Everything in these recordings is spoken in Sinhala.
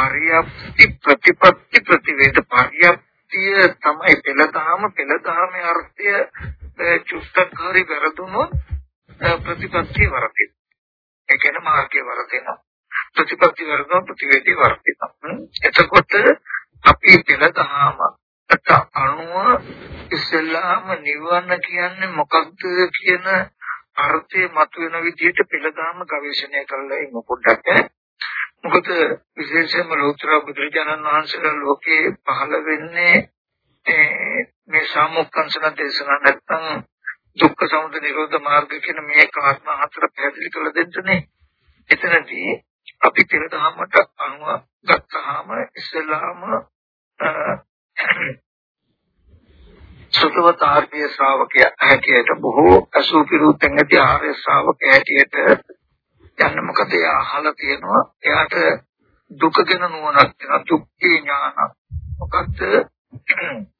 පරියප්ති ප්‍රතිපත්ති ප්‍රතිවේද පරියප්තිය තමයි පෙළදහම පෙළදහමේ අර්ථය චුට්ටක් හරි වැරදුනොත් ප්‍රතිපත්තිය වරදින. ඒ කියන්නේ මාර්ගය වරදිනවා. ප්‍රතිපත්ති වරදිනවා ප්‍රතිවේදී වරදිනවා. එතකොට අපි පෙළදහම අනුව ඉස්සෙල්ලාම නිවන කියන්නේ මොකක්ද කියන අර්ථය මතුවෙන විදිහට පෙළදහම ගවේෂණය කරලා ඉන්න පොඩ්ඩක් මොකද විශේෂයෙන්ම ලෝතර බුදුරජාණන් වහන්සේලා ලෝකේ පහළ වෙන්නේ මේ සාමුක්ඛංශන දේශනා නැත්නම් දුක්ඛ සමුදය නිරෝධ මාර්ග කියන මේ කාරණා හතර පැහැදිලි කරලා දෙන්නනේ. එතනදී අපි පෙර දහමට අනුව ගත්තාම ඉස්ලාම සුතවත ආර්ය ශ්‍රාවකයා හැටියට බොහෝ අසුපිරුතෙන් ඇති ආර්ය ශ්‍රාවකයා හැටියට යන්න මොකද එයා අහලා තියෙනවා එයාට දුක ගැන නුවණක් තියෙනවා. දුක්ඛේ ඥාන මොකද්ද?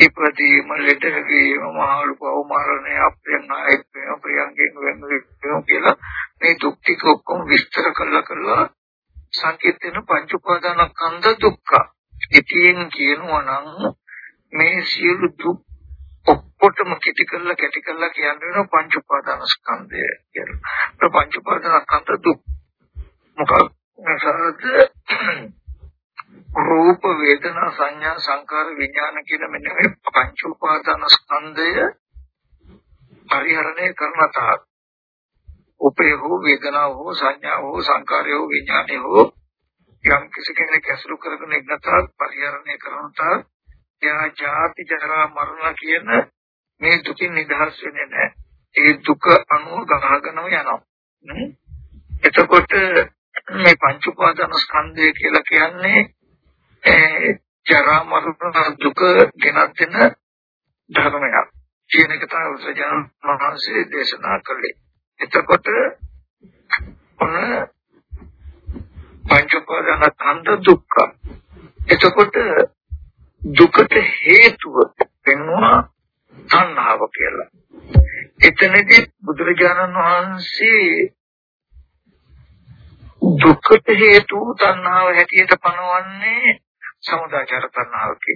ඉපදීම ලෙඩවීම මහලු පවමරණය අප්‍රියන් ආයතන ප්‍රියංගෙන් වෙන වෙන කියලා මේ දුක් ටික ඔක්කොම විස්තර කළා කළා සංකීර්තන පංච උපාදානස්කන්ධ දුක්ඛ. ඉතින් කියනවා නම් මේ සියලු දුක් ඔක්කොටම කෙටි කරලා කෙටි කරලා කියන්න වෙනවා පංච උපාදානස්කන්ධය කියලා. ඒ පංච උපාදානස්කන්ධ දුක් මොකක්ද? රූප වේදනා සංඥා සංකාර විඥාන කියන මෙන්න මේ පංච උපාදාන ස්කන්ධය පරිහරණය කරන තාක් උපේ හෝ වේදනා හෝ සංඥා හෝ සංකාරය හෝ විඥානය හෝ යම් කිසි කෙනෙක් ඇසුරු කරගෙන ඉන්න තාක් පරිහරණය කරන තාක් එයා ජාති ජරා මරණ කියන මේ දුකින් නිදහස් වෙන්නේ නැහැ ඒ දුක අනුව ගහගෙනම යනවා එතකොට මේ පංච උපාදාන ස්කන්ධය කියලා කියන්නේ ජරා මරණ දුක ගෙනත් දෙන ධර්මයක් කියන එක තමයි උසජන මහන්සිය දේශනා කළේ. එතකොට ඔන්න පංච උපාදාන ස්කන්ධ දුක්ඛ. එතකොට දුකට හේතුව වෙනවා තණ්හාව කියලා. එතනදී බුදුරජාණන් වහන්සේ දුකට හේතු තණ්හාව හැටියට පනවන්නේ සමුදාචාර තණ්හාවකි.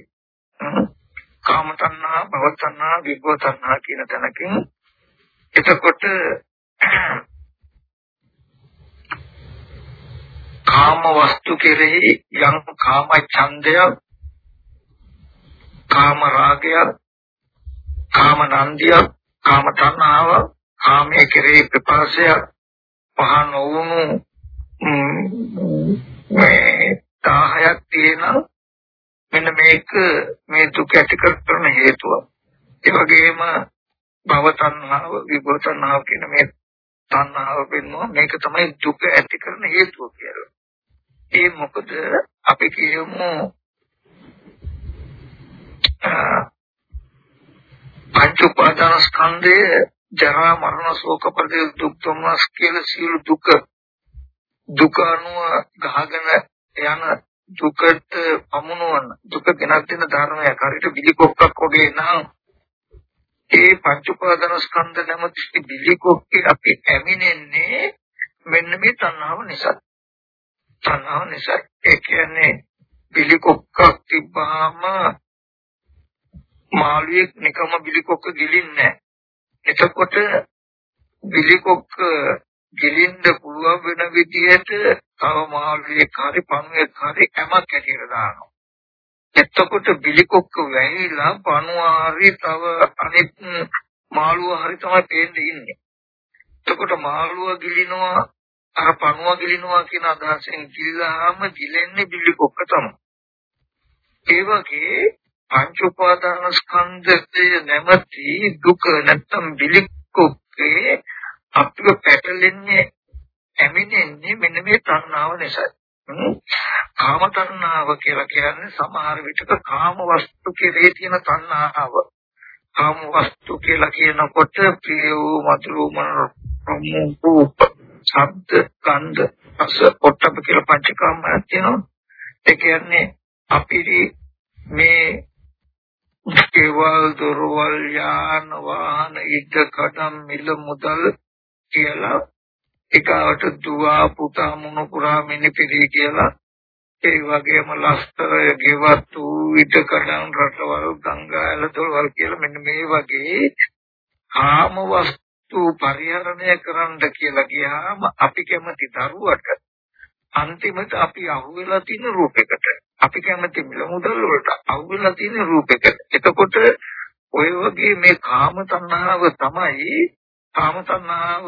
කාම තණ්හා, භව තණ්හා, විභව තණ්හා කියන තැනකින් එතකොට කාම වස්තු කෙරෙහි යම් කාම ඡන්දය කාම රාගය කාම නන්දිය කාම තණ්හාව කාමයේ කෙරෙහි ප්‍රපාසය පහන වුණු මේ 10ක් තියෙනවා මෙන්න මේක මේ දුක ඇති කරන හේතුව. ඒ වගේම භව තණ්හාව, විභව තණ්හාව කියන මේ තණ්හාව වෙනවා මේක තමයි දුක ඇති කරන හේතුව කියලා. ඒ මොකද අපි කියමු පංච උපාදාන ස්කන්ධය ජරා මරණ ශෝක පරිදේ දුක් දුම්නස් කියලා සියලු දුක දුක අනුව ගහගෙන යන දුකට පමුණවන දුක ගෙනත් දෙන ධර්මයක් හරියට බිලිකොක්කක් වගේ නම් ඒ පංච උපාදාන ස්කන්ධ නැමැති බිලිකොක්කේ අපි ඇමිනෙන්නේ මෙන්න මේ තණ්හාව නිසා. තණ්හාව නිසා ඒ කියන්නේ බිලිකොක්කක් තිබ්බහම මාළුවෙක් නිකම බිලිකොක්ක ගිලින්නේ එතකොට බිලිකොක්ක ගිලින්න පුළුවන් වෙන විදිහට තව මාළුවෙක් හරි පණුවෙක් හරි ඇමක් ඇටියට දානවා. එතකොට බිලිකොක්ක වැහිලා පණුවා හරි තව අනෙක් මාළුව හරි තමයි පේන්නේ ඉන්නේ. එතකොට මාළුව ගිලිනවා අර පණුව ගිලිනවා කියන අදහසෙන් ගිල්ලාම ගිලෙන්නේ බිලිකොක්ක තමයි. ඒ වගේ පංච උපාදාන ස්කන්ධයේ නැමැති දුක නැත්තම් බිලිකොක්කේ අපිව පැටලෙන්නේ ඇමිනෙන්නේ මෙන්න මේ තණ්හාව නිසා. කාම තණ්හාව කියලා කියන්නේ සමහර විටක කාම වස්තු කෙරේ තියෙන තණ්හාව. කාම වස්තු කියලා කියනකොට ප්‍රිය වූ මధుර වූ රූප, ශබ්ද, ගන්ධ, රස, පොට්ටබ කියලා පංචකාමයක් තියෙනවා. ඒ කියන්නේ අපිරි මේ කේවල් දොරවල් යාන වාහන ඉද කඩම් මිල මුදල් කියලා එකාවට දුව පුතා මුණු පුරා මිනිපිරි කියලා ඒ වගේම ලස්තර ගෙවත් වූ ඉඩකඩම් රටවල් ගංගාල දොරවල් කියලා මෙන්න මේ වගේ කාම වස්තු පරිහරණය කරන්න කියලා ගියාම අපි කැමති දරුවට අන්තිමට අපි අහුවෙලා තියෙන රූපයකට අපි කැමති මිල මුදල් වලට අහුවෙලා තියෙන රූපයකට එතකොට ඔය වගේ මේ කාම තණ්හාව තමයි කාම තණ්හාව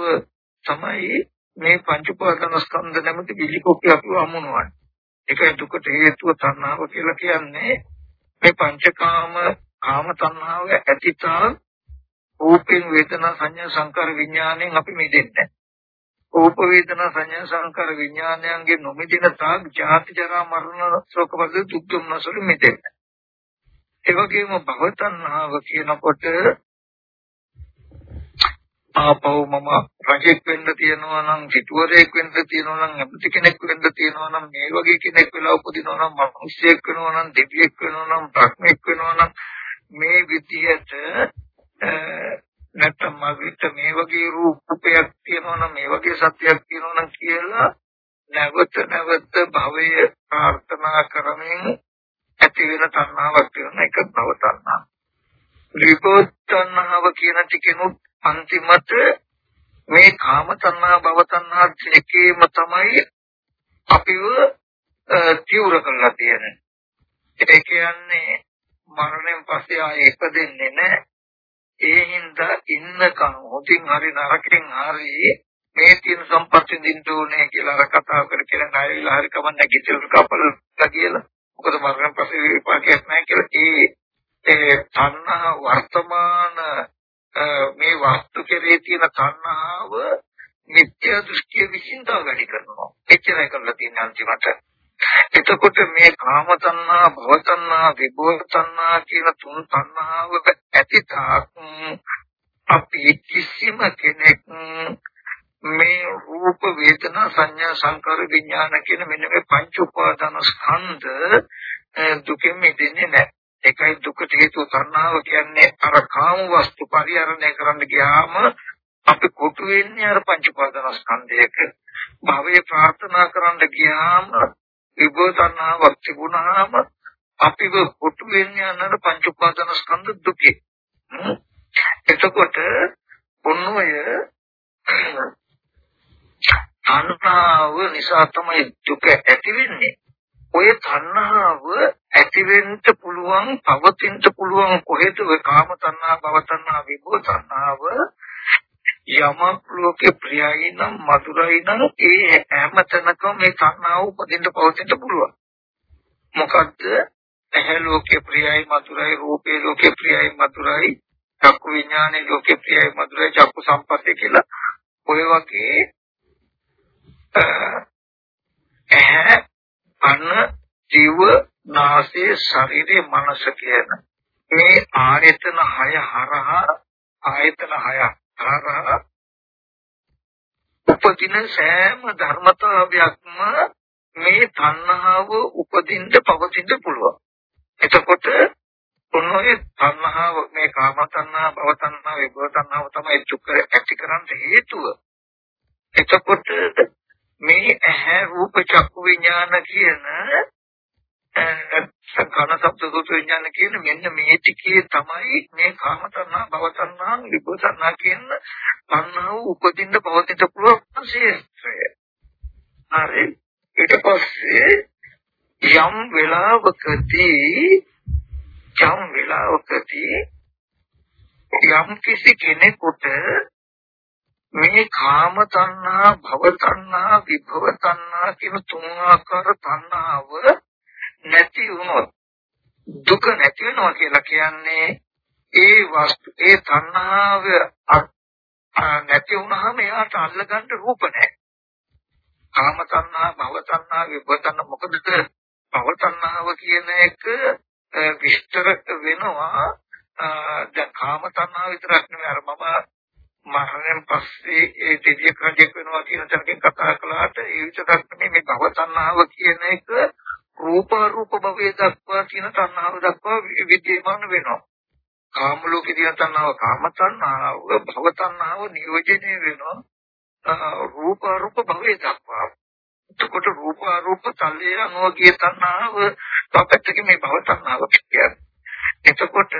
තමයි මේ පංච උපාදානස්කන්ධ නැමැති පිළිකොක්කේ අපිව අමුණවන්නේ. ඒකයි දුකට හේතුව තණ්හාව කියලා කියන්නේ මේ පංචකාම කාම තණ්හාව ඇතිතා රූපෙන් වේදනා සංඥා සංකාර විඥාණයෙන් අපි මිදෙන්නේ. රූප වේදනා සංඥා සංකාර විඥානයන්ගේ නොමිදින තාක් ජාති ජරා මරණ ශෝක පරිදු දුක් දුම්නසල මිදෙන්නේ. ඒ වගේම භවතණ්හාව කියනකොට ආපහු මම රජෙක් වෙන්න තියනවා නම් සිටුවරයෙක් වෙන්න තියනවා නම් අපිට කෙනෙක් වෙන්න තියනවා නම් මේ වගේ කෙනෙක් වෙලා උපදිනවා නම් මිනිස්සෙක් වෙනවා නම් දෙවියෙක් වෙනවා නම් බ්‍රහ්මෙක් වෙනවා නම් මේ විදියට නැත්නම් මගිට මේ වගේ රූපයක් තියෙනවා නම් මේ වගේ සත්‍යයක් තියෙනවා නම් කියලා නැවත නැවත භවය ප්‍රාර්ථනා කරමින් ඇති වෙන තණ්හාවක් තියෙන එක භව තණ්හා. විපෝත් තණ්හාව කියන ටිකෙනුත් අන්තිමට මේ කාම තණ්හා භව තණ්හා දෙකේම තමයි අපිව තීව්‍ර කරලා තියෙන්නේ. ඒ කියන්නේ මරණයෙන් පස්සේ ආයේ ඉපදෙන්නේ නැහැ. ඒ හින්දා ඉන්නකම් හොඳින් හරි නරකින් හරි මේ තියෙන සම්පත් විඳින්න ඕනේ කියලා අර කතා කර කියලා ණයවිලා හරි කමන්නේ කිසිම කපලලා කියලා. මොකද මරණයෙන් පස්සේ විපාකයක් නැහැ කියලා ඒ ඒ තණ්හා වර්තමාන මේ වස්තු කෙරේ තියෙන තණ්හාව නිත්‍ය දෘෂ්ටිය විසින් තව වැඩි කරනවා. එච්චරයි කරලා තියෙන්නේ අන්තිමට. එතකොට මේ කාම තණ්හා, භව තණ්හා, විභව තණ්හා කියන තුන් තණ්හාවක ඇති තාක් අපි කිසිම කෙනෙක් මේ රූප වේදනා සංඥා සංකාර විඥාන කියන මෙන්න මේ පංච උපාදාන ස්කන්ධ දුකෙන් මිදෙන්නේ නැහැ. ඒකයි දුකට හේතුව තණ්හාව කියන්නේ අර කාම වස්තු පරිහරණය කරන්න ගියාම අපි කොටු වෙන්නේ අර පංච උපාදාන ස්කන්ධයක. භවයේ ප්‍රාර්ථනා කරන්න ගියාම විභව තණ්හාවක් තිබුණාම අපිව කොටු වෙන්නේ අන්නර පංච උපාදාන ස්කන්ධ දුකේ. එතකොට ඔන්නෝය තණ්හාව නිසා තමයි දුක ඇති වෙන්නේ. ඔය තණ්හාව ඇති වෙන්න පුළුවන්, පවතින්න පුළුවන් කොහෙද ඔය කාම තණ්හා, භව තණ්හා, විභව තණ්හාව යමක් ලෝකේ ප්‍රියයි නම් මధుරයි නම් ඒ හැම තැනකම මේ තණ්හාව උපදින්න පවතින්න පුළුවන්. මොකද්ද? ඇහැ ලෝකේ ප්‍රියයි මధుරයි, රූපේ ලෝකේ ප්‍රියයි මధుරයි, චක්කු විඥානේ ලෝකේ ප්‍රියයි මధుරයි, චක්කු සම්පස්සේ කියලා ඔය වගේ ඇහැ, කන, ජීව, නාසය, ශරීරය, මනස කියන මේ ආයතන හය හරහා ආයතන හයක් හරහා උපදින සෑම ධර්මතාවයක්ම මේ තණ්හාව උපදින්න පවතින්න පුළුවන්. එතකොට ඔන්නෝයේ තණ්හාව මේ කාම තණ්හා, භව තණ්හා, විභව තණ්හාව තමයි දුක ඇති කරන්න හේතුව. එතකොට මේ ඇහැ රූප චක්කු විඥාන කියන සංකන සබ්ද සෝත විඥාන කියන මෙන්න මේ ටිකේ තමයි මේ කාම තණ්හා භව තණ්හා විභව තණ්හා කියන තණ්හාව උපදින්න පවතින්න පුළුවන් ශේෂ්ත්‍රය. හරි ඊට පස්සේ යම් වෙලාවකදී යම් වෙලාවකදී යම් කිසි කෙනෙකුට මේ කාම තණ්හා, භව තණ්හා, විභව තණ්හා කියන තුන් ආකාර තණ්හාව නැති වුණොත් දුක නැති වෙනවා කියලා කියන්නේ ඒ වස්තු ඒ තණ්හාව නැති වුණාම එයාට අල්ලගන්න රූප නැහැ. කාම තණ්හා, භව තණ්හා, විභව තණ්හා මොකද භව තණ්හාව කියන එක විස්තර වෙනවා දැන් කාම තණ්හාව විතරක් නෙවෙයි අර මම මරණයෙන් පස්සේ ඒ දෙවිය රජෙක් වෙනවා කියන තරකින් කතා කළාට ඒ විතරක් නෙමෙයි මේ භව තණ්හාව කියන එක රූප රූප භවයේ දක්වා තියෙන තණ්හාව දක්වා විද්‍යමාන වෙනවා. කාම ලෝකේ තියෙන තණ්හාව කාම තණ්හාව භව තණ්හාව නියෝජනය වෙනවා රූප රූප භවයේ දක්වා. එතකොට රූප අරූප තලයේ අනුව කිය තණ්හාව තපෙත්තක මේ භව තණ්හාව කියන්නේ. එතකොට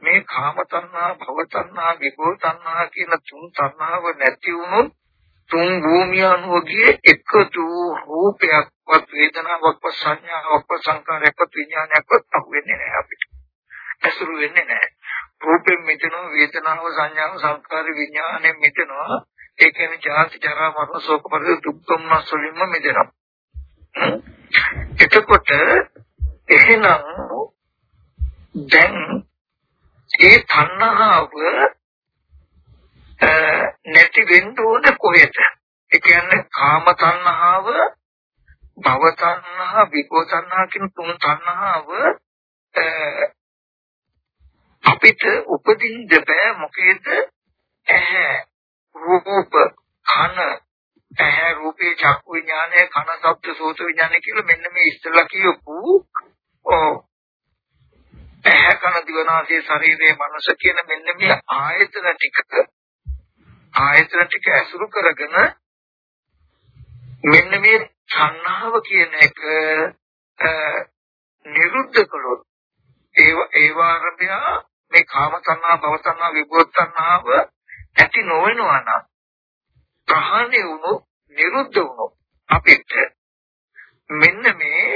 මේ කාම තණ්හා, භව තණ්හා, විභව තණ්හා කියන තුන් තණ්හාව නැති වුණොත් තුන් භූමිය අනුව ගියේ එකතු රූපයක්වත් වේදනාවක්වත් සංඥාවක්වත් සංකාරයක්වත් විඥානයක්වත් අහුවෙන්නේ නැහැ අපිට. ඇසුරු වෙන්නේ නැහැ. රූපෙන් මිදෙනවා වේදනාව සංඥාව සංකාර විඥාණයෙන් මිදෙනවා ඒ කියන්නේ ජාති ජරා මරණ ශෝක පරිදේ දුක් දුම්නස් වලින්ම මිදෙනවා එතකොට එහෙනම් දැන් ඒ තණ්හාව නැති වෙන්න ඕනේ කොහෙද? ඒ කියන්නේ කාම තණ්හාව, භව තණ්හා, විභව තණ්හා කියන තුන් තණ්හාව අපිට උපදින්න බෑ මොකේද? ඇහැ, රූප, කන, ඇහැ රූපේ චක්කු විඥානය, කන ශබ්ද සෝත විඥානය කියලා මෙන්න මේ ඉස්සෙල්ලා කියපු ඔව් ඇහැ කන දිවනාසය ශරීරයේ මනස කියන මෙන්න මේ ආයතන ටික ආයතන ටික ඇසුරු කරගෙන මෙන්න මේ සංහව කියන එක නිරුද්ධ කළොත් ඒ ඒ වාරභය මේ කාම තණ්හා භව තණ්හා විභව තණ්හාව ඇති නොවෙනවා නම් ප්‍රහාණය වුණු නිරුද්ධ වුණු අපිට මෙන්න මේ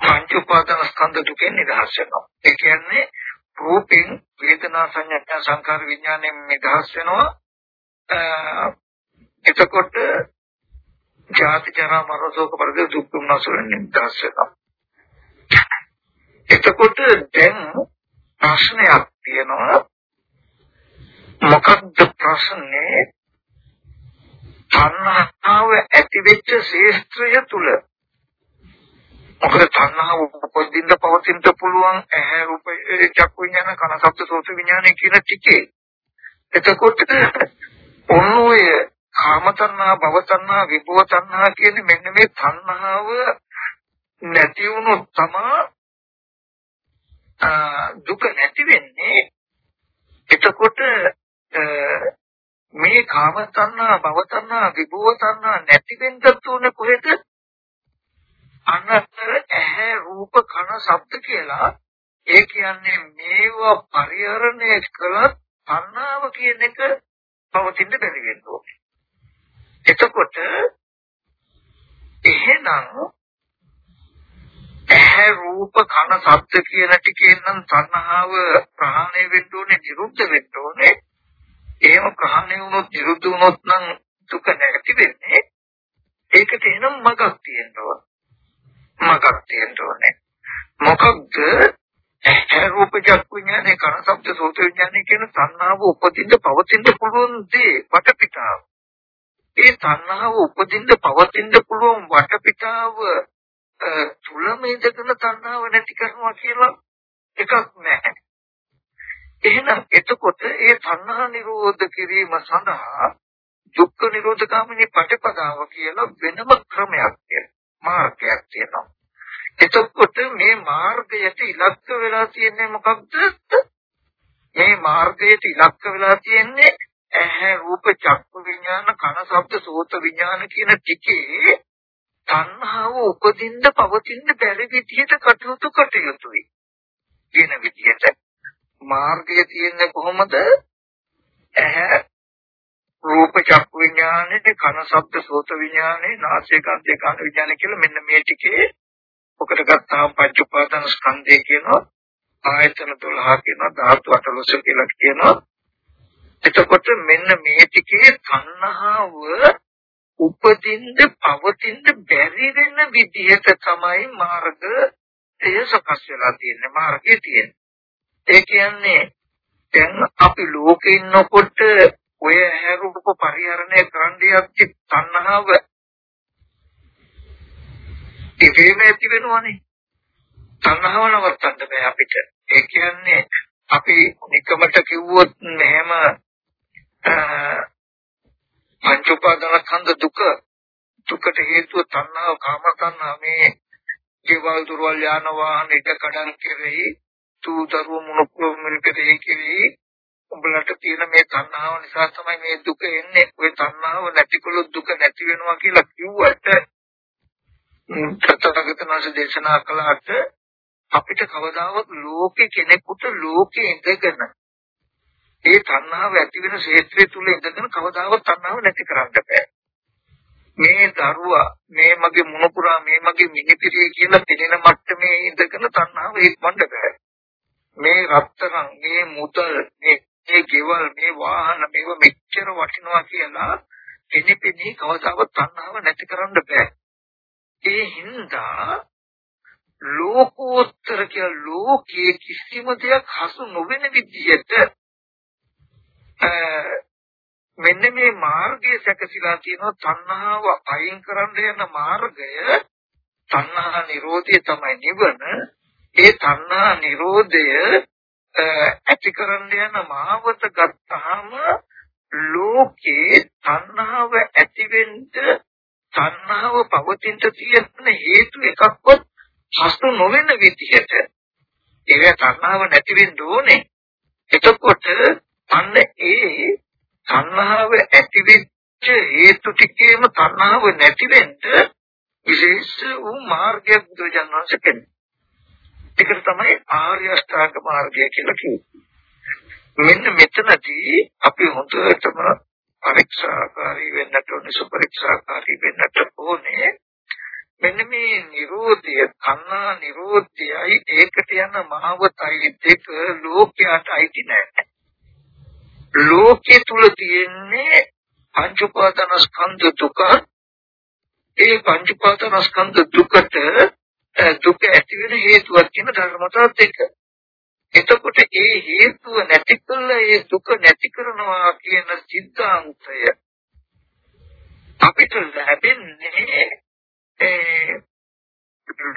පංච උපාදාන ස්කන්ධ දුකෙන් නිදහස් වෙනවා. ඒ කියන්නේ රූපෙන් වේදනා සංඥා සංකාර විඥාණයෙන් නිදහස් වෙනවා. එතකොට ජාති ජරා මරණ ශෝක පරිදේ දුක් දුම්නස් වලින් නිදහස් වෙනවා. එතකොට දැන් ප්‍රශ්නයක් තියෙනවා මොකක්ද ප්‍රශ්නේ තණ්හාව ඇති වෙච්ච ශේත්‍රය තුල මොකද තණ්හාව උපදින්න පවතින්න පුළුවන් ඇහැ රූප චක්කු විඥාන කන ශබ්ද සෝත විඥාන කියන ටිකේ. එතකොට ඔන්නෝය කාම තණ්හා භව තණ්හා විභව තණ්හා කියන මෙන්න මේ තණ්හාව නැති වුණොත් තමයි දුක නැති වෙන්නේ. එතකොට මේ කාම තණ්හා භව තණ්හා විභව තණ්හා නැති වෙන්නත් උනේ කොහෙද? අනතර ඇහැ රූප කන ශබ්ද කියලා ඒ කියන්නේ මේවා පරිහරණය කළත් තණ්හාව කියන එක පවතින්න බැරි වෙන්න ඕනේ. එතකොට එහෙනම් ඇහැ රූප කන ශබ්ද කියන ටිකෙන් නම් තණ්හාව ප්‍රහාණය වෙන්න ඕනේ නිරුද්ධ වෙන්න ඕනේ. එහෙම ප්‍රහාණය වුණොත් නිරුද්ධ වුණොත් නම් දුක නැති වෙන්නේ. ඒකට එනම් මගක් තියෙනවා. මගක් තියෙන්න ඕනේ මොකක්ද ඇහැ රූප චක්කු විඥානේ කන ශබ්ද සෝත විඥානේ කියන තණ්හාව උපදින්න පවතින්න පුළුවන් දේ වටපිටාව ඒ තණ්හාව උපදින්න පවතින්න පුළුවන් වටපිටාව තුලම ඉඳගෙන තණ්හාව නැති කරනවා කියලා එකක් නැහැ. එහෙනම් එතකොට ඒ තණ්හා නිරෝධ කිරීම සඳහා දුක්ඛ නිරෝධ ගාමිනී ප්‍රතිපදාව කියලා වෙනම ක්‍රමයක් තියෙනවා. මාර්ගයක් තියෙනවා. එතකොට මේ මාර්ගයට ඉලක්ක වෙලා තියෙන්නේ මොකක්ද? මේ මාර්ගයට ඉලක්ක වෙලා තියෙන්නේ ඇහැ රූප චක්කු විඥාන කන ශබ්ද සෝත විඥාන කියන ටිකේ තණ්හාව උපදින්න පවතින්න බැරි විදිහට කටයුතු කටයුතුයි. කියන විදිහට මාර්ගය තියෙන්නේ කොහොමද? ඇහැ රූප චක්කු විඥානේ කන ශබ්ද සෝත විඥානේ නාසය ගන්ධය කන විඥානේ කියලා මෙන්න මේ ටිකේ ඔකට ගත්තාම පංච උපාදාන ස්කන්ධය කියනවා ආයතන 12 කියනවා ධාතු 18 කියලා කියනවා එතකොට මෙන්න මේ ටිකේ තණ්හාව උපදින්න පවතින්න බැරි වෙන විදිහට තමයි මාර්ගය සකස් වෙලා තියෙන්නේ මාර්ගය තියෙන්නේ. ඒ කියන්නේ දැන් අපි ලෝකේ ඉන්නකොට ඔය හැරූප පරිහරණය කරන්න යද්දි තණ්හාව ඉතිරිම ඇති වෙනවනේ. තණ්හාව නවත්තන්න බෑ අපිට. ඒ කියන්නේ අපි නිකමට කිව්වොත් මෙහෙම පංච උපාදානස්කන්ධ දුක දුකට හේතුව තණ්හාව කාම තණ්හා මේ ජීවල් දුර්වල යාන වාහන ඉද කඩන් කෙරෙහි තු දරුව මුණුපු මිල්කතේ කෙරෙහි උඹලට තියෙන මේ තණ්හාව නිසා තමයි මේ දුක එන්නේ. ඔය තණ්හාව නැතිකොලොත් දුක නැති වෙනවා කියලා කිව්වට තථාගතයන්වහන්සේ දේශනා කළාට අපිට කවදාවත් ලෝකේ කෙනෙකුට ලෝකේ ඉඳගෙන ඒ තණ්හාව ඇති වෙන ක්ෂේත්‍රය තුල ඉඳගෙන කවදාවත් තණ්හාව නැති කරන්න බෑ. මේ දරුවා මේ මගේ මුණුපුරා මේ මගේ මිනිපිරිය කියලා පෙනෙන මට්ටමේ ඉඳගෙන තණ්හාව ඉක්මන්න බෑ. මේ රත්තරන් මේ මුදල් මේ මේ ගෙවල් මේ වාහන මේව මෙච්චර වටිනවා කියලා කෙනෙපෙනී කවදාවත් තණ්හාව නැති කරන්න බෑ. ඒ හින්දා ලෝකෝත්තර කිය ලෝකයේ කිසිම දෙයක් හසු නොවන විදිහට මෙන්න මේ මාර්ගය සැකසීලා තියෙනවා තණ්හාව අයින් කරන්න යන මාර්ගය තණ්හා නිරෝධය තමයි නිවන ඒ තණ්හා නිරෝධය ඇති කරන්න යන මාවත ගත්තාම ලෝකේ තණ්හාව ඇතිවෙන්න තණ්හාව පවතින තියෙන හේතු එකක්වත් හසු නොවන විදිහට ඒක තණ්හාව නැති වෙන්න ඕනේ එතකොට අන්න ඒ තණ්හාව ඇතිවෙච්ච හේතු ටිකේම තණ්හාව නැති වෙන්න විශේෂ වූ මාර්ගයක් බුදුජානක කියන්නේ. ඒකට තමයි ආර්ය අෂ්ටාංග මාර්ගය කියලා කියන්නේ. මෙන්න මෙතනදී අපි හොඳටම පරීක්ෂාකාරී වෙන්නට ඕනේ සුපරීක්ෂාකාරී වෙන්නට ඕනේ. මෙන්න මේ Nirodha කන්නා Nirodhayයි ඒකට යන මහවතයි දෙක ලෝකයට අයිති නැහැ. ලෝකයේ තුල තියෙන්නේ පංච උපාදානස්කන්ධ දුක. ඒ පංච උපාදානස්කන්ධ දුකට දුක ඇති වෙන හේතුවක් කියන ධර්මතාවත් දෙක එතකොට ඒ හේතුව නැති කළා ඒ දුක නැති කරනවා කියන සිද්ධාන්තය අපිට ලැබෙන්නේ ඒ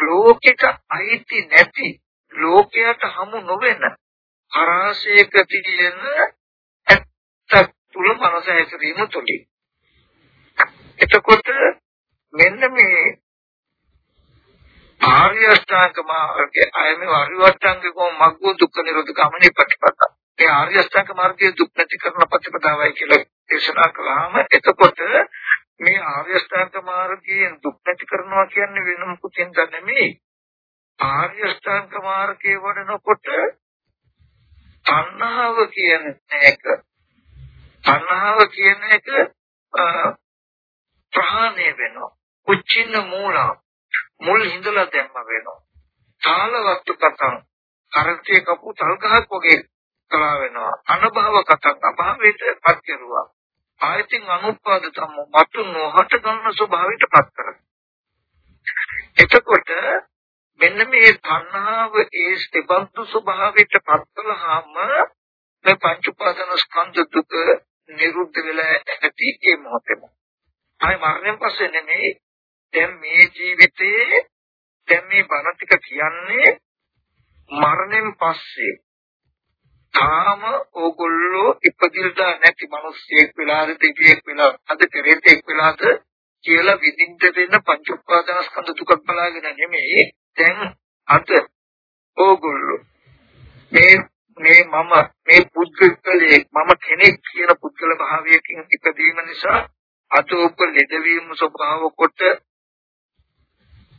ලෝකෙට අයිති නැති ලෝකයට හමු නොවන හරාශයක තියෙන ඇත්ත තුල මනස හැසිරීම තුලින්. එතකොට මෙන්න මේ ආර්ය අෂ්ටාංග මාර්ගයේ අයමේ ආර්ය අෂ්ටාංගිකෝ මග්ගෝ දුක්ඛ නිරෝධ ගමනේ ප්‍රතිපදා. ඒ ආර්ය අෂ්ටාංග මාර්ගයේ දුක් නැති කරන ප්‍රතිපදාවයි කියලා දේශනා කළාම එතකොට මේ ආර්ය අෂ්ටාංග මාර්ගයෙන් දුක් නැති කරනවා කියන්නේ වෙන මොකුතින් නෙමෙයි. ආර්ය අෂ්ටාංග මාර්ගයේ වඩනකොට තණ්හාව කියන එක තණ්හාව කියන එක ප්‍රහාණය වෙනවා. උච්චින්න මූලම් මුල් හිඳලා දැම්ම වෙනවා. තාලවත්තු කතං කරතිය කපු තල් ගහක් වගේ කලා වෙනවා. අනුභව කතං අභාවයට පත් කරුවා. ආයතින් අනුපාද තම මතු නොහට ගන්න ස්වභාවයට පත් කරනවා. එතකොට මෙන්න මේ තණ්හාව ඒ ස්තිබන්තු ස්වභාවයට පත් කළාම මේ පංච උපාදාන ස්කන්ධ දුක නිරුද්ධ වෙලා ඇති ඒ මොහොතේම. ආයි මරණයෙන් පස්සේ නෙමෙයි දැන් මේ ජීවිතයේ දැන් මේ බණ ටික කියන්නේ මරණයෙන් පස්සේ. තාම ඕගොල්ලෝ ඉපදිලා නැති මිනිස්සෙක් වෙලාද දෙවියෙක් වෙලා අද කෙරෙතෙක් වෙලාද කියලා විඳින්න දෙන්න පංච උපාදානස්කන්ධ දුකක් බලාගෙන නෙමෙයි. දැන් අද ඕගොල්ලෝ මේ මේ මම මේ පුද්ගලයෙක් මම කෙනෙක් කියන පුද්ගල භාවයකින් ඉපදීම නිසා අතෝප ලෙඩවීම ස්වභාව කොට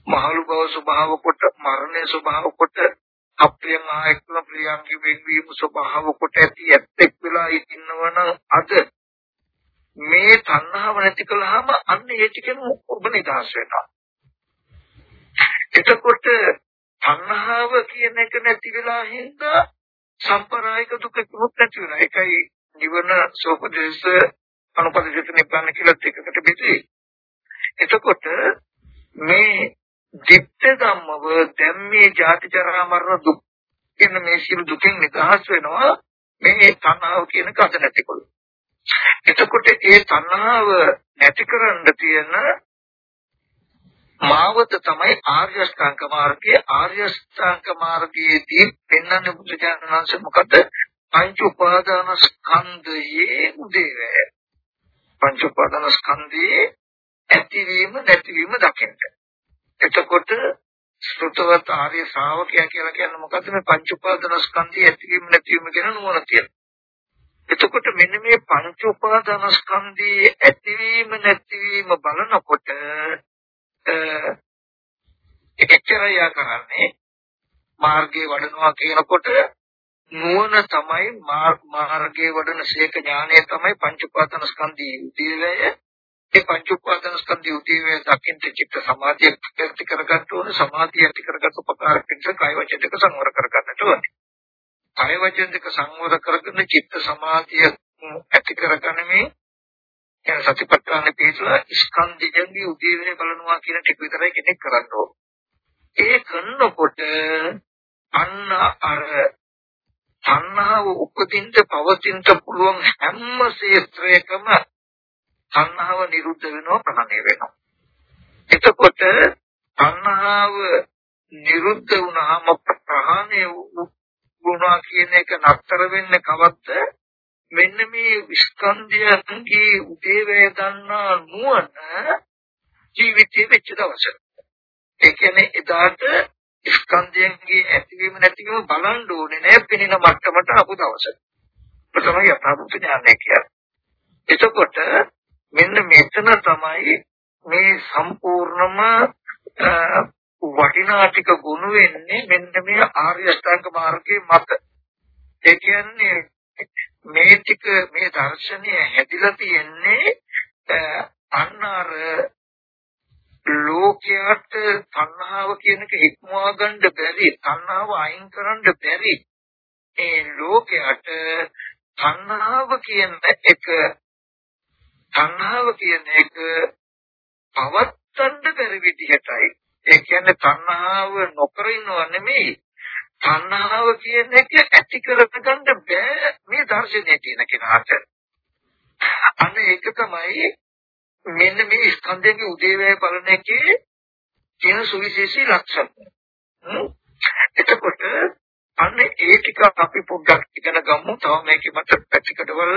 මහලු බව ස්වභාව කොට මරණය ස්වභාව කොට අප්‍රියම ආයකන ප්‍රියංගි වෙන්වීම ස්වභාව කොට ඇති ඇත්තෙක් වෙලා ඉන්නවනම් අද මේ තණ්හාව නැති කළාම අන්න ඒ ටිකම ඔබ නිදහස් වෙනවා. එතකොට තණ්හාව කියන එක නැති වෙලා හින්දා සම්ප්‍රායික දුක කිමුත් නැති වෙනවා. ඒකයි නිවන සෝපදේශ අනුපදිත නිබ්බාන කියලා දෙකකට බෙදේ එතකොට මේ ditta ධම්මව දැන් මේ ජාති ජරා මරණ දුක් කියන මේ සියලු දුකෙන් නිදහස් වෙනවා මේ තණ්හාව කියන කත නැතිකොල. එතකොට ඒ තණ්හාව නැති කරන්න තියෙන මාවත තමයි ආර්ය අෂ්ටාංග මාර්ගය. ආර්ය අෂ්ටාංග මාර්ගයේදී පෙන්වන්නේ බුදුජානනාංශ මොකද? පංච උපාදාන ස්කන්ධයේ උදේවැය. පංච උපාදාන ස්කන්ධයේ ඇතිවීම නැතිවීම දකින්න. එතකොට ශ්‍රුතවත් ආර්ය ශ්‍රාවකයා කියලා කියන්නේ මොකද්ද මේ පංච උපාදාන ස්කන්ධය ඇතිවීම නැතිවීම ගැන නුවණ තියෙන. එතකොට මෙන්න මේ පංච උපාදානස්කන්ධයේ ඇතිවීම නැතිවීම බලනකොට එච්චරය කරන්නේ මාර්ගයේ වඩනවා කියනකොට නුවණ තමයි මාර්ගයේ වඩන ශේක ඥානය තමයි පංච උපාදානස්කන්ධයේ උදේවැය ඒ පංච උපාදානස්කන්ධයේ උදේවැය දකින්න චිත්ත සමාධිය ඇති කරගන්න ඕන සමාධිය ඇති කරගත් උපකාර පිණිස කය වචන දෙක සංවර කරගන්නට ඕනේ. කය වචන දෙක සංවර කරගෙන චිත්ත සමාධිය ඇති කරගන්නේ කියන සතිපට්ඨාන පිළිතුර ස්කන්ධයන්ගේ උදේවැය බලනවා කියන ටික විතරයි කෙනෙක් කරන්න ඕනේ. ඒ කරනකොට අන්න අර තණ්හාව උපදින්න පවතින්න පුළුවන් හැම ක්ෂේත්‍රයකම තණ්හාව නිරුද්ධ වෙනවා ප්‍රහාණය වෙනවා. එතකොට තණ්හාව නිරුද්ධ වුණාම ප්‍රහාණය වුණා කියන එක නතර වෙන්නේ කවද්ද? මෙන්න මේ ස්කන්ධයන්ගේ උදේවැය දන්නා නුවණ ජීවිතේ වෙච්ච දවසට ඒ කියන්නේ එදාට ස්කන්ධයන්ගේ ඇතිවීම නැතිවීම බලන්න ඕනේ නෑ පෙනෙන මට්ටමට ආපු දවසට. ඒක තමයි යථාභූත ඥානය කියන්නේ. එතකොට මෙන්න මෙතන තමයි මේ සම්පූර්ණම වටිනා ටික ගුණ වෙන්නේ මෙන්න මේ ආර්ය අෂ්ටාංග මාර්ගයේ මත. ඒ කියන්නේ මේ ටික මේ දර්ශනය හැදිලා තියෙන්නේ අන්නාර ලෝකයට තණ්හාව කියන එක හික්මවා ගන්න බැරි තණ්හාව අයින් කරන්න බැරි ඒ ලෝකයට තණ්හාව කියන එක තණ්හාව කියන එක පවත්තන්න බැරි විදිහටයි ඒ කියන්නේ තණ්හාව නොකර ඉන්නව නෙමෙයි තණ්හාව කියන එක ඇති කරගන්න බෑ මේ දර්ශනයේ තියෙන කෙනාට අන්න ඒක තමයි මෙන්න මේ ස්කන්ධයේ උදේවැය බලන එකේ තියෙන සුවිශේෂී ලක්ෂණ. එතකොට අන්න ඒ ටික අපි පොඩ්ඩක් ඉගෙන ගමු. තව මේකේ මත පැතිකඩවල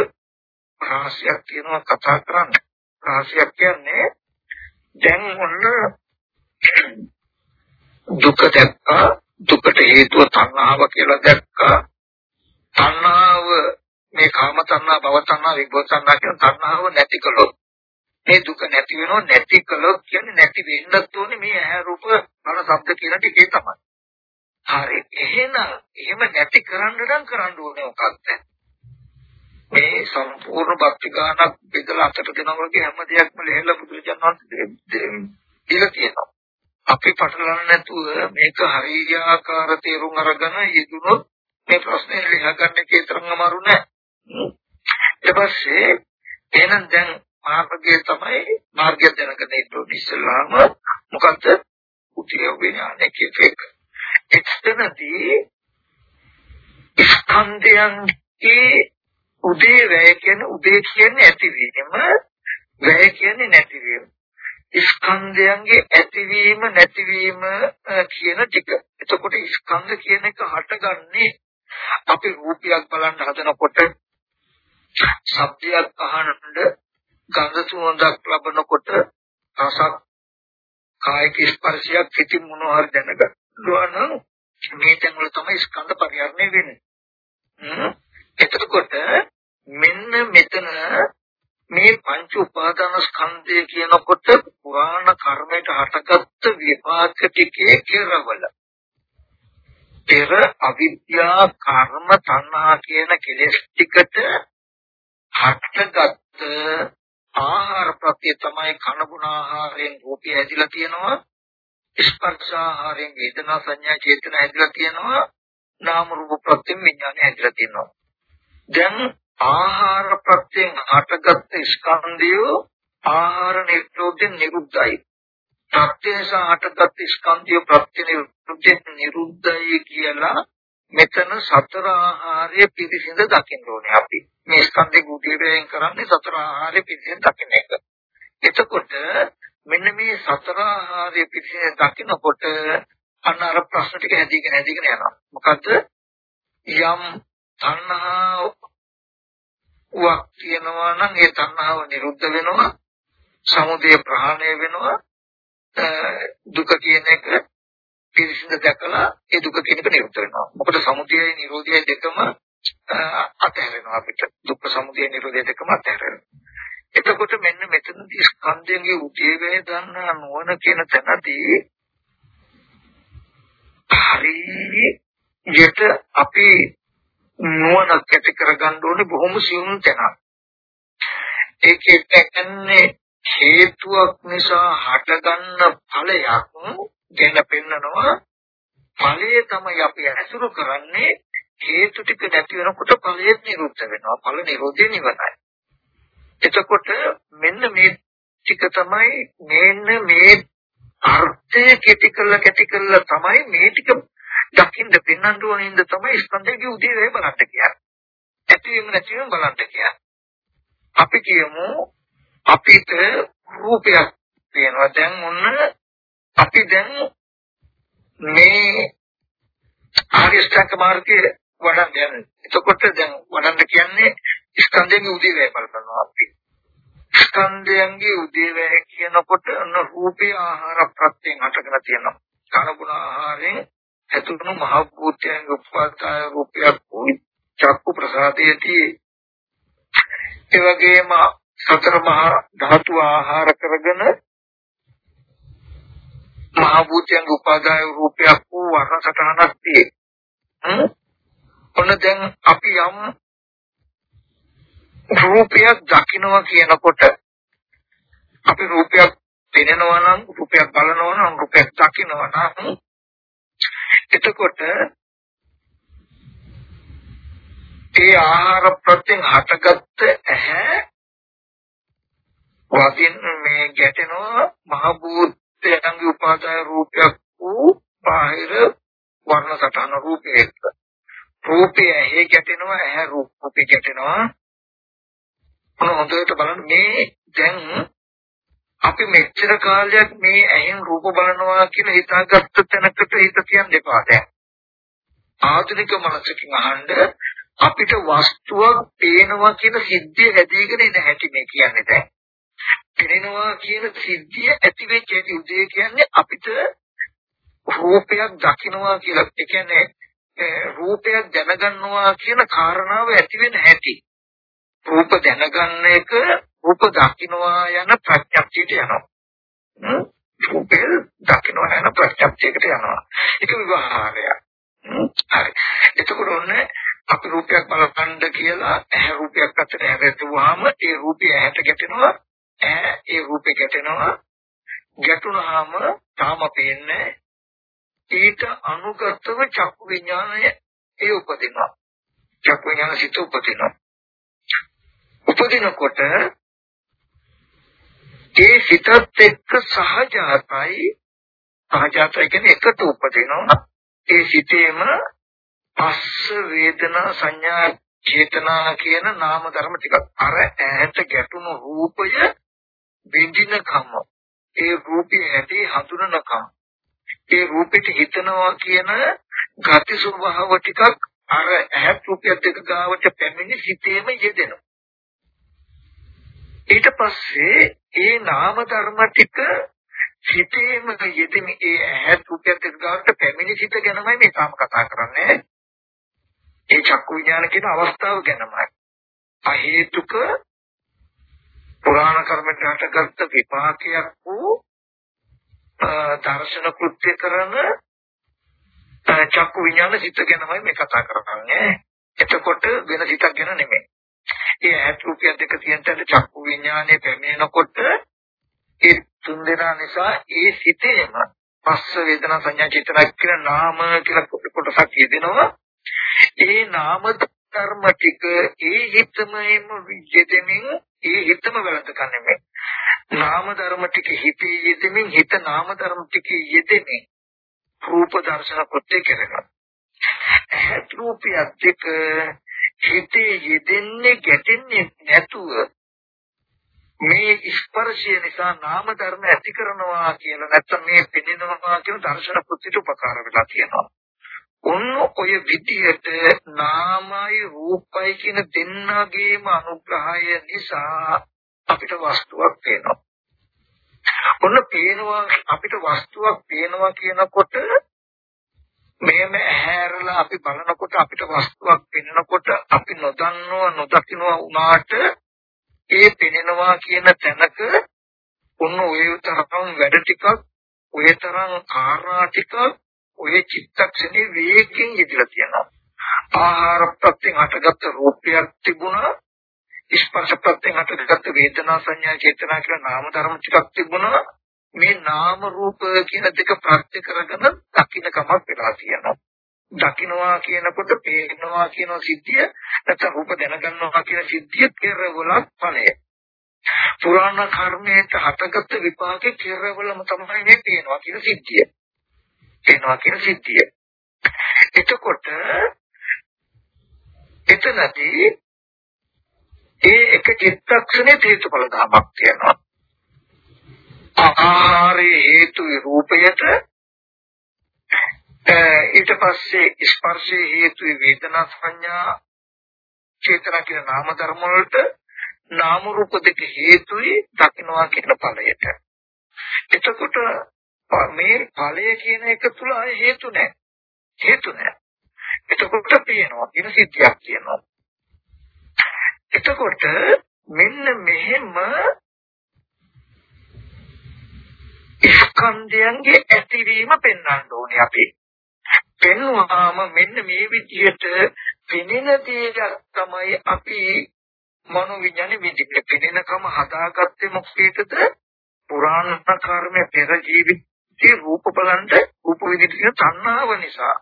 රහසක් තියෙනවා කතා කරන්න. රහසක් කියන්නේ දැන් ඔන්න දුක දැක්කා දුකට හේතුව තණ්හාව කියලා දැක්කා තණ්හාව මේ කාම තණ්හා භව තණ්හා විභව තණ්හා කියන තණ්හාව නැති කළොත් මේ දුක නැති වෙනව නැති කළොත් කියන්නේ නැති වෙන්නත් ඕනේ මේ ඇහැ රූප කන ශබ්ද කියන ටිකේ තමයි. හරි. එහෙනම් එහෙම නැති කරන්න නම් කරන්න ඕනේ මොකක්ද? මේ සම්පූර්ණ භක්ති ගානක් බෙදලා අතට දෙනවා වගේ හැම දෙයක්ම ලෙහෙලා බුදුරජාණන් වහන්සේ දීලා තියෙනවා. අපි පටලන්න නැතුව මේක හරියාකාර තේරුම් අරගෙන යෙදුනොත් මේ ප්‍රශ්නේ ලියා ගන්න එක තරම් අමාරු නෑ. ඊට පස්සේ එහෙනම් දැන් මාර්ගය තමයි මාර්ගය දැනගෙන ඉන්න ඉස්සෙල්ලාම මොකද්ද උතිය විඥානය කියන එක. එතනදී ස්කන්ධයන්ගේ උදේ වැය කියන උදේ කියන්නේ ඇතිවීම වැය කියන්නේ නැතිවීම. ස්කන්ධයන්ගේ ඇතිවීම නැතිවීම කියන ටික. එතකොට ස්කන්ධ කියන එක හටගන්නේ අපි රූපයක් බලන්න හදනකොට ශබ්දයක් අහනකොට ගඳ සුවඳක් ලබනකොට රසක් කායික ස්පර්ශයක් පිටින් මොනවා හරි දැනගන්නවා නම් මේ තැන් වල තමයි ස්කන්ධ පරිහරණය වෙන්නේ. එතකොට මෙන්න මෙතන මේ පංච උපාදාන ස්කන්ධය කියනකොට පුරාණ කර්මයට හටගත්ත විපාක ටිකේ කෙරවල. පෙර අවිද්‍යා කර්ම තණ්හා කියන කෙලෙස් ටිකට හටගත්ත ආහාර ප්‍රත්‍ය තමයි කන බුන ආහාරයෙන් රූපය ඇදිලා තියෙනවා. ස්පර්ශ ආහාරයෙන් වේදනා සංඥා චේතන ඇදිලා තියෙනවා. නාම රූප ප්‍රත්‍යයෙන් විඥානය ඇදිලා තියෙනවා. දැන් ආහාර ප්‍රත්‍යයෙන් හටගත් ස්කන්ධය ආහාර නිරෝධයෙන් නිරුද්ධයි ප්‍රත්‍යයෙන් හටගත් ස්කන්ධය ප්‍රත්‍ය නිරුද්ධයෙන් නිරුද්ධයි කියලා මෙතන සතර ආහාරය පිරිසිඳ දකින්න ඕනේ අපි. මේ ස්කන්ධේ ගුටියෙන් කරන්නේ සතර ආහාරය පිරිසිඳ දකින්න එක. එතකොට මෙන්න මේ සතර ආහාරය පිරිසිඳ දකිනකොට අන්න අර ප්‍රශ්න ටික හැදීගෙන හැදීගෙන යනවා. මොකද යම් තණ්හාවක් කියනවා නම් ඒ තණ්හාව නිරුද්ධ වෙනවා. සමුදය ප්‍රහාණය වෙනවා. දුක කියන එක පිරිසිදු දැකලා ඒ දුක කියන එක නිරුද්ධ වෙනවා. මොකද සමුදයයි නිරෝධයයි දෙකම අතහැරෙනවා අපිට දුක්ඛ සමුදය නිරෝධය දෙකම අතහැරෙනවා එතකොට මෙන්න මෙතනදී ස්කන්ධයන්ගේ උදේවැය දන්නා නොවන කියන තැනදී හරියට අපි නුවණක් ඇති කරගන්න ඕනේ බොහොම සියුම් තැනක්. ඒකේ කියන්නේ හේතුවක් නිසා හටගන්න ඵලයක් ගැන පෙන්නනවා. ඵලය තමයි අපි ඇසුරු කරන්නේ හේතු ටික නැති වෙනකොට ඵලය නිරුද්ධ වෙනවා. ඵල නිරෝධය නිවනයි. එතකොට මෙන්න මේ ටික තමයි මේන්න මේ අර්ථය කෙටි කළා කෙටි කළා තමයි මේ ටික දකින්න පෙන්වන්න ඕනින්ද තමයි ස්කන්ධයේ උදේ වේ බලන්න කියන්නේ. ඇතිවීම නැතිවීම බලන්න කියන්නේ. අපි කියමු අපිට රූපයක් තියෙනවා. දැන් ඔන්න අපි දැන් මේ ආර්ය ශ්‍රැංක මාර්ගයේ වඩන්න යන්නේ. එතකොට දැන් වඩන්න කියන්නේ ස්කන්ධයන්ගේ උදේවැය බලනවා අපි. ස්කන්ධයන්ගේ උදේවැය කියනකොට අන්න රූපේ ආහාර ප්‍රත්‍යයෙන් හටගෙන තියෙනවා. කනගුණ ආහාරයෙන් ඇතුළු මහ භූතයන්ගේ උපපාදාය රූපයක් වූ චක්කු ප්‍රසාදයේදී ඒ වගේම සතර මහා ධාතු ආහාර කරගෙන මහ භූතයන්ගේ උපාදාය රූපයක් වූ වර්ණ සටහනක් තියෙන්නේ. ඔන්න දැන් අපි යම් රූපයක් දකිනවා කියනකොට අපි රූපයක් පෙනෙනවා නම් රූපයක් බලනවා නම් රූපයක් දකිනවා නම් එතකොට ඒ ආහාර ප්‍රත්‍යයෙන් හටගත්ත ඇහැ වදින් මේ ගැටෙනවා. මහ භූතයන්ගේ උපාදාය රූපයක් වූ බාහිර වර්ණ සටහන රූපයක. රූපය ඇහි ගැටෙනවා ඇහැ රූපේ ගැටෙනවා. මොන හොඳට බලන්න මේ දැන් අපි මෙච්චර කාලයක් මේ ඇහෙන් රූප බලනවා කියලා හිතාගත්ත තැනකට හිත තියන්න එපා දැන්. ආධුනික මනසකින් අහන්න අපිට වස්තුවක් පේනවා කියන සිද්ධිය හැදීගෙන එන හැටි මේ කියන්නේ දැන්. පේනවා කියන සිද්ධිය ඇති වෙච්ච හැටි උදේ කියන්නේ අපිට රූපයක් දකින්නවා කියලා. ඒ කියන්නේ රූපයක් දැනගන්නවා කියන කාරණාව ඇති වෙන හැටි. රූප දැනගන්න එක රූප දකින්නවා යන ප්‍රත්‍යක්ෂයට යනවා. රූපේ දකින්නවා යන ප්‍රත්‍යක්ෂයකට යනවා. ඒක විවහාරය. හරි. එතකොට ඔන්නේ අපි රූපයක් බලපන්න කියලා ඇහැ රූපයක් අතර හැරෙතුවාම ඒ රූපය ඇහැට ගැටෙනවා. ඇහැ ඒ රූපේ ගැටෙනවා. ගැටුණාම තාම පේන්නේ ඊට අනුගතව චක්කු විඥානය ඒ උපදිනවා. චක්කු විඥාන සිත උපදිනවා. උපදිනකොට ඒ සිතත් එක්ක සහජාතයි. සහජාතයි කියන්නේ එකට උපදිනවා. ඒ සිතේම පස්ස වේදනා සංඥා චේතනා කියන නාම ධර්ම ටිකක් අර ඈත ගැටුණු රූපය බින්දිනකම ඒ රූපේ ඇති හඳුනනකම ඒ රූපෙට හිතනවා කියන ගති ස්වභාව ටිකක් අර ඇහත් රූපයත් එක්ක ගාවට පැමිණි සිතේම යෙදෙනවා. ඊට පස්සේ ඒ නාම ධර්ම ටික හිතේම යෙදෙමි ඒ ඇහත් රූපයත් එක්ක ගාවට පැමිණි සිත ගැනමයි මේ තාම කතා කරන්නේ. ඒ චක්කු විඥාන කියන අවස්ථාව ගැනමයි. අහේතුක පුරාණ කර්මෙන් හටගත්ත විපාකයක් වූ දර්ශන කෘත්‍ය කරන චක්කු විඥාන සිත ගැනමයි මේ කතා කරන්නේ. එතකොට වෙන සිතක් ගැන නෙමෙයි. ඒ ඇත් රූපය දෙක තියෙන තැන චක්කු විඥානය පැමිණෙනකොට ඒ තුන් දෙනා නිසා ඒ සිතේම පස්ස වේදනා සංඥා චේතනා කියන නාම කියලා කොටසක් යෙදෙනවා. ඒ නාම ධර්ම ටික ඒ හිතමෙම යෙදෙමින් ඒ හිතම වැළඳ ගන්නෙ නාම ධර්ම ටික හිතේ යෙදෙමින් හිත නාම ධර්ම ටික යෙදෙමින් රූප දර්ශන කෘත්‍ය කරනවා. ඇත් රූපය දෙක හිතේ යෙදෙන්නේ ගැටෙන්නේ නැතුව මේ ස්පර්ශය නිසා නාම ධර්ම ඇති කරනවා කියලා නැත්නම් මේ පිළිනවනවා කියන දර්ශන කෘත්‍යට උපකාර වෙලා තියෙනවා. ඔන්න ඔය විදිහට නාමයි රූපයි කියන දෙන්නගේම අනුග්‍රහය නිසා අපිට වස්තුවක් පේනවා. ඔන්න පේනවා අපිට වස්තුවක් පේනවා කියනකොට මේම ඇහැරලා අපි බලනකොට අපිට වස්තුවක් පෙනෙනකොට අපි නොදන්නව නොදකින්ව වුණාට ඒ පෙනෙනවා කියන තැනක ඔන්න ඔය තරම් වැඩ ටිකක් ඔය තරම් කාරණා ටික ඔය චිත්තක්ෂණේ වේගයෙන් යෙදලා තියෙනවා. ආහාර ප්‍රත්‍යයෙන් හටගත්ත රූපයක් තිබුණා ස්පර්ශ ප්‍රත්‍යයෙන් හටගත්ත වේදනා සංඥා චේතනා කියලා නාම ධර්ම ටිකක් තිබුණා. මේ නාම රූප කියන දෙක ප්‍රත්‍ය කරගෙන දකින්න කමක් වෙලා තියෙනවා. දකින්නවා කියනකොට පේනවා කියන සිද්ධිය නැත්නම් රූප දැනගන්නවා කියන සිද්ධිය කෙරවලක් ඵලය. පුරාණ කර්මයට හටගත්ත විපාකේ කෙරවලම තමයි මේ පේනවා කියන සිද්ධිය. පේනවා කියන සිද්ධිය. එතකොට එතනදී ඒ එක චිත්තක්ෂණේ හේතුඵල ධමයක් තියෙනවා. ආහාරයේ හේතු රූපයට ඊට පස්සේ ස්පර්ශයේ හේතු වේදනා සංඥා චේතනා කියන නාම ධර්ම වලට නාම රූප දෙක හේතුයි දකින්නවා කියන ඵලයට. එතකොට මේ ඵලය කියන එක තුල හේතු නැහැ. හේතු නැහැ. එතකොට පේනවා කියන සිද්ධියක් තියෙනවා. එතකොට මෙන්න මෙහෙම ස්කන්ධයන්ගේ ඇතිවීම පෙන්වන්න ඕනේ අපි. පෙන්වුවාම මෙන්න මේ විදිහට පෙනෙන දේක් තමයි අපි මනෝවිඥානෙ විදිහට පෙනෙනකම හදාගත්තේ මොකේද? පුරාණ කර්මයේ පෙර ජීවිතේ රූප බලන්න රූප විදිහට තණ්හාව නිසා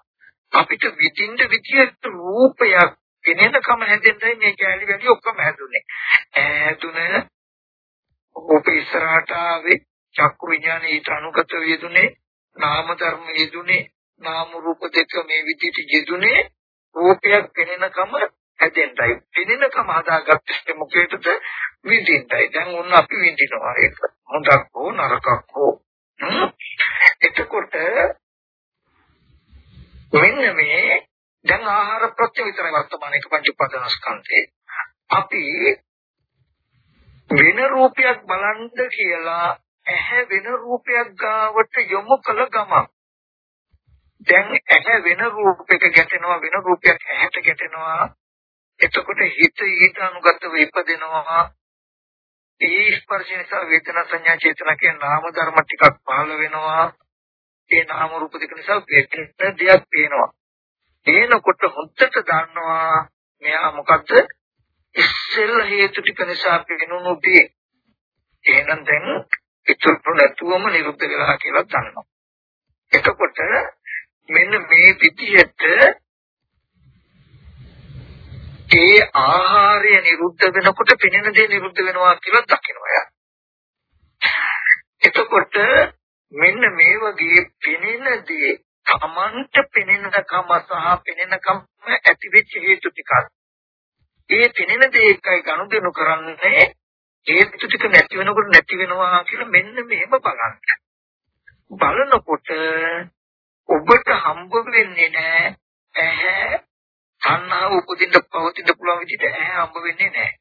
අපිට විඳින්න විදිහට රූපයක් පෙනෙනකම හැදෙන්නයි මේ කැලි වැඩි ඔක්කොම හැදුනේ. ඈතුන රූප ඉස්සරහට ආවේ චක්කු විඥානේ ඊට අනුගත වේදුනේ නාම ධර්ම යෙදුනේ නාම රූප දෙක මේ විදිහට යෙදුනේ රූපයක් පෙනෙනකම හැදෙන්නයි. පෙනෙනකම හදාගත්තේ මොකේදද? විඳින්නයි. දැන් ඔන්න අපි විඳිනවා. ඒක හොඳක් හෝ නරකක් හෝ. එතකොට මෙන්න මේ දැන් ආහාර ප්‍රත්‍ය විතරයි වර්තමාන එක පංච උපාදානස්කන්ධේ අපි වෙන රූපයක් බලන්න කියලා ඇහැ වෙන රූපයක් ගාවට යොමු කළ ගමන් දැන් ඇහැ වෙන රූපයක ගැටෙනවා වෙන රූපයක් ඇහැට ගැටෙනවා. එතකොට හිත ඊට අනුගතව ඉපදෙනවා. ඒ ස්පර්ශ නිසා වේදනා සංඥා චේතනා කියන නාම ධර්ම ටිකක් පහළ වෙනවා. ඒ නාම රූප දෙක නිසා වෙන දෙයක් පේනවා. එනකොට හොද්දට දන්නවා මෙයා මොකද්ද? ඉස්සෙල් හේතු ටික නිසා පෙනුණු දේ. එහෙනම් දැන් ඉතුරු නැතුවම නිරුද්ධ වෙලා කියලා දන්නවා. එතකොට මෙන්න මේ විදිහට ඒ ආහාරය නිරුද්ධ වෙනකොට පෙනෙන දේ නිරුද්ධ වෙනවා කියලා දකිනවා. එතකොට මෙන්න මේ වගේ පෙනෙන දේ තමන්ට පෙනෙනකම සහ පෙනෙනකම ඇතිවෙච්ච හේතු ටිකක්. ඒ පෙනෙන දේ එකයි ගනුදෙනු කරන්නේ හේතු ටික නැති වෙනකොට නැති වෙනවා කියලා මෙන්න මෙහෙම බලන්න. බලනකොට ඔබට හම්බ වෙන්නේ නැහැ ඇහැ තණ්හාව උපදින්න පවතින්න පුළුවන් විදිහට ඇහැ හම්බ වෙන්නේ නැහැ.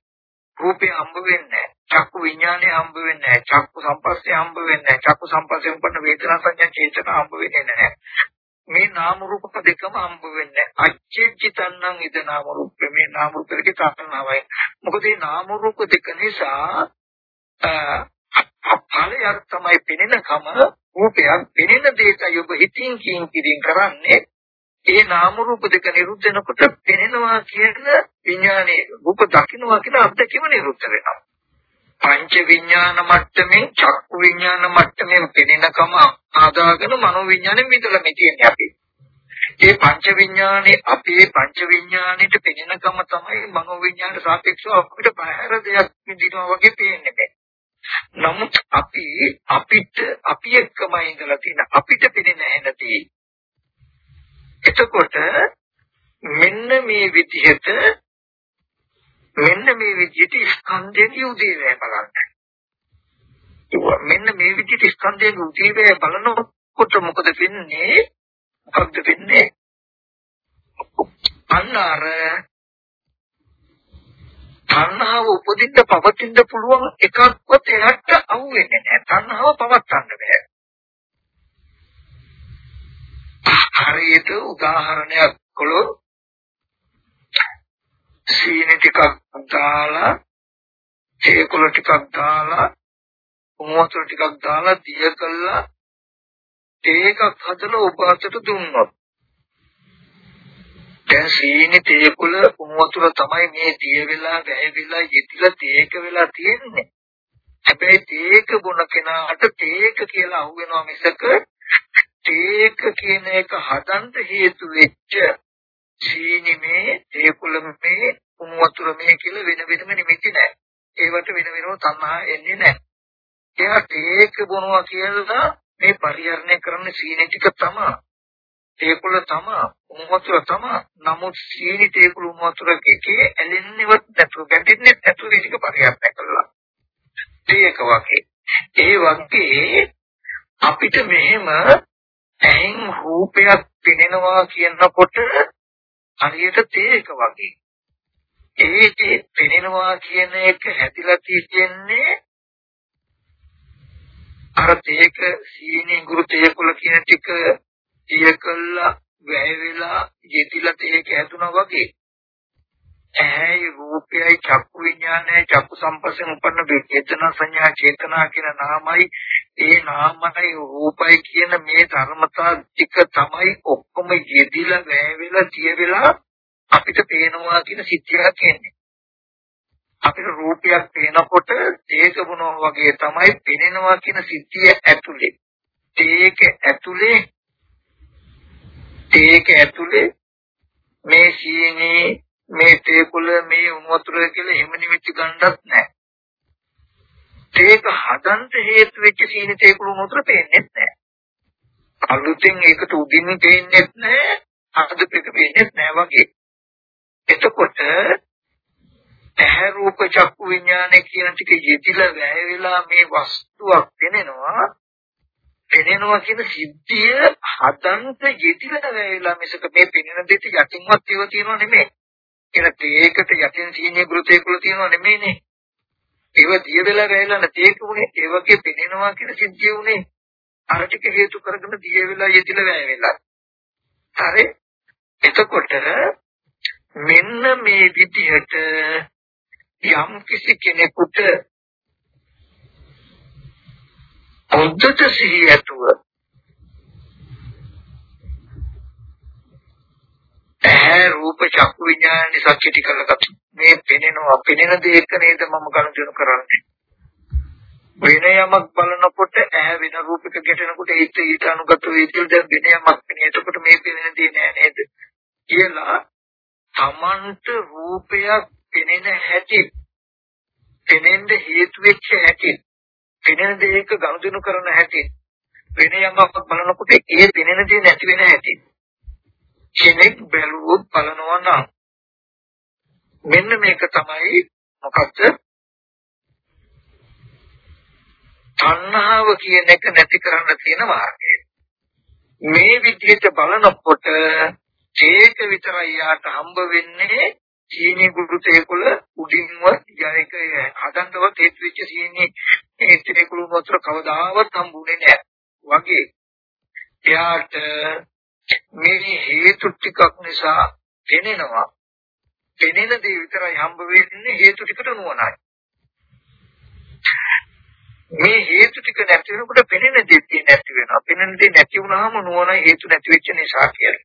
රූපේ හම්බ වෙන්නේ නැහැ. චක්කු විඥානය හම්බ වෙන්නේ නැහැ. චක්කු සංපස්සේ හම්බ වෙන්නේ නැහැ. චක්කු සංපස්සේ උපන්න වේදනා සංඥා චේතන හම්බ වෙන්නේ නැහැ. මේ නාම රූප දෙකම හම්බ වෙන්නේ අච්චේච්චි තණ්හං ඉද නාම රූප. මේ නාම රූප දෙක තණ්හාවයි. මොකද මේ නාම රූප දෙක නිසා ඵලයක් තමයි පෙනෙනකම රූපයක් පෙනෙන දෙයකයි ඔබ හිතින් කියින් කියින් කරන්නේ. ඒ නාම රූප දෙක නිරුද්ධ වෙනකොට පෙනෙනවා කියන විඥානේ රූප දකින්නවා කියන අත්දැකීම නිරුද්ධ වෙනවා. පංච විඥාන මට්ටමින් චක්කු විඥාන මට්ටමින් පෙනෙනකම ආදාගෙන මනෝ විඥාණයෙන් විතර මෙතියන්නේ අපි. ඒ පංච විඥානේ අපේ පංච විඥානෙට පෙනෙනකම තමයි මනෝ විඥාන සාපේක්ෂව අපිට බාහිර දෙයක් විඳිනවා වගේ පේන්නේ. නමුත් අපි අපිට අපි එක්කමයි ඉඳලා තියෙන අපිට පෙනෙන නැති. එතකොට මෙන්න මේ විදිහට මෙන්න මේ විදිහට ස්කන්ධයේ උදේවැය බලන්න. මෙන්න මේ විදිහට ස්කන්ධයේ උදේවැය බලනකොට මොකද වෙන්නේ? මොකද වෙන්නේ? අන්නාර තණ්හාව උපදින්න පවතින්න පුළුවන් එකක්වත් එහාට අහු වෙන්නේ නැහැ. තණ්හාව පවත්වන්න බෑ. හරියට උදාහරණයක් කළොත් සීනි ටිකක් දාලා තේකුල ටිකක් දාලා උමෝතර ටිකක් දාලා දිය කළා. තේකක් හදලා ඔබ අතට දුන්නොත්. දැන් සීනි තේකුල උමෝතර තමයි මේ දිය වෙලා වැය වෙලා යෙතිලා තේක වෙලා තියෙන්නේ. හැබැයි තේක බොන කෙනාට තේක කියලා අහුවෙනවා මිසක තේක කියන එක හදන්න හේතු වෙච්ච සීනි මේ තේකුල මේ කුණු වතුර මේ කියලා වෙන වෙනම නිමිති නැහැ. ඒවට වෙන වෙනම තණ්හා එන්නේ නැහැ. ඒවා තේක බොනවා කියලා මේ පරිහරණය කරන සීනි ටික තමයි. තේකුල තමයි, කුණු වතුර තමයි. නමුත් සීනි තේකුල කුණු වතුර එකේ ඇලෙන්නේවත් නැතුව, ගැටෙන්නේ නැතුව මේක පරිහරණය කළා. ඒක වගේ. ඒ වගේ අපිට මෙහෙම ඇහෙන් රූපයක් පෙනෙනවා කියනකොට හරියට තේක වගේ. ඒකේ පෙනෙනවා කියන එක හැදිලා තියෙන්නේ අර තේක සීනි ගුරු තේකුල කියන ටික තියකල්ලා වැය වෙලා යෙදිලා තේක හැදුනා වගේ. ඇහැයි රූපයයි චක්කු විඥානයයි චක්කු සම්පස්යෙන් උපන්න වේදන සංඥා චේතනා කියන නාමයි. ඒ නාමයි රූපයි කියන මේ ධර්මතා ටික තමයි ඔක්කොම යෙදිලා වැය වෙලා තිය වෙලා අපිට පේනවා කියන සිද්ධියක් එන්නේ. අපිට රූපයක් පේනකොට ඒක වුණා වගේ තමයි පෙනෙනවා කියන සිද්ධිය ඇතුලේ. ඒක ඇතුලේ ඒක ඇතුලේ මේ සීනේ මේ තේකුල මේ උණු වතුර කියලා එහෙම නිමිති ගන්නවත් නැහැ. ඒක හදන්න හේතු වෙච්ච සීනි තේකුල උණු වතුර පේන්නේ නැහැ. අලුතෙන් ඒකට උදින්න පේන්නේ නැහැ. හදපු එක පේන්නේ නැහැ වගේ. එතකොට ඇහැ රූප චක්කු විඥානය කියන ටික යෙතිලා වැය වෙලා මේ වස්තුවක් පෙනෙනවා පෙනෙනවා කියන සිද්ධිය හදන්ත යෙතිලා වැය වෙලා මිසක මේ පෙනෙන දෙයට යටින්වත් ඒව තියෙනව නෙමෙයි එනත් ඒකට යටින් සීනිය ගෘතේකුල තියෙනව නෙමෙයිනේ. ඒව දිය වෙලා ගෑලා නැති ඒක උනේ ඒ වගේ පෙනෙනවා කියන සිද්ධිය උනේ අර ටික හේතු කරගෙන දිය වෙලා යෙදිලා වැය වෙලා. හරි. එතකොට මෙන්න මේ විදිහට යම් කිසි කෙනෙකුට හොඳට සිහිය ඇතුව ඇහැ රූප චක්කු විඥාන නිසා කිටි කරලා මේ පෙනෙනවා පෙනෙන දේ එක නේද මම ගනුදෙනු කරන්නේ. වෙන යමක් බලනකොට ඇහැ වෙන රූපයක ගැටෙනකොට ඒත් ඊට අනුගත වේදිල් දැන් වෙන යමක් පෙනේ එතකොට මේ පෙනෙන දේ නෑ නේද? කියලා තමන්ට රූපයක් පෙනෙන හැටි පෙනෙන්න හේතු වෙච්ච හැටි පෙනෙන දේක ගනුදෙනු කරන හැටි වෙන යමක් බලනකොට ඒ පෙනෙන දේ නැති වෙන හැටි කෙනෙක් බැලුවොත් බලනවා නම්. මෙන්න මේක තමයි මොකක්ද තණ්හාව කියන එක නැති කරන්න තියෙන මාර්ගය. මේ විදිහට බලනකොට ඒක විතරයි යාට හම්බ වෙන්නේ සීනි කුඩු තේකුල උඩින්ව යයික හදන්නවත් හේතු වෙච්ච සීනි ඒ තේකුල වතුර කවදාවත් හම්බුනේ නැහැ. වගේ. එයාට මේ හේතු ටිකක් නිසා පෙනෙනවා. පෙනෙන දේ විතරයි හම්බ වෙන්නේ හේතු ටිකට නුවණයි. මේ හේතු ටික නැති වෙනකොට පෙනෙන දේ නැති වෙනවා. පෙනෙන දේ නැති වුනහම නුවණ හේතු නැති වෙච්ච නිසා කියලා.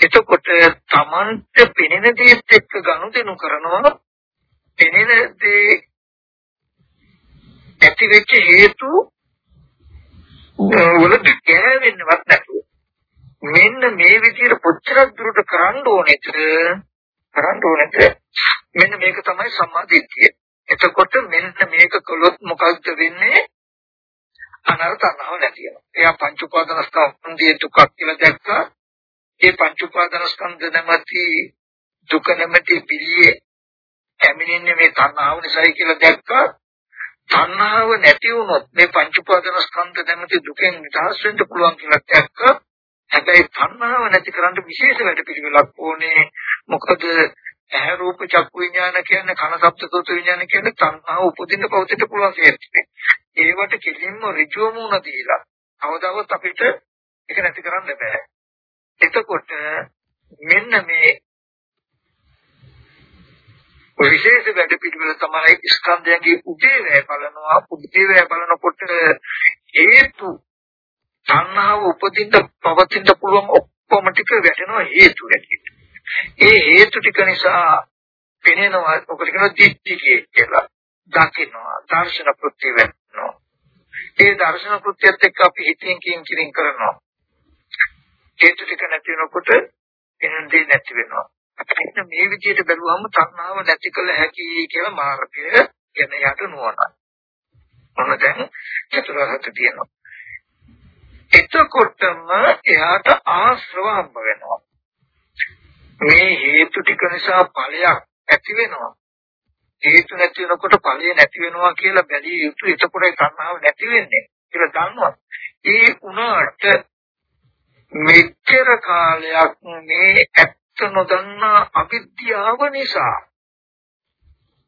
එතකොට Tamanට පෙනෙන දේත් එක්ක ගනුදෙනු කරනවා පෙනෙන දේ ඇති වෙච්ච හේතු වල ගැවෙන්නවත් නැතුව මෙන්න මේ විදිහට කොච්චරක් දුරට කරන්න ඕනේද කරන්න ඕනේද මෙන්න මේක තමයි සම්මාදිට්ඨිය. එතකොට මෙන්න මේක කළොත් මොකක්ද වෙන්නේ? අනර්ථනව නැති වෙනවා. එයා පංච උපාදානස්කන්ධයේ දුකක් කියලා දැක්කා. ඒ පංච උපාදානස්කන්ධ නැමැති දුක නැමැති පිළියේ ඇමිනෙන්නේ මේ තණ්හාව නිසායි කියලා දැක්කා. තණ්හාව නැති වුණොත් මේ පංච උපාදානස්කන්ධ නැමැති දුකෙන් නිදහස් වෙන්න පුළුවන් කියලා දැක්කා. හැබැයි තණ්හාව නැති කරන්න විශේෂ වැඩ පිළිවෙලක් ඕනේ. මොකද ඇහැ රූප චක්කු විඥාන කියන්නේ කන ශබ්ද සෝත විඥාන කියන්නේ තණ්හාව උපදින්න පවතින්න පුළුවන් හේතුනේ. ඒවට කෙලින්ම ඍජුවම උන දීලා අවදාවත් අපිට ඒක නැති කරන්න බෑ. එතකොට මෙන්න මේ විශේෂ වැඩ පිළිවෙල තමයි ස්කන්ධයන්ගේ උදේවැය බලනවා උදේවැය බලනකොට හේතු සංහව උපදින්න පවතින්න පුළුවන් ඔක්කොම ටික වැටෙනවා හේතු හැටියට. ඒ හේතු ටික නිසා පෙනෙනවා ඔකට කියනවා දිට්ඨිය කියලා. දකින්නවා දර්ශන කෘත්‍ය වෙනවා. ඒ දර්ශන කෘත්‍යත් එක්ක අපි හිතින් කින් කිරින් කරනවා. හේතු ටික නැති වෙනකොට එන්නේ නැති වෙනවා. අපිට මේ විදිහට බැලුවම තණ්හාව නැති කළ හැකි කියලා මාර්ගය ගැන යට නුවණයි. මොන දැන් චතුරාර්ය සත්‍ය තියෙනවා. එතකොටම එයාට ආශ්‍රව හම්බ වෙනවා. මේ හේතු ටික නිසා ඵලයක් ඇති වෙනවා. හේතු නැති වෙනකොට ඵලය නැති වෙනවා කියලා බැලිය යුතු. එතකොට තණ්හාව නැති වෙන්නේ කියලා දන්නවා. ඒ උනාට මෙච්චර කාලයක් මේ ඇත්ත නොදන්නා අවිද්‍යාව නිසා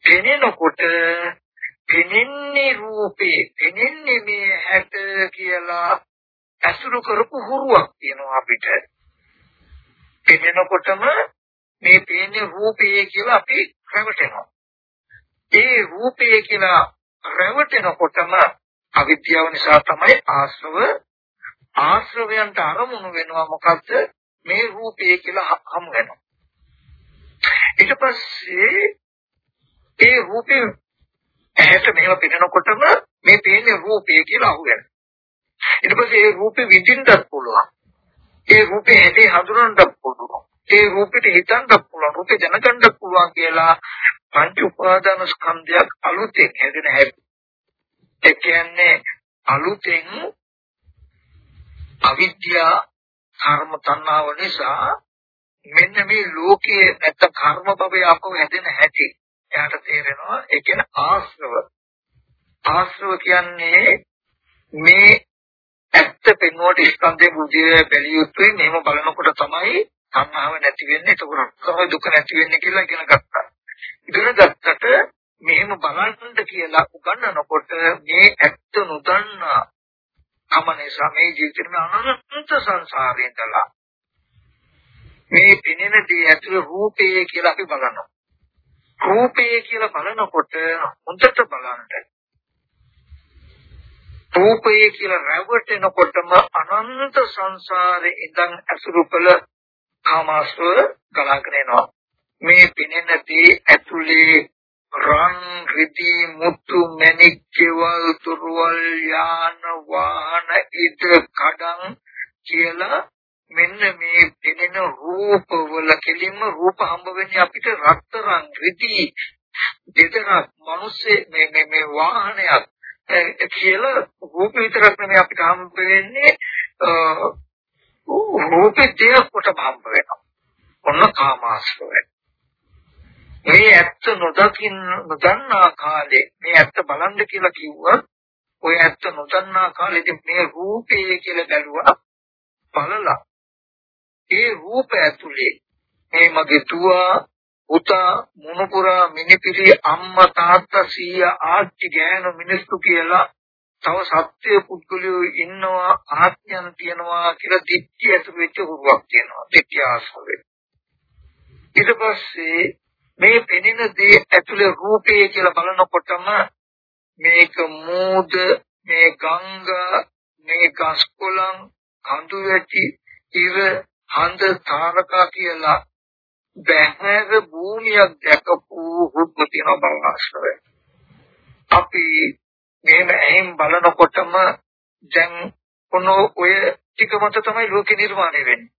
පෙනෙනකොට පෙනෙන්නේ රූපේ පෙනෙන්නේ මේ ඇට කියලා ඇසුරු කරපු හුරුවක් තියෙනවා අපිට. පෙනෙනකොටම මේ පේන්නේ රූපේ කියලා අපි රැවටෙනවා. ඒ රූපේ කියලා රැවටෙනකොටම අවිද්‍යාව නිසා තමයි ආශ්‍රව ආශ්‍රවයන්ට අරමුණු වෙනවා. මොකද්ද? මේ රූපේ කියලා හමු වෙනවා. ඊට පස්සේ ඒ රූපේ ඇහැට මේව පෙනෙනකොටම මේ පේන්නේ රූපේ කියලා අහුවෙනවා ඊට පස්සේ ඒ රූපේ විඳින්නත් පුළුවන්. ඒ රූපේ හැදී හඳුනන්නත් පුළුවන්. ඒ රූපෙට හිතන්නත් පුළුවන්. රූපේ දැනගන්නත් පුළුවන් කියලා පංච උපාදාන ස්කන්ධයක් අලුතෙන් හැදෙන හැටි. ඒ කියන්නේ අලුතෙන් අවිද්‍යා කර්ම තණ්හාව නිසා මෙන්න මේ ලෝකයේ නැත්නම් කර්ම භවය අපව හැදෙන හැටි එයාට තේරෙනවා. ඒ කියන්නේ ආශ්‍රව. ආශ්‍රව කියන්නේ මේ ඇත්ත පෙන්වුවට ස්කන්ධේ බුද්ධිය බැලිය යුතුයි මෙහෙම බලනකොට තමයි තණ්හාව නැති වෙන්නේ එතකොට තමයි දුක නැති වෙන්නේ කියලා ඉගෙන ගත්තා ඉගෙන ගත්තට මෙහෙම බලන්න කියලා උගන්වනකොට මේ ඇත්ත නොදන්නා තම නිසා මේ ජීවිතේම අනන්ත සංසාරේ ඉඳලා මේ පිනෙන දේ ඇතුළේ රූපේ කියලා අපි බලනවා. රූපේ කියලා බලනකොට හොඳට බලන්න. රූපේ කියලා රැවටෙනකොටම අනන්ත සංසාරේ ඉඳන් අසුරු කළ කාමාශ්‍රව ගලාගෙන එනවා. මේ පිනෙන දේ ඇතුළේ රන් රිදී මුතු මැණික් කෙවල් තුරුවල් යාන වාහන ඉද කඩන් කියලා මෙන්න මේ පෙනෙන රූපවල කෙලින්ම රූප හම්බ වෙන්නේ අපිට රත්තරන් රිදී දෙදරක් මිනිස්සේ මේ මේ මේ වාහනයක් කියලා රූප විතරක් නෙමෙයි අපිට හම්බ වෙන්නේ රූපේ දෙයක් කොට හම්බ වෙනවා. ඔන්න කාමාශ්‍රවය. මේ ඇත්ත නොදකින් නොදන්නා කාලේ මේ ඇත්ත බලන්න කියලා කිව්වොත් ඔය ඇත්ත නොදන්නා කාලේදී මේ රූපේ කියලා බැලුවා බලලා ඒ රූප ඇතුලේ මේ මගේ දුව පුතා මොනුපුරා මිනිපිරි අම්මා තාත්තා සීයා ආච්චි ගෑනු මිනිස්සු කියලා තව සත්‍ය පුද්ගලයෝ ඉන්නවා ආත්මයන් තියනවා කියලා දිට්ඨිය ඇතුළු වෙච්ච හුරුවක් තියෙනවා දිට්ඨිය ආශ්‍රවේ ඊට පස්සේ මේ පෙනෙන දේ ඇතුලේ රූපේ කියලා බලනකොටම මේක මූද මේ ගංගා මේ ගස්කොලන් කඳු වැටි ඉර හඳ තාරකා කියලා බැහැර භූමියක් දැකපු හුස්ම තියෙන බව ආශ්‍රය. අපි මෙහෙම ඇහිම් බලනකොටම දැන් ඔන්න ඔය ටික මත තමයි ලෝකේ නිර්මාණය වෙන්නේ.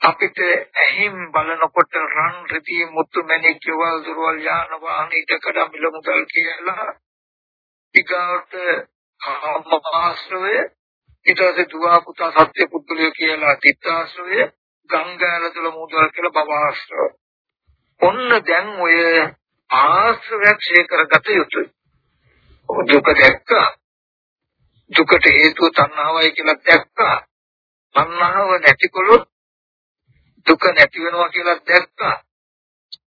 අපිට ඇහිම් බලනකොට රන් රිදී මුතු මැණික් කෙවල් දුරවල් යාන වාහන ඉදකඩ මිල මුදල් කියලා ඊගාට කාමාශ්‍රවය ඊට පස්සේ දුව පුතා සත්‍ය පුද්ගලයෝ කියලා තිත්තාශ්‍රවය ගංගාල තුල මුදල් කියලා භවආශ්‍රව ඔන්න දැන් ඔය ආශ්‍රවයක් ඡේ කරගත යුතුයි. දුක දැක්කා. දුකට හේතුව තණ්හාවයි කියලා දැක්කා. තණ්හාව නැතිකොලොත් දුක නැති වෙනවා කියලා දැක්කා.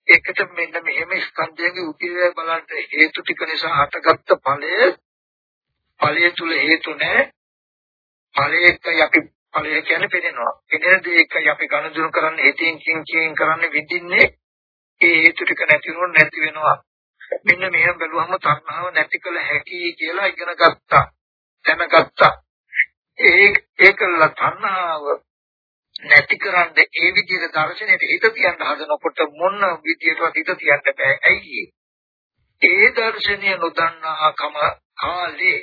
ඒකට මෙන්න මෙහෙම ස්කන්ධයන්ගේ උදේවැය බලන්න හේතු ටික නිසා හටගත්ත ඵලය. ඵලය තුල හේතු නැහැ. ඵලයකයි අපි ඵලය කියන්නේ පෙනෙනවා. පෙනෙන දේ එකයි අපි ගනුදෙනු කරන්නේ හිතින් කින් කින් කරන්නේ විඳින්නේ ඒ හේතු ටික නැති වුණොත් නැති වෙනවා. මෙන්න මෙහෙම බැලුවම තණ්හාව නැති කළ හැකි කියලා ඉගෙන ගත්තා. දැනගත්තා. ඒ ඒකල තණ්හාව නැතිකරන්න ඒ විදිහට දර්ශනයට හිත තියන්න හදනකොට මොන විදිහටවත් හිත තියන්න බෑ. ඇයි ඒ දර්ශනය නොදන්නා කම කාලේ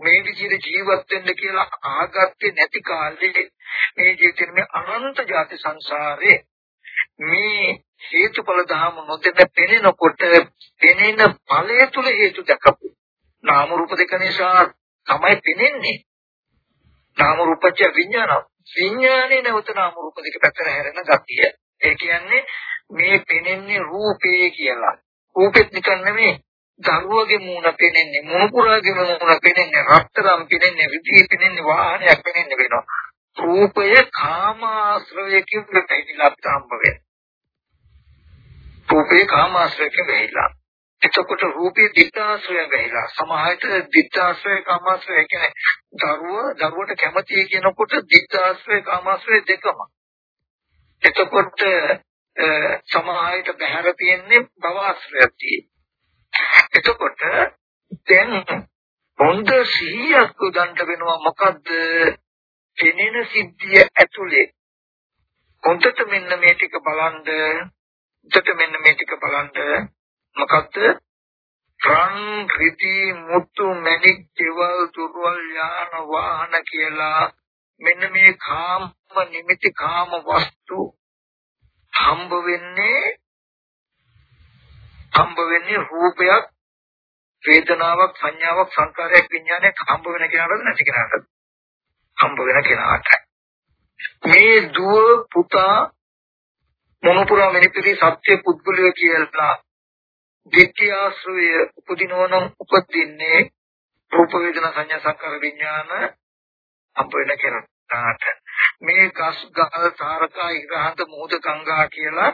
මේ විදිහට ජීවත් වෙන්න කියලා ආගත්තේ නැති කාලේ මේ ජීවිතේ මේ අනන්ත ජාති සංසාරේ. මේ හේතුඵල ධර්ම නොදෙන්න පෙනෙනකොට පෙනෙන ඵලය තුල හේතු දක්වපු නාම රූප දෙක නිසා තමයි පෙනෙන්නේ. නාම රූපච්ච විඥාන විඥානේ නැවත නාම රූප දෙක පැත්තට හැරෙන ගතිය. ඒ කියන්නේ මේ පෙනෙන්නේ රූපේ කියලා. රූපෙත් නිකන් නෙමෙයි දරුවගේ මූණ පෙනෙන්නේ මොහුපුරාගේ මූණ පෙනෙන්නේ රත්තරන් පෙනෙන්නේ විදී පෙනෙන්නේ වාහනයක් පෙනෙන්නේ වෙනවා. රූපය කාමාශ්‍රයකින් පිටිලා අපිට හම්බ වෙනවා. රූපේ කාමාශ්‍රයකින් වෙහිලා එතකොට රූපේ දිත්තාශ්‍රය වෙහිලා සමාහයට දිත්තාශ්‍රය කාමාශ්‍රය කියන්නේ දරුව දරුවට කැමති කියනකොට දිත්තාශ්‍රය කාමාශ්‍රය දෙකම. එතකොට සමාහයට බහැර තියෙන්නේ භවආශ්‍රයක් තියෙන්නේ එතකොට දැන් හොඳ සිහියක් උදන්ට වෙනවා මොකද්ද? පෙනෙන සිද්ධිය ඇතුලේ හොඳට මෙන්න මේ ටික බලන්න හොඳට මෙන්න මේ ටික බලන්න මොකද්ද? රන් රිදි මුතු මැණික් දේවල් දුර්වල් යාන වාහන කියලා මෙන්න මේ කාම නිමිති කාම වස්තු හම්බ වෙන්නේ හම්බ වෙන්නේ රූපයක් වේදනාවක් සංඥාවක් සංකාරයක් විඥානයක් හම්බ වෙන කෙනාටද නැති කෙනාටද? හම්බ වෙන කෙනාට. මේ දුව පුතා මොනපුරා මෙනිපිරි සත්‍ය පුද්ගලය කියලා විත්‍යාශ්‍රය උපදිනවනම් උපදින්නේ රූප වේදනා සංඥා සංකාර විඥාන හම්බ වෙන කෙනාට. මේ ගස් ගල් සාරකා ඉරහඳ මොහොත ගංගා කියලා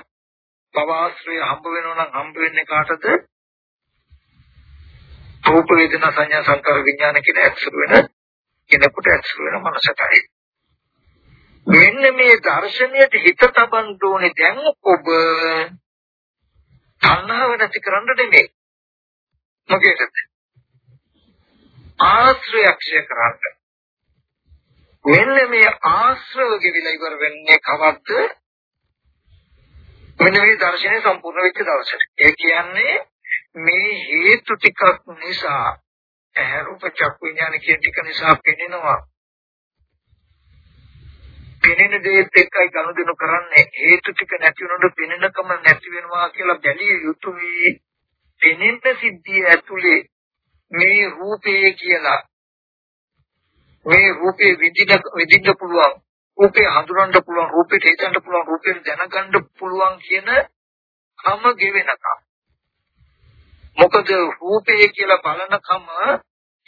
භවආශ්‍රය හම්බ වෙනවා නම් හම්බ වෙන්නේ කාටද? රූප වේදනා සංඥා සංකාර විඥාන කියන ඇක්සුරු වෙන කෙනෙකුට ඇක්සුරු වෙන මනසටයි. මෙන්න මේ දර්ශනයට හිත තබන්න ඕනේ දැන් ඔබ තණ්හාව නැති කරන්න නෙමෙයි. මොකේද? ආශ්‍රයක්ෂය කරන්න. මෙන්න මේ ආශ්‍රව ගෙවිලා ඉවර වෙන්නේ කවද්ද? මෙන්න මේ දර්ශනය සම්පූර්ණ වෙච්ච දවසට. ඒ කියන්නේ මේ හේතු ටිකක් නිසා ඇහැ රූප චක්කු විඥාන කියන ටික නිසා පෙනෙනවා. පෙනෙන දේත් එක්කයි ගනුදෙනු කරන්නේ හේතු ටික නැති වුණොත් පෙනෙනකම නැති වෙනවා කියලා බැලිය යුතුයි. පෙනෙන සිද්ධිය ඇතුලේ මේ රූපේ කියලා මේ රූපේ විඳින්න විඳින්න පුළුවන් රූපේ හඳුනන්න පුළුවන් රූපෙට හිතන්න පුළුවන් රූපෙට දැනගන්න පුළුවන් කියන කම ගෙවෙනකම්. මොකද රූපේ කියලා බලනකම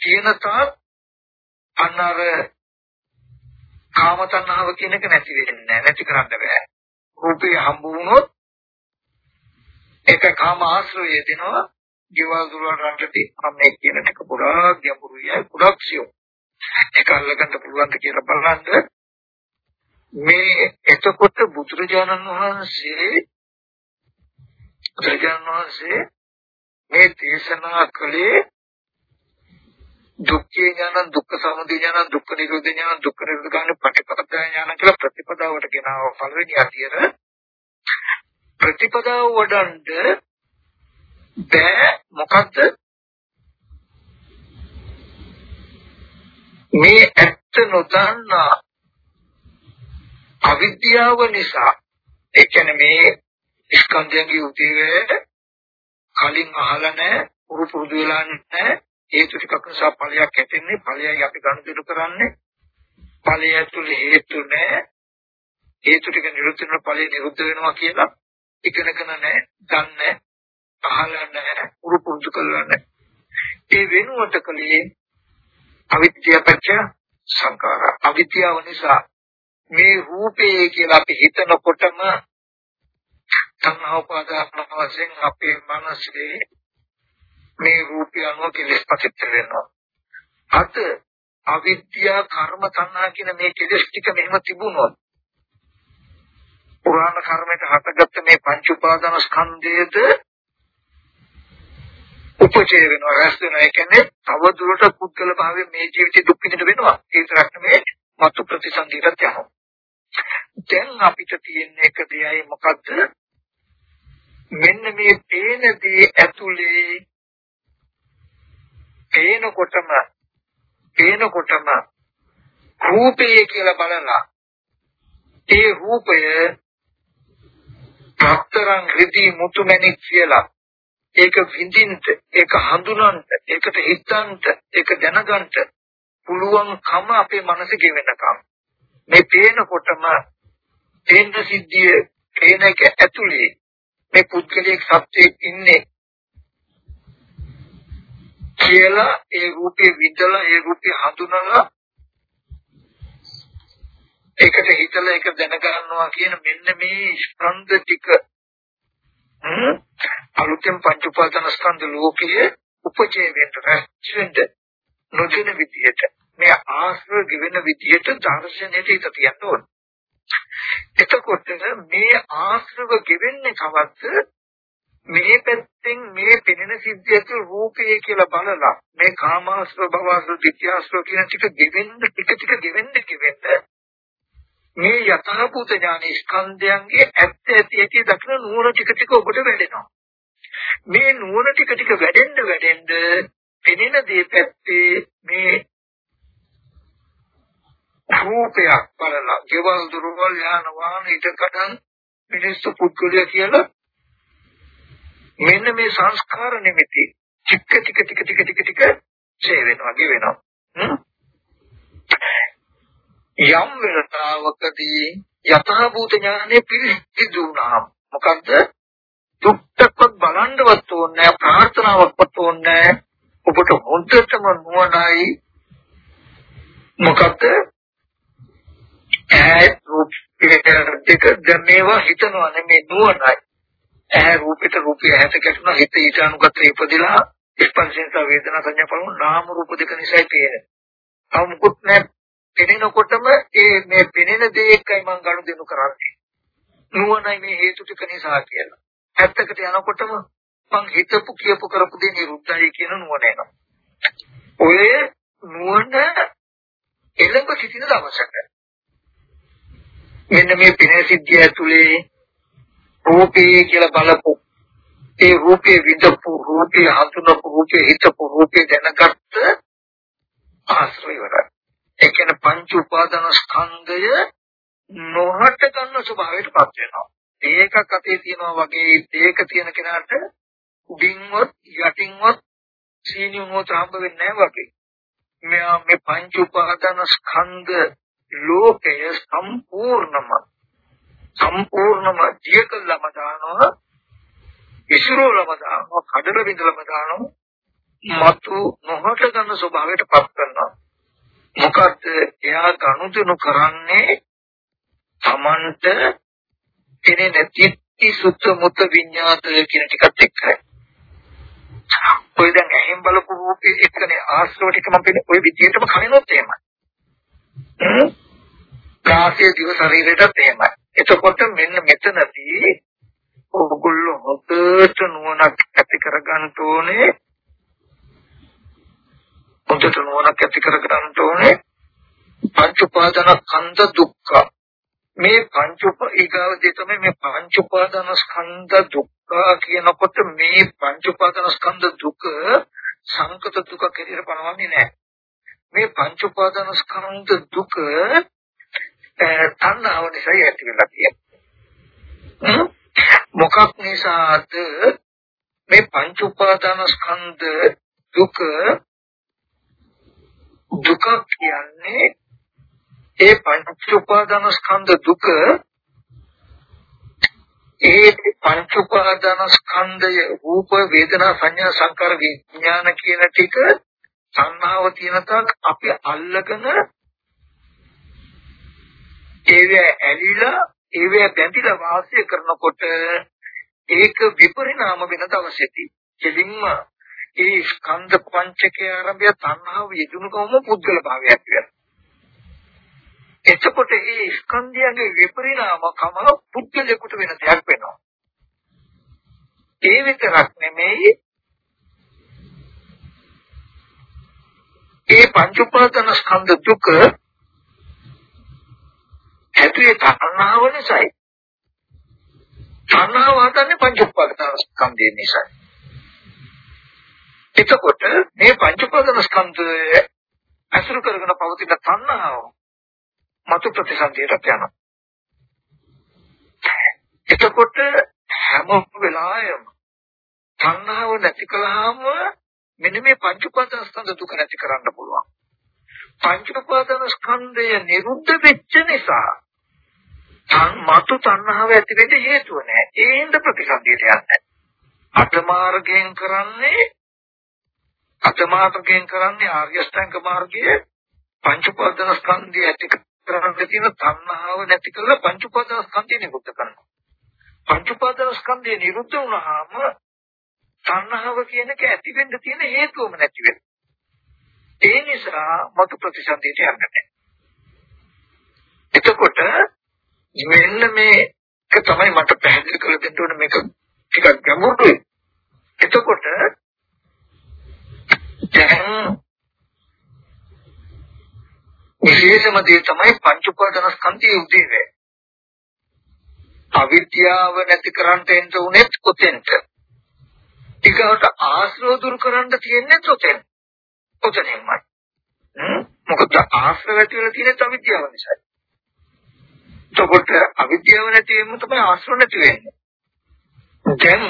කියන තාක් අන්නර කාම තණ්හාව කියන එක නැති වෙන්නේ නැහැ නැති කරන්න බෑ. රූපේ හම්බ වුණොත් ඒක කාම ආශ්‍රයය දෙනවා. ජීවල් දුරවල් රටටි මම මේ කියන එක පුරා ගැඹුරුයි පුරා ක්ෂියෝ ඒක අල්ලගන්න පුළුවන්ද කියලා බලන්න මේ එතකොට බුදුරජාණන් වහන්සේ බුදුරජාණන් වහන්සේ මේ දේශනා කළේ දුක්ඛ ඥාන දුක්ඛ සමුදය ඥාන දුක්ඛ නිරෝධ ඥාන දුක්ඛ නිරෝධ ගාන ප්‍රතිපදා ඥාන කියලා ප්‍රතිපදාවට ගෙනාව පළවෙනි අතියර ප්‍රතිපදාව වඩන්ඩ බෑ. මොකද්ද? මේ ඇත්ත නොදන්නා අවිද්‍යාව නිසා. ඒ කියන්නේ මේ ස්කන්ධයන්ගේ උදේවැය කලින් අහලා නැහැ උරු පුරුදු වෙලා නැහැ. හේතු ටිකක් නිසා ඵලයක් ඇතින්නේ ඵලයයි අපි ගනුදෙනු කරන්නේ. ඵලය ඇතුළේ හේතු නැහැ. හේතු ටික නිරුද්ධ වෙන ඵලය නිරුද්ධ වෙනවා කියලා ඉගෙනගෙන නැහැ දන්නේ අහලා නැහැ උරු පුරුදු කරලා නැහැ. ඒ වෙනුවට කලේ අවිද්‍යාව පත්‍ය සංකාර අවිද්‍යාව නිසා මේ රූපේ කියලා අපි හිතනකොටම තණ්හා උපාදාන වශයෙන් අපේ මනසේ මේ රූපය අනුව කෙලෙස් පතිත වෙනවා. අත අවිද්‍යා කර්ම තණ්හා කියන මේ කෙලෙස් ටික මෙහෙම තිබුණොත් පුරාණ කර්මයට හටගත්ත මේ පංච උපාදාන ස්කන්ධයේද උපචය වෙනවා රැස් වෙනවා. ඒ කියන්නේ තව දුරට පුද්ගල භාවයේ මේ ජීවිතේ දුක් විඳින්න වෙනවා. ඒ තරක් නෙමෙයි මතු ප්‍රතිසන්දියට යනවා. දැන් අපිට තියෙන එක දෙයයි මොකද්ද? මෙන්න මේ පේන දේ ඇතුලේ පේනකොටම පේනකොටම රූපය කියලා බලලා ඒ රූපය රත්තරන් රිදී මුතුමැණික් කියලා ඒක විඳින්න ඒක හඳුනන්න ඒකට හිතන්න ඒක දැනගන්න පුළුවන් කම අපේ මනසේ ගෙවෙනකම් මේ පේනකොටම පේන සිද්ධිය පේන එක ඇතුලේ මේ පුද්ගලයෙක් සත්‍යයක් ඉන්නේ කියලා ඒ රූපේ විඳලා ඒ රූපේ හඳුනලා ඒකට හිතලා ඒක දැනගන්නවා කියන මෙන්න මේ ස්කන්ධ ටික අලුතෙන් පංච උපාදාන ස්කන්ධ ලෝකයේ උපජය වෙන්න රැස්වෙන්න නොදින විදියට මේ ආශ්‍රව ගෙවෙන විදියට දර්ශනයට හිත තියන්න ඕන. එතකොට මේ ආශ්‍රව ගෙවෙන්නේ කවද්ද? මේ පැත්තෙන් මේ පෙනෙන සිද්ධියට රූපය කියලා බලලා මේ කාමාශ්‍රව භවශ්‍රව විද්‍යාශ්‍රව කියන ටික ගෙවෙන්න ටික ටික ගෙවෙන්න ගෙවෙන්න මේ යථාභූත ඥාන ස්කන්ධයන්ගේ ඇත්ත ඇති ඇති දක්න නුවණ ටික ටික ඔබට වැඩෙනවා මේ නුවණ ටික ටික වැඩෙන්න වැඩෙන්න පෙනෙන දේ පැත්තේ මේ රූපයක් බලලා ගෙවල් දුරවල් යාන වාහන ඉදකඩන් මිනිස්සු පුද්ගලයා කියලා මෙන්න මේ සංස්කාර නිමිති ටික ටික ටික ටික ටික ටික ඡේ වෙනවා ගෙවෙනවා යම් වෙලාවකදී යථාභූත ඥානෙ පිරිසිදු වුණා මොකද්ද? දුක්ඛවත් බලන්නවත් ඕනේ ප්‍රාර්ථනාවක්වත් ඕනේ ඔබට හොඳටම නුවණයි. මොකද්ද? ඈ රූප දෙක දැන් මේවා හිතනවා නෙමෙයි නුවණයි ඇහැ රූපෙට රූපය ඇහැට ගැටුණා හිත ඊට අනුගත ඉපදිලා ස්පර්ශයෙන් වේදනා සංඥා පලමු නාම රූප දෙක නිසායි පේන්නේ. තව මුකුත් නැහැ. පෙනෙනකොටම ඒ මේ පෙනෙන දේ එක්කයි මම ගනුදෙනු කරන්නේ. නුවණයි මේ හේතු ටික නිසා කියලා. ඇත්තකට යනකොටම මං හිතපු කියපු කරපු දේ නිරුද්ධයි කියන නුවණ එනවා. ඔය නුවණ එළඹ සිටින දවසක මෙන්න මේ පින සිද්ධිය ඇතුලේ රූපේ කියලා බලපු ඒ රූපේ විඳපු රූපේ හඳුනපු රූපේ හිතපු රූපේ දැනගත්ත ආශ්‍රය වරයි. ඒ කියන්නේ පංච උපාදාන ස්කන්ධය නොහට ගන්න ස්වභාවයට පත් වෙනවා. ඒකක් අතේ තියනවා වගේ ඒක තියෙන කෙනාට උඩින්වත් යටින්වත් සීනියුමොත් හම්බ වෙන්නේ නැහැ වගේ. මෙයා මේ පංච උපාදාන ස්කන්ධ ලෝකය සම්පූර්ණම සම්පූර්ණම දියකලම දානවා ඉසිරෝලම දානවා කඩල බිඳලම දානවා මතු නොහට ගන්න ස්වභාවයට පත් කරනවා. මොකද එයා ගනුදෙනු කරන්නේ Tamanට එනේ නැති සුත්ත මුත විඤ්ඤාත කියන ටිකත් එක්කයි. ඔය දැන් ඇහෙන් බලපු රූපේ එක්කනේ ආශ්‍රව ටික මම කියන්නේ. ඔය විදිහටම කනිනොත් එහෙමයි. කාසිය දිව ශරීරයටත් එහෙමයි. එතකොට මෙන්න මෙතනදී ඔගොල්ලෝ හොතට නුවණක් ඇති කරගන්න ඕනේ. හොතට නුවණක් ඇති කරගන්න ඕනේ. පංච උපාදාන ස්කන්ධ දුක්ඛ. මේ පංච උපාදානදී තමයි මේ පංච උපාදාන ස්කන්ධ දුක්ඛ කියනකොට මේ පංච උපාදාන ස්කන්ධ දුක සංකත දුක කියලා පනවන්නේ නැහැ. මේ පංච උපාදාන ස්කන්ධ දුක තණ්හාව නිසා ඇති වෙලා තියෙනවා. මොකක් නිසාද මේ පංච උපාදාන ස්කන්ධ දුක දුක කියන්නේ ඒ පංච උපාදාන ස්කන්ධ දුක ඒ පංච උපාදාන ස්කන්ධය රූප වේදනා සංඥා සංකාර විඥාන කියන ටික සංහාව තියෙන තාක් අපි අල්ලගෙන ඒව ඇලිලා ඒව බැඳිලා වාසය කරනකොට ඒක විපරිණාම වෙන දවසේදී දෙලින්ම ඒ ස්කන්ධ පංචකයේ ආරම්භය තණ්හාව යෙදුණුකම පුද්ගල භාවයක් වෙනවා. එතකොට මේ ස්කන්ධයන්ගේ විපරිණාමකම පුද්ගලයාට වෙන දෙයක් වෙනවා. ඒ විතරක් නෙමෙයි ඒ පංච උපාදාන ස්කන්ධ දුක ඇතුලේ තණ්හාව නිසායි. තණ්හාව හදන්නේ පංච උපාදාන ස්කන්ධය නිසායි. එතකොට මේ පංච උපාදාන ස්කන්ධය අසුරු කරගෙන පවතින තණ්හාව මතු ප්‍රතිසන්දියට යනවා. එතකොට හැම වෙලාවෙම තණ්හාව නැති කළාම මෙන්න මේ පංච උපාදාන ස්කන්ධ දුක නැති කරන්න පුළුවන්. පංච උපාදාන ස්කන්ධය නිරුද්ධ වෙච්ච නිසා තන් මතු තණ්හාව ඇති වෙන්න හේතුව නැහැ. ඒ හින්දා ප්‍රතිසන්දියට යන්නේ. අටමාර්ගයෙන් කරන්නේ අටමාර්ගයෙන් කරන්නේ ආර්ය අෂ්ටාංග මාර්ගයේ පංච උපාදාන ස්කන්ධය ඇති කරන්න තියෙන තණ්හාව නැති කරලා පංච උපාදාන ස්කන්ධය නිරුද්ධ කරනවා. පංච උපාදාන ස්කන්ධය නිරුද්ධ වුණාම තණ්හාව කියන එක ඇති වෙන්න තියෙන හේතුවම නැති වෙනවා. ඒ නිසා මතු ප්‍රතිසන්දියට යන්නේ එතකොට මෙන්න මේක තමයි මට පැහැදිලි කරලා දෙන්න ඕනේ මේක ටිකක් ගැඹුරුයි. එතකොට දැන් විශේෂම දේ තමයි පංච උපාදාන ස්කන්ධයේ උදේවේ. අවිද්‍යාව නැති කරන්න එන්න උනේත් කොතෙන්ද? ටිකට ආශ්‍රව දුරු කරන්න තියෙන්නේ කොතෙන්? කොතනින්මයි. මොකද ආශ්‍රව ඇති වෙලා තියෙන්නේ අවිද්‍යාව නිසායි. එතකොට අවිද්‍යාව නැති වෙන්න තමයි ආශ්‍රව නැති වෙන්නේ. දැන්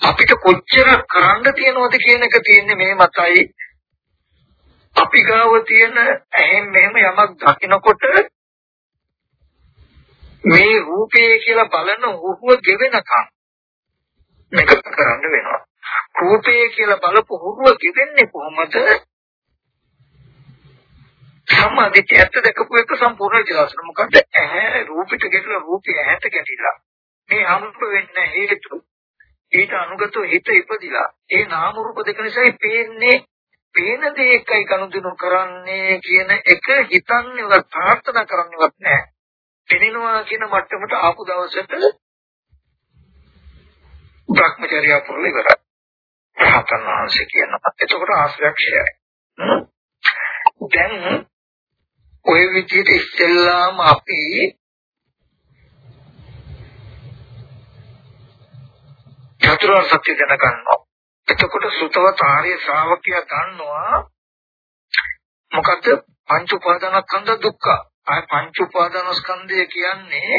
අපිට කොච්චර කරන්න තියනවද කියන එක තියෙන්නේ මේ මතයි අපි ගාව තියෙන ඇහෙන් මෙහෙම යමක් දකිනකොට මේ රූපේ කියලා බලන උහුව ගෙවෙනකම් මේක කරන්න වෙනවා. රූපේ කියලා බලපු උහුව ගෙවෙන්නේ කොහොමද? සම්මාදිට ඇත්ත දැකපු එක සම්පූර්ණ විලාසන. මොකද ඇහැ රූපෙට ගැටලා රූපය ඇහැට ගැටිලා. මේ හම්බ වෙන්න හේතු ඊට අනුගතව හිත ඉපදිලා ඒ නාම රූප දෙක නිසා පේන්නේ පේන දේ එකයි කනුදිනු කරන්නේ කියන එක හිතන්නේවත් ප්‍රාර්ථනා කරන්නේවත් නැහැ. පෙනෙනවා කියන මට්ටමට ආපු දවසට භ්‍රමචර්ය පුරුල ඉවරයි. රහතන් වහන්සේ කියනවා. එතකොට ආශ්‍රයක්ෂයයි. දැන් ওই විදිහට ඉස්සෙල්ලාම අපි චතුරාර්ය සත්‍ය දැනගන්නවා. එතකොට සුතවත් ආර්ය ශ්‍රාවකයා දන්නවා මොකද පංච උපාදානස්කන්ධ දුක්ඛ. ආය පංච උපාදානස්කන්ධය කියන්නේ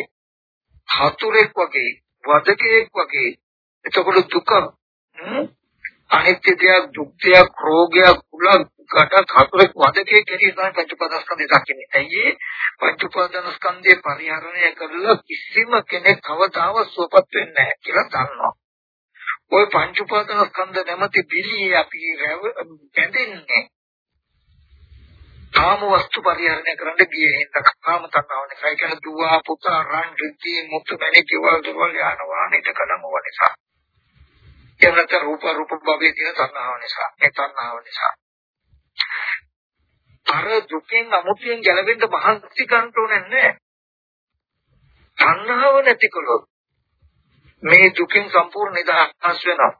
හතුරෙක් වගේ, වදකෙක් වගේ. එතකොට දුක අනිත්‍ය දෙයක්, දුක් දෙයක්, රෝගයක්, කුලක්, කට හතුරෙක් වදකෙක් කියන තමයි පංච උපාදානස්කන්ධය දකින්නේ. ඇයි පංච උපාදානස්කන්ධය පරිහරණය කරලා කිසිම කෙනෙක් කවදාව සුවපත් වෙන්නේ නැහැ කියලා දන්නවා. ওই පංච උපාදාන ස්කන්ධ නැමැති පිළියේ අපි බැඳෙන්නේ. කාම වස්තු පරිහරණය කරන්න ගියේ හින්දා කාම තණ්හාවනේ කයි කියන දුව පුතා රන් රිති මුතු බැලි කිවල් දුවල් යනවා නේද කනම නිසා එන්නත රූප රූප භවයේ තියෙන තණ්හාව නිසා. ඒ තණ්හාව නිසා. අර දුකෙන් අමුතියෙන් ගැලවෙන්න මහන්සි ගන්න ඕනේ නැහැ. තණ්හාව නැතිකොලොත් මේ දුකින් සම්පූර්ණ නිදහස් වෙනවා.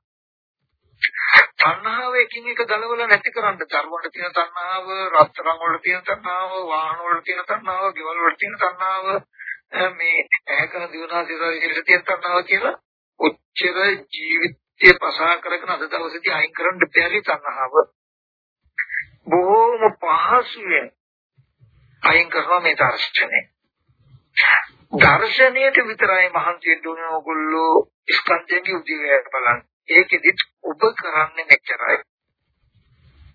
තණ්හාව එකින් එක ගලවලා නැති කරන්න ධර්මවල තියෙන තණ්හාව, රත්තරන් වල තියෙන තණ්හාව, වාහන වල තියෙන තණ්හාව, ගෙවල් වල තියෙන තණ්හාව, මේ ඇහැකන දිවනාසිරවල තියෙන තණ්හාව කියලා ඔච්චර ජීවිතය පසා කරගෙන අද දවසේදී අයින් කරන්න බැරි තණ්හාව බොහොම පහසුවෙන් අයින් කරනවා මේ දර්ශනේ. දර්ශනයට විතරයි මහන්සි වෙන්න ඕනේ ඕගොල්ලෝ ස්කන්ධයේ උදේවැය බලන්න. ඒකෙදිත් ඔබ කරන්නේ මෙච්චරයි.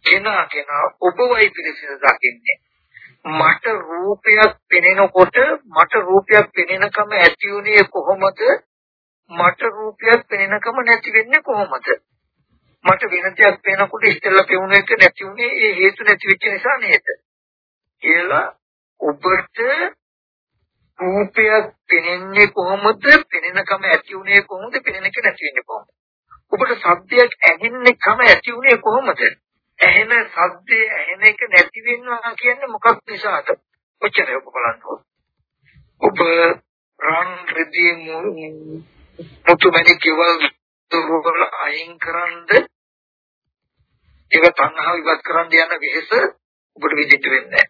කෙනා කෙනා ඔබවයි පිළිසින දකින්නේ. මට රූපයක් පෙනෙනකොට මට රූපයක් පෙනෙනකම ඇති උනේ කොහොමද? මට රූපයක් පෙනෙනකම නැති වෙන්නේ කොහොමද? මට වෙන දෙයක් පේනකොට ඉස්සෙල්ලා පෙවුන එක නැති උනේ ඒ හේතු නැති වෙච්ච නිසා නේද? කියලා ඔබට රූපයක් පෙනෙන්නේ කොහොමද? පෙනෙනකම ඇති උනේ කොහොමද? පෙනෙන එක නැති වෙන්නේ කොහොමද? ඔබට සද්දයක් ඇහෙන්නේ කම ඇති උනේ කොහොමද? ඇහෙන සද්දේ ඇහෙන එක නැති වෙනවා කියන්නේ මොකක් නිසාද? ඔච්චරයි ඔබ බලන්න ඔබ රන් රෙදි මුතුමැණි කෙවල් දුර්වල අයින් කරන්ද? ඒක තණ්හාව ඉවත් කරන්න යන වෙහස ඔබට විදිහට වෙන්නේ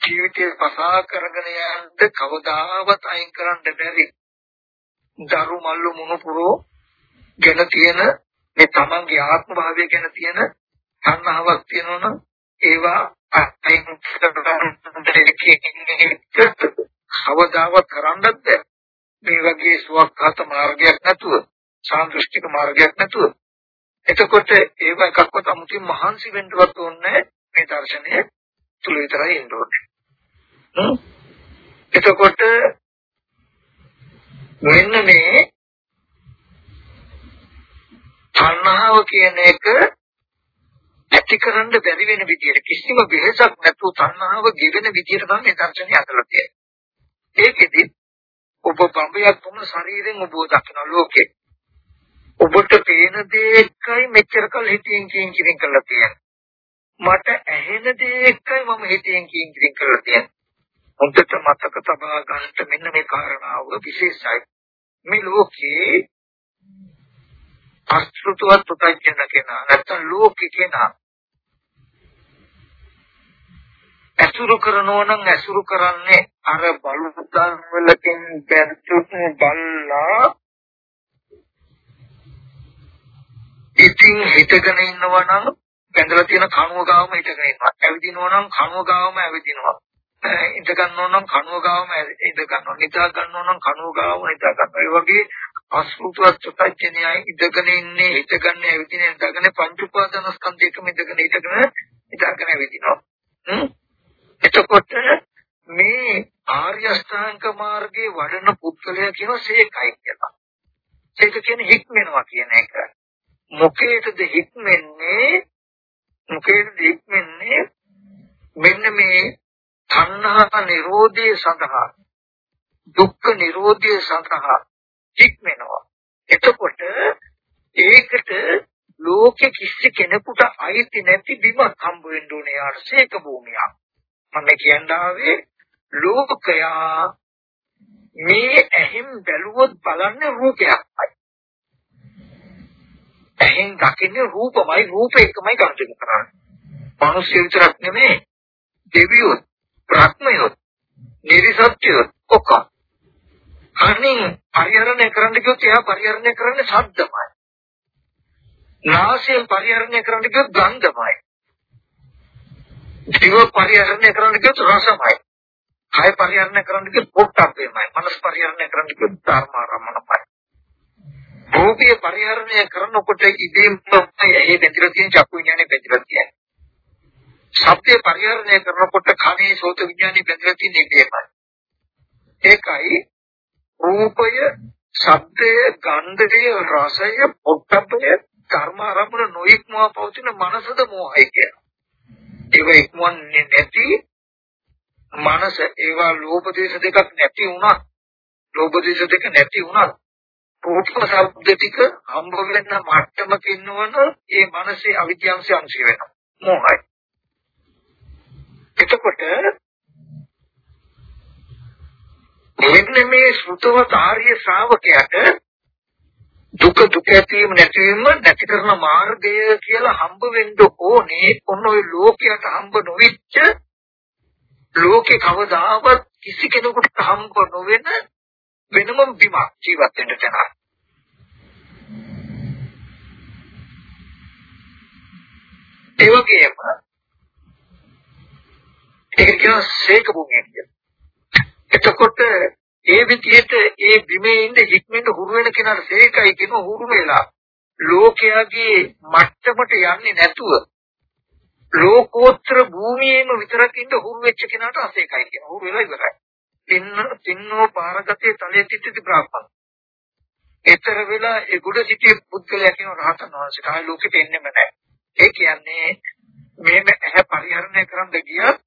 ජීවිතේ පසා කරගෙන යන්න කවදාවත් අයින් කරන්න බැරි දරු මල්ලු මුණුපුරෝ ගැන තියෙන මේ තමන්ගේ ආත්ම භාවය ගැන තියෙන තණ්හාවක් තියෙනවනම් ඒවා අයින් කවදාවත් කරන්නත් බැහැ. මේ වගේ සුවක්හත මාර්ගයක් නැතුව සාන්දෘෂ්ටික මාර්ගයක් නැතුව එතකොට ඒව එකක්වත් අමුතින් මහන්සි වෙන්නවත් ඕනේ මේ දර්ශනය තුල විතරයි ඉන්න ඕනේ. එතකොට මෙන්න මේ තණ්හාව කියන එක ඇතිකරන්න බැරි වෙන විදියට කිසිම වෙහසක් නැතුව තණ්හාව ගෙවෙන විදියට තමයි දර්ශනය අදලා තියෙන්නේ. ඒකෙදි ඔබ බඹයක් වුණ ශරීරයෙන් ඔබ දකින ලෝකේ ඔබට පේන දේ එකයි මෙච්චර කල් හිතින් කියින් කියින් කරලා තියෙන්නේ. මට ඇහෙන දේ එකයි මම හිතින් කියින් කියින් කරලා තියෙන්නේ. හොඳට මතක තබා ගන්න මෙන්න මේ කාරණාව විශේෂයි. මේ ලෝකේ අස්ෘතවත් පුතඥ කෙනා නැත්නම් ලෝකේ කෙනා ඇසුරු කරනවා නම් ඇසුරු කරන්නේ අර බලුතන් වලකින් බැඳුත් බල්ලා ඉතින් හිතගෙන ඉන්නවා නම් බැඳලා තියෙන කණුව ගාවම හිතගෙන ඉන්නවා. ඇවිදිනවා නම් කණුව ගාවම ඇවිදිනවා. ඉඳ ගන්නවා නම් කණුව ගාවම ඉඳ ගන්නවා. නිදා ගන්නවා නම් කණුව ගාවම නිදා ගන්නවා. ඒ වගේ අසුතුවත් සත්‍යඥයයි ඉඳගෙන ඉන්නේ හිතගෙන ඇවිදින ඉඳගෙන පංච උපාදාන ස්කන්ධයකම ඉඳගෙන හිතගෙන ඉඳගෙන ඇවිදිනවා. එතකොට මේ ආර්ය අෂ්ටාංග මාර්ගයේ වඩන පුද්ගලයා කියන සේකයි කියලා. ඒක කියන්නේ හික්මනවා කියන එක. මොකේද හික්මන්නේ? මොකේද හික්මන්නේ? මෙන්න මේ තණ්හා නිරෝධය සඳහා දුක්ඛ නිරෝධය සඳහා හික්මනවා. එතකොට ඒකට ලෝකෙ කිසි කෙනෙකුට අයිති නැති බිමක් හම්බ වෙන්න ඕනේ යාට සීක භූමියක්. මම කියන්නේ ලෝකයා මේ ඇහිම් බැලුවොත් බලන්නේ රූපයක්යි. ඇහෙන් දකින්නේ රූපමයි රූප එකමයි ගන්න කරන්නේ. මිනිස්සු විතරක් නෙමෙයි දෙවියොත්, ප්‍රඥයොත්, නිරිසත්‍යයොත් ඔක්කොම. කනින් පරිහරණය කරන්න කිව්වොත් එයා පරිහරණය කරන්නේ ශබ්දමයි. නාසයෙන් පරිහරණය කරන්න කිව්වොත් ගන්ධමයි. දිව පරිහරණය කරන්න කිව්වොත් රසමයි. කය පරිහරණය කරන්න කිව්වොත් පොට්ටබ්බේමයි. මනස පරිහරණය කරන්න කිව්වොත් ධර්මාරමණමයි. රූපය පරිහරණය කරනකොට ඉදීම එහි බැඳිලා තියෙන චක්කු විඥානේ බැඳිලා තියෙනවා. ශබ්දේ පරිහරණය කරනකොට කනේ සෝත විඥානේ බැඳිලා තියෙන ඉදීමයි. ඒකයි රූපය, ශබ්දය, ගන්ධය, රසය, පොට්ටබ්බය කර්මාරම්භන නොයික්මව පවතින මනසද මෝහය කියන. ඒව ඉක්මවන්නේ නැති මනස ඒවා ලෝභ දේශ දෙකක් නැති වුණා. ලෝභ දේශ දෙක නැති වුණා. රූප ශබ්ද ටික හම්බ වෙන මට්ටමක ඉන්නවන ඒ මනසේ අවිද්‍යාංශය අංශය වෙනවා. මොහොයි. එතකොට මෙන්න මේ සුතවත් ආර්ය ශ්‍රාවකයාට දුක දුක ඇතිවීම නැතිවීම නැති කරන මාර්ගය කියලා හම්බ වෙන්න ඕනේ. ඔන්න ඔය ලෝකයට හම්බ නොවිච්ච ලෝකේ කවදාවත් කිසි කෙනෙකුට හම්බ නොවන වෙනම බිමක් ජීවත් වෙන්න තැන. ඒ වගේම ඒක කියන සේක භූමිය කියලා. එතකොට ඒ විදිහට ඒ බිමේ ඉඳ හික්මෙන්න හුරු වෙන කෙනාට සේකයි කියන හුරු වෙලා ලෝකයාගේ මට්ටමට යන්නේ නැතුව ලෝකෝත්තර භූමියේම විතරක් ඉඳ හුරු වෙච්ච කෙනාට අසේකයි කියන හුරු වෙලා ඉවරයි. තින්න තින්නෝ පාරගතේ තලයේ තිත්ති ප්‍රාප්තං. ඊතර වෙලා ඒ ගුඩ සිටිය පුද්ගලයා කියන රහතන් වහන්සේ කාය ලෝකෙට එන්නෙම නැහැ. ඒ කියන්නේ මේ ඇහැ පරිහරණය කරන්න ගියත්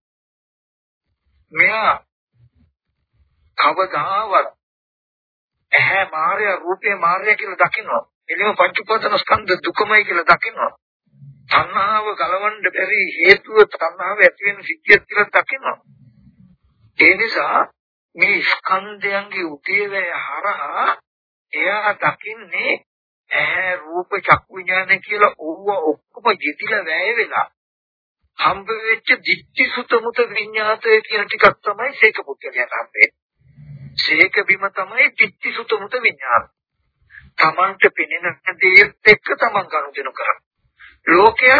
මෙයා කවදාවත් ඇහැ මායя රූපේ මායя කියලා දකිනවා. එළිම පංච උපාදාන ස්කන්ධ දුකමයි කියලා දකිනවා. තණ්හාව ගලවන්න බැරි හේතුව තණ්හාව ඇති වෙන සිද්ධියක් කියලා දකිනවා. ඒ නිසා මේ ස්කන්ධයන්ගේ උදේවැය හරහා එයා දකින්නේ ඇහැ රූප චක්කු විඥාන කියලා ඕව ඔක්කොම ජීතිලා වැය වෙලා හම්බ වෙච්ච දිට්ඨි සුත මුත විඤ්ඤාතය කියන ටිකක් තමයි සීක පුත්‍රයන් හම්බෙන්නේ. සීක බිම තමයි දිට්ඨි සුත මුත විඤ්ඤාත. තමන්ට පෙනෙන දේත් එක්ක තමන් ගනුදෙනු කරන්නේ. ලෝකය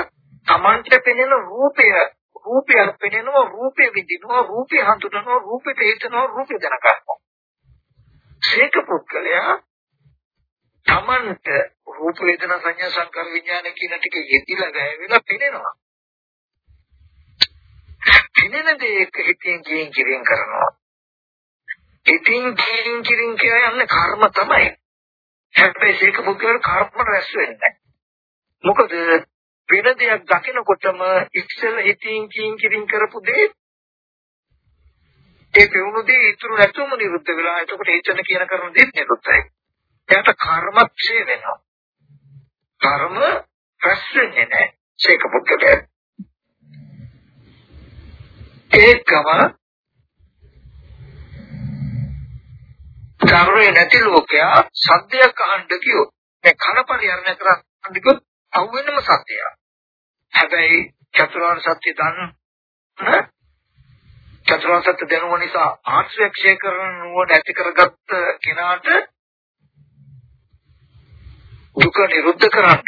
තමන්ට පෙනෙන රූපය රූපය පෙනෙනවා රූපය විඳිනවා රූපය හඳුනනවා රූපෙට හිතනවා රූපය දැනගන්නවා. සීක පුත්‍රයා තමන්ට රූප වේදනා සංඥා සංකාර විඥාන කියන ටික යෙදිලා වැවෙලා පෙනෙනවා. පෙනෙන දේ හිතින් කියින් කිරින් කරනවා. හිතින් කියින් කිරින් කියන්නේ කර්ම තමයි. හැබැයි ඒක පුද්ගල කර්ම රැස් වෙන්නේ මොකද වෙන දෙයක් දකිනකොටම ඉස්සෙල්ල හිතින් කියින් කිරින් කරපු දේ ඒ පෙවුණු දේ ඉතුරු නැතුවම නිරුද්ධ වෙලා එතකොට හිතන කියන කරන දේ නිරුද්ධයි. එයාට කර්මක්ෂය වෙනවා. කර්ම රැස් වෙන්නේ නැහැ. ඒක පුද්ගලයා ඒකම ධර්මයේ නැති ලෝකයා සත්‍යයක් අහන්න කිව්වොත් මේ කන පරිහරණය කරන්න කිව්වොත් අහුවෙනම සත්‍යය. හැබැයි චතුරාර්ය සත්‍ය දන්න චතුරාර්ය සත්‍ය දැනුම නිසා ආශ්‍රයක්ෂය කරන නුවණ ඇති කරගත්ත කෙනාට දුක නිරුද්ධ කරන්න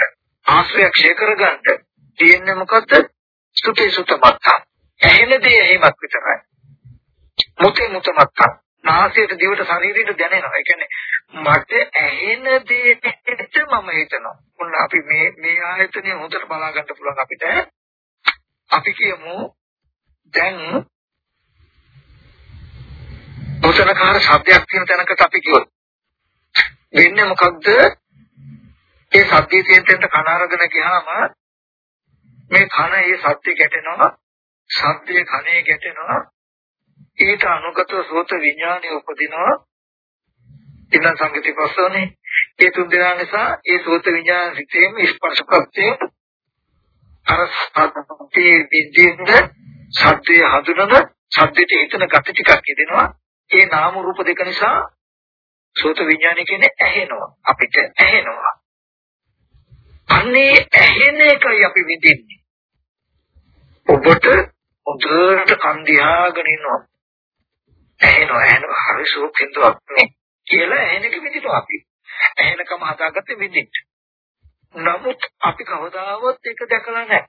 ආශ්‍රයක්ෂය කරගන්න තියෙන්නේ මොකද්ද? සුතේ සුතමත්තා ඇහෙන දේ එහෙමත් විතරයි. මුතේ මුතමත්ත. නාසයට දිවට ශරීරයට දැනෙනවා. ඒ කියන්නේ මට ඇහෙන දේට මම හිතනවා. මොන අපි මේ මේ ආයතනය හොඳට බලා ගන්න පුළුවන් අපිට. අපි කියමු දැන් උසනකාර ශබ්දයක් තියෙන තැනකට අපි කිව්වොත් වෙන්නේ මොකක්ද? ඒ සද්දේ තියෙන තැනට කන අරගෙන ගියාම මේ කන ඒ සද්දේ ගැටෙනවා ශබ්දයේ කනේ ගැටෙනවා ඊට අනුගතව සෝත විඥානය උපදිනවා. ඉන්න සංගති පස්සෝනේ. ඒ තුන් දෙනා නිසා ඒ සෝත විඥාන සිතේම ස්පර්ශ ප්‍රත්‍යය අර සත්‍යයේ විදින්ද සත්‍යය හඳුනන සත්‍යෙට හිතන gati ටිකක් යදෙනවා. ඒ නාම රූප දෙක නිසා සෝත විඥානය කියන්නේ ඇහෙනවා. අපිට ඇහෙනවා. අන්නේ ඇහෙන එකයි අපි විඳින්නේ. ඔබට හොඳට කන් දිහාගෙන ඉන්නවා. ඇහෙනවා ඇහෙනවා හරි සෝක්ෂින්දුවක් නේ කියලා ඇහෙන එක විදිහට අපි. ඇහෙනකම හදාගත්තේ විදිහට. නමුත් අපි කවදාවත් ඒක දැකලා නැහැ.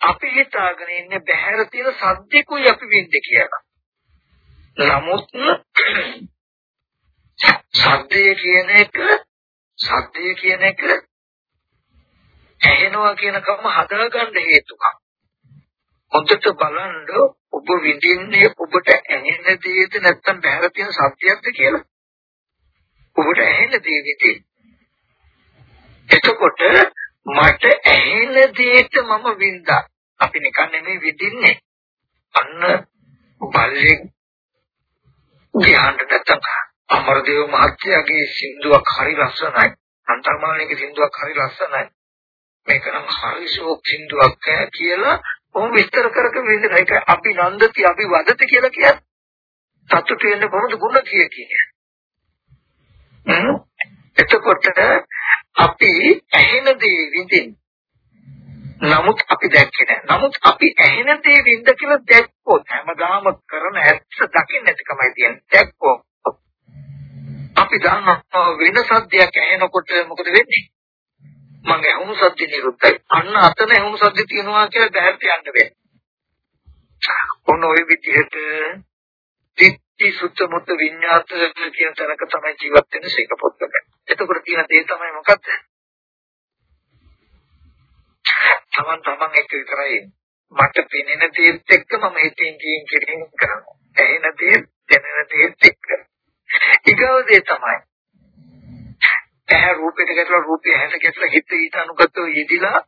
අපි හිතාගෙන ඉන්නේ බහැර තියෙන සද්දෙකුයි අපි විඳේ කියලා. නමුත් සද්දය කියන එක සද්දය කියන එක ඇහෙනවා කියන කම හදාගන්න හේතුවක්. හොඳට බලන්න ඔබ විඳින්නේ ඔබට ඇහෙන දේද නැත්නම් බහැර තියෙන සත්‍යයක්ද කියලා. ඔබට ඇහෙන දේ විදිහ. එතකොට මට ඇහෙන දේට මම වින්දා. අපි නිකන් නෙමෙයි විඳින්නේ. අන්න බල්ලේ ධ්‍යාන නැත්නම් අමරදේව මහත්තයාගේ සින්දුවක් හරි ලස්සනයි. අන්තර්මානයේ සින්දුවක් හරි ලස්සනයි. මේක නම් හරි ශෝක් සින්දුවක් කියලා ඔහොම විස්තර කරගෙන ඉන්න එක අපි නන්දති අපි වදති කියලා කියන්නේ. සතුට වෙන්න කොහොමද ගුණ කිය කියන්නේ. එතකොට අපි ඇහෙන දේ විඳින් නමුත් අපි දැක්කේ නැහැ. නමුත් අපි ඇහෙන දේ විඳ කියලා දැක්කොත් හැමදාම කරන ඇත්ත දකින්න නැතිකමයි තියෙන්නේ. දැක්කොත් අපි දන්නවා වෙන සද්දයක් ඇහෙනකොට මොකද වෙන්නේ? මම ඇහුණු සද්ද නිරුද්ධයි. අන්න අතන ඇහුණු සද්ද තියෙනවා කියලා බහැරට යන්න බෑ. ඔන්න ඔය විදිහට තිත්ති සුත්ත මුත්ත විඤ්ඤාත කියන තරක තමයි ජීවත් වෙන සීක පොත්තක. එතකොට තියෙන දේ තමයි මොකද්ද? තමන් තමන් එක්ක විතරයි මට පෙනෙන දේත් එක්ක මම හිතින් කියින් කියින් කරනවා. ඇහෙන දේත් දැනෙන දේත් එක්ක. ඊගව දේ තමයි ඇහැ රූපෙට ගැටලා රූපය ඇහැට ගැටලා හිත ඊට අනුගතව යෙදිලා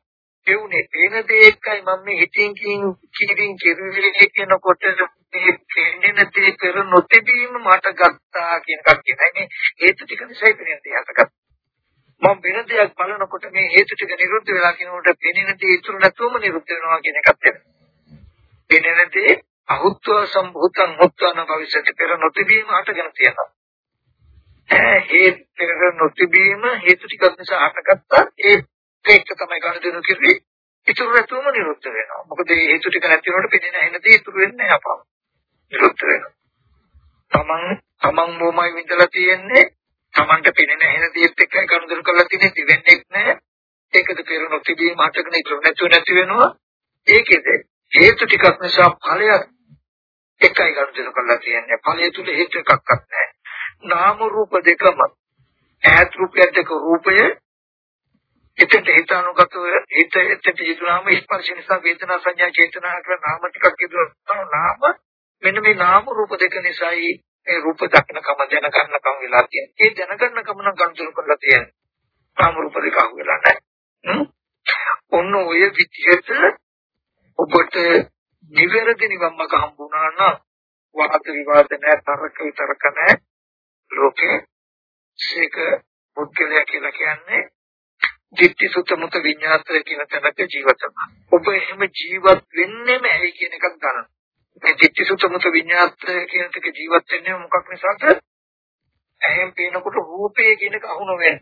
එවුනේ එන දේ එක්කයි මම මේ හිතින් කින් කිරින් කෙරුවේ කියනකොට මේ පෙන්නන දේ කර නොතිබීම මට ගත්තා කියන එකක් කියනයි මේ හේතු ටික නිසා පෙනෙන දේ හටගත්තා මම වෙන දෙයක් බලනකොට මේ හේතු ටික නිරුද්ධ වෙලා කියනකොට පෙනෙන දේ ඉතුරු නැතුවම නිරුද්ධ වෙනවා කියන එකත් එනවා. පෙනෙන දේ අහුත්ව සම්භූතං මුත්තන භවිෂති පෙර නොතිබීම හටගෙන තියෙනවා. හේතු පෙර නොතිබීම හේතු ටිකක් නිසා හටගත්තා ඒ ඒක තමයි ගනුදෙනු කිව්වේ. ඉතුරු නැතුවම නිරුද්ධ වෙනවා. මොකද මේ හේතු ටික නැති වුණොත් පෙනෙන හැන දේ ඉතුරු වෙන්නේ නැහැ අපව. නිරුද්ධ වෙනවා. තමන් තමන් මොමයි විඳලා තියෙන්නේ තමන්ට පෙනෙන හැන දේත් එක්කයි ගනුදෙනු කරලා තියෙන්නේ දිවෙන්නේ නැහැ. ඒකද පෙර නොතිබීම හටගෙන ඉතුරු නැතුව නැති වෙනවා. ඒකෙද හේතු ටිකක් නිසා ඵලයක් එකයි ගනුදෙනු කරලා තියෙන්නේ. ඵලය තුල හේතු එකක්වත් නැහැ. නාම රූප දෙකම ඈත් රූපයක් දෙක රූපය එතෙන්ට හිතානුගතව හිත එතෙන්ට යදුනාම ස්පර්ශ නිසා වේදනා සංඥා චේතනා කියලා නාම ටිකක් යදුනා නාම මෙන්න මේ නාම රූප දෙක නිසායි මේ රූප දක්න කම දැන ගන්න කම වෙලා තියෙන්නේ. ඒ දැන ගන්න කම නම් ගනුදෙනු කරලා තියෙන්නේ. නාම රූප දෙක අහු වෙලා නැහැ. ඔන්න ඔය විදිහට ඔබට නිවැරදි නිවන් මාර්ග හම්බුණා නම් වාද විවාද නැහැ තරක විතරක නැහැ ලෝකේ ඒක පුද්ගලයා කියලා කියන්නේ ditthi sutta muta විඤ්ඤාතය කියන තැනක ජීවත් වෙනවා. ඔබ එහෙම ජීවත් වෙන්නේම ඇයි කියන එකක් ගන්න. මේ ditthi sutta muta විඤ්ඤාතය කියන එක ජීවත් වෙන්නේ මොකක් නිසාද? ඇහෙන් පේනකොට රූපය කියන එක අහු නොවෙන්න.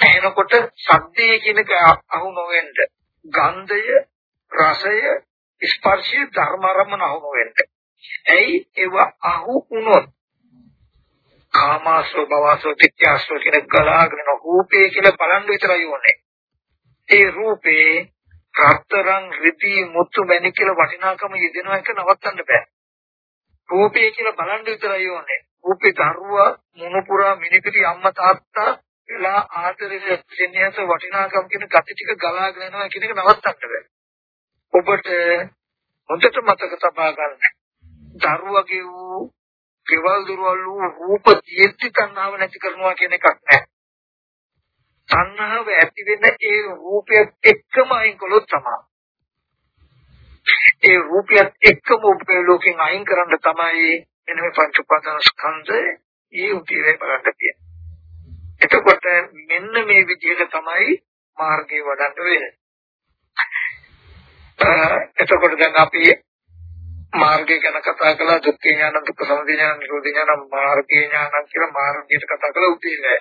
ඇහෙනකොට ශබ්දය කියන එක අහු නොවෙන්න. ගන්ධය, රසය, ස්පර්ශය ධර්මාරම්මන අහු නොවෙන්න. ඇයි ඒව අහු වුණොත් කාමාසෝ භවසෝ තිත්‍යාසෝ කියන ගලාගෙන රූපේ කියලා බලන් විතරයි ඕනේ. ඒ රූපේ රත්තරන් රිදී මුතු මැණි කියලා වටිනාකම යෙදෙනවා එක නවත්තන්න බෑ. රූපේ කියලා බලන් විතරයි ඕනේ. රූපේ දරුවා මොනපුරා මිනිපිටි අම්මා තාත්තා වෙලා ආදරේ සෙනෙහස වටිනාකම් කියන gati ටික ගලාගෙන යනවා කියන එක නවත්තන්න බෑ. ඔබට හොඳට මතක තබා ගන්න. දරුවගේ වූ කෙවල් දුරවල් වූ රූප තියෙද්දි තණ්හාව නැති කරනවා කියන එකක් නැහැ. තණ්හාව ඇති වෙන ඒ රූපයත් එක්කම අයින් කළොත් තමයි. ඒ රූපයත් එක්කම ඔබේ ලෝකෙන් අයින් කරන්න තමයි එන මේ පංච උපාදාන ස්කන්ධය ඒ උදේවේ බලන්න තියෙන්නේ. එතකොට මෙන්න මේ විදිහට තමයි මාර්ගය වඩන්න වෙන්නේ. එතකොට දැන් අපි මාර්ගය ගැන කතා කළා දුක්ඛ ඥාන දුක්ඛ සමුදය ඥාන නිරෝධ ඥාන මාර්ගය ඥාන කියලා මාර්ගයට කතා කළා උදේ නෑ.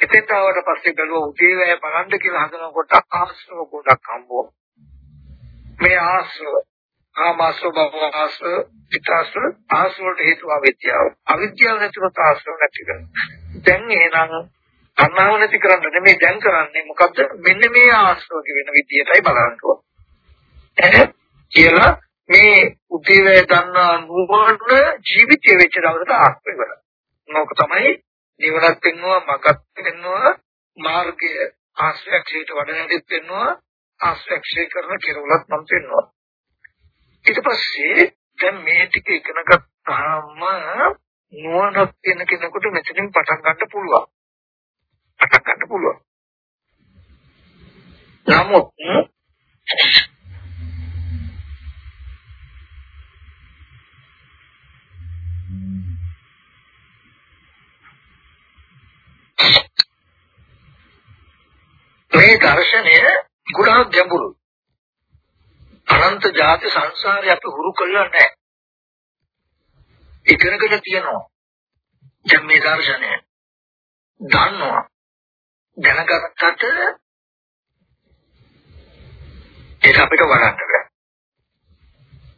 එතෙන්ට ආවට පස්සේ බැලුවා උදේ වැය බලන්න කියලා හදනකොට ආශ්‍රව ගොඩක් හම්බුවා. මේ ආශ්‍රව කාමාශ්‍රව භවආශ්‍රව පිටාශ්‍රව ආශ්‍රවයට හේතුව අවිද්‍යාව. අවිද්‍යාව නැතිව ආශ්‍රව නැති කරනවා. දැන් එහෙනම් අනාව නැති කරන්න නෙමෙයි දැන් කරන්නේ මොකද්ද? මෙන්න මේ ආශ්‍රව කියන විදියටයි බලන්න ඕනේ. කියලා මේ උදේවැය ගන්නා නුවණ ජීවිතයේ වෙච්ච දවසට ආත්ම ඉවරයි. මොක තමයි නිවනක් පෙන්නවා මගක් පෙන්නවා මාර්ගය ආශ්‍රයක්ෂයට වඩනදිත් පෙන්නවා ආශ්‍රයක්ෂය කරන කෙරවලත් මම පෙන්නවා. ඊට පස්සේ දැන් මේ ටික ඉගෙන ගත්තාම නුවණක් වෙන කෙනෙකුට මෙතනින් පටන් ගන්න පුළුවන්. පටන් ගන්න පුළුවන්. නමුත් මේ දර්ශනය ගුණා ගැඹුරු. අනන්ත ජාති සංසාරේ අපි හුරු කළා නැහැ. ඉගෙනගෙන තියෙනවා. දැන් මේ දර්ශනය දන්නවා. දැනගත්තට ඒක අපිට වඩන්න බෑ.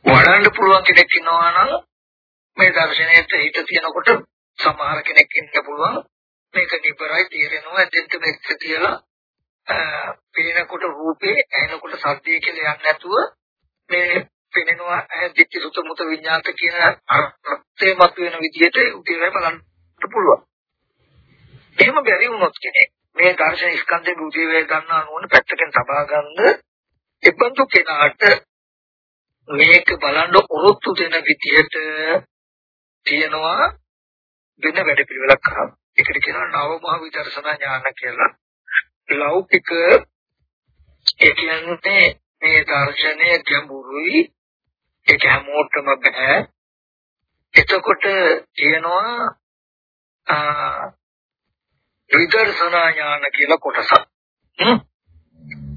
වඩන්න පුළුවන් කෙනෙක් ඉන්නවා නම් මේ දර්ශනයට හිත තියනකොට සමහර කෙනෙක් ඉන්න පුළුවන් මේක නිබරයි තේරෙනවා එතෙන්ට මෙච්ච කියලා පේනකොට රූපේ ඇහෙනකොට සද්දේ කියලා යන්නේ නැතුව මේ පෙනෙනවා දිට්ඨි සුත මුත විඤ්ඤාත කියන අර්ථය මත වෙන විදිහට උදේවයි බලන්න පුළුවන්. එහෙම බැරි වුණොත් කෙනෙක් මේ දර්ශන ස්කන්ධේ උදේවයි ගන්නා නෝන පැත්තකින් තබා ගන්න එබඳු කෙනාට මේක බලන්න ඔරොත්තු දෙන විදිහට තියනවා වෙන වැඩ පිළිවෙලක් කරා. ඒකට කියනවා නවමහ විදර්ශනා ඥාන කියලා. ලෞකික ඒ කියන්නේ මේ දර්ශනය ගැඹුරුයි ඒක හැමෝටම බෑ එතකොට කියනවා විදර්ශනා ඥාන කියලා කොටසක්.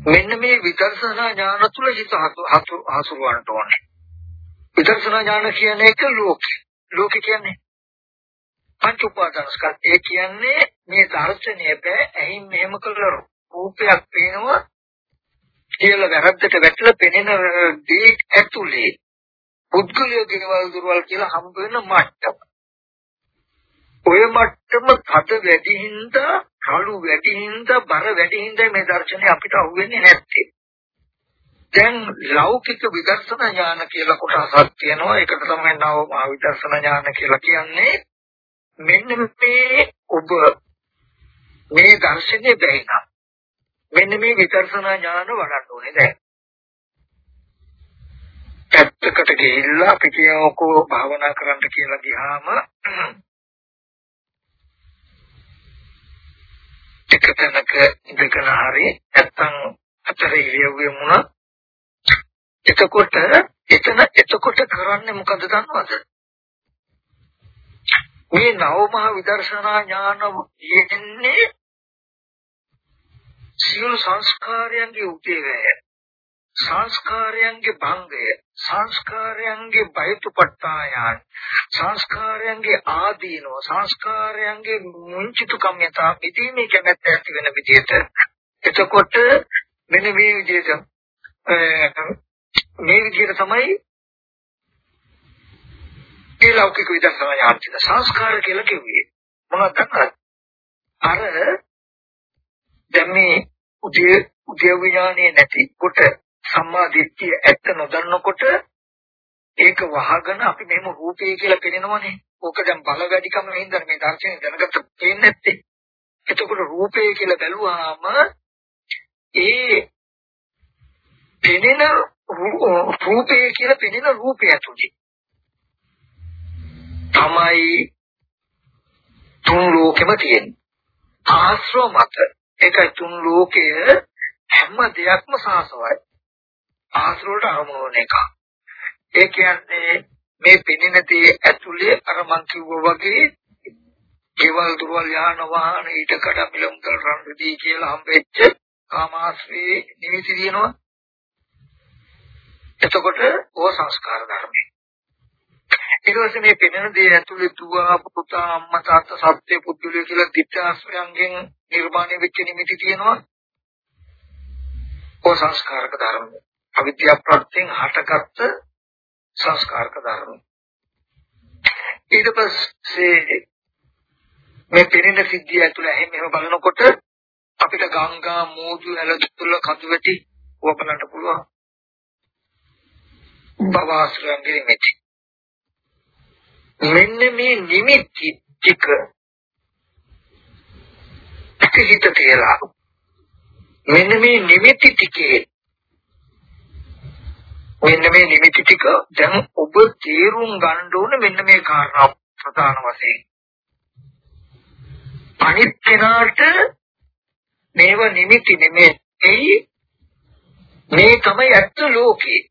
මෙන්න මේ විදර්ශනා ඥාන තුල හිත හසුරවන්න ඕනේ. විදර්ශනා ඥාන කියන එක ලෝකේ. ලෝකේ කියන්නේ පංච උපාදානස්කන්ධ. ඒ කියන්නේ මේ දර්ශනය බෑ ඇහින් මෙහෙම කළ රූපයක් පේනවා කියලා වැරද්දට වැටලා පෙනෙන දේ ඇතුලේ පුද්ගලයේ ගෙනවල් දුරවල් කියලා හම්බ වෙන මට්ටම. ඔය මට්ටම කඩ වැඩි හින්දා, කළු වැඩි හින්දා, බර වැඩි හින්දා මේ දර්ශනය අපිට අහුවෙන්නේ නැත්තේ. දැන් ලෞකික විදර්ශනා ඥාන කියලා කොටසක් තියෙනවා. ඒකට තමයි නව මහ විදර්ශනා ඥාන කියලා කියන්නේ. මෙන්න මේ ඔබ මේ දර්ශනේ බැහැ. මෙන්න මේ විදර්ශනා ඥාන වඩන්න ඕනේ දැන්. පැත්තකට ගිහිල්ලා අපි කියනකෝ භාවනා කරන්න කියලා ගියාම එක තැනක ඉඳගෙන හරි නැත්තම් අතර ඉරියව්වේ මුණ එතකොට එතන එතකොට කරන්නේ මොකද දන්නවද මේ නවමහා විදර්ශනා ඥාන යෙන්නේ සියලු සංස්කාරයන්ගේ උදේවැය සංස්කාරයන්ගේ භංගය සංස්කාරයන්ගේ බයතුපට්ඨායන් සංස්කාරයන්ගේ ආදීනෝ සංස්කාරයන්ගේ මුංචිතුකම් යතා පිටීමේ කැමැත්ත ඇති වෙන විදිහට. එතකොට මෙන්න මේ විදිහට මේ විදිහට තමයි ඒ ලෞකික විදර්ශනා යාන්ත්‍රික සංස්කාර කියලා කිව්වේ මොනවද දන්නවද අර දැන් මේ උදේ උදේ විඥානේ නැති කොට සම්මා දිට්ඨිය ඇත්ත නොදන්නකොට ඒක වහගෙන අපි මෙහෙම රූපේ කියලා පෙනෙනවනේ. ඕක දැන් බල වැඩිකම හින්දා මේ දර්ශනේ දැනගත්ත පේන්නේ නැත්තේ. එතකොට රූපේ කියලා බැලුවාම ඒ පෙනෙන රූපේ කියලා පෙනෙන රූපය ඇතුලේ තමයි තුන් ලෝකෙම තියෙන්නේ. ආශ්‍රව මත ඒකයි තුන් ලෝකය හැම දෙයක්ම සාසවයි. ආශ්‍රවයට අරමුණු වෙන එක. ඒ කියන්නේ මේ පිනින දේ ඇතුලේ අර මං කිව්වා වගේ දේවල් දුරවල් යාන වාහන ඊට කඩ මිලමුදල් රන් රිදී කියලා හම්බෙච්ච කාමාශ්‍රේ නිමිති දිනනවා. එතකොට ඕ සංස්කාර ධර්මයි. ඊට පස්සේ මේ පෙනෙන දේ ඇතුලේ දුව පුතා අම්මා තාත්තා සත්‍ය පුදුලිය කියලා දිත්‍යාශ්‍රයන්ගෙන් නිර්මාණය වෙච්ච නිමිති තියෙනවා. ඕ සංස්කාරක ධර්ම. අවිද්‍යා ප්‍රත්‍යයෙන් හටගත්ත සංස්කාරක ධර්ම. ඊට පස්සේ මේ පෙනෙන සිද්ධිය ඇතුළ එහෙම එහෙම බලනකොට අපිට ගංගා මෝදු ඇලතුල කඳු වැටි වපලන්න පුළුවන්. බවාශ්‍රයන්ගේ නිමිති. මෙන්න මේ නිමිති ටික හිත කියලා මෙන්න මේ නිමිති ටිකේ මෙන්න මේ නිමිති ටික දැන් ඔබ තේරුම් ගන්න ඕනේ මෙන්න මේ කාරණා ප්‍රධාන වශයෙන්. අනිත් කෙනාට මේව නිමිති නෙමෙයි මේ තමයි ඇත්ත ලෝකේ.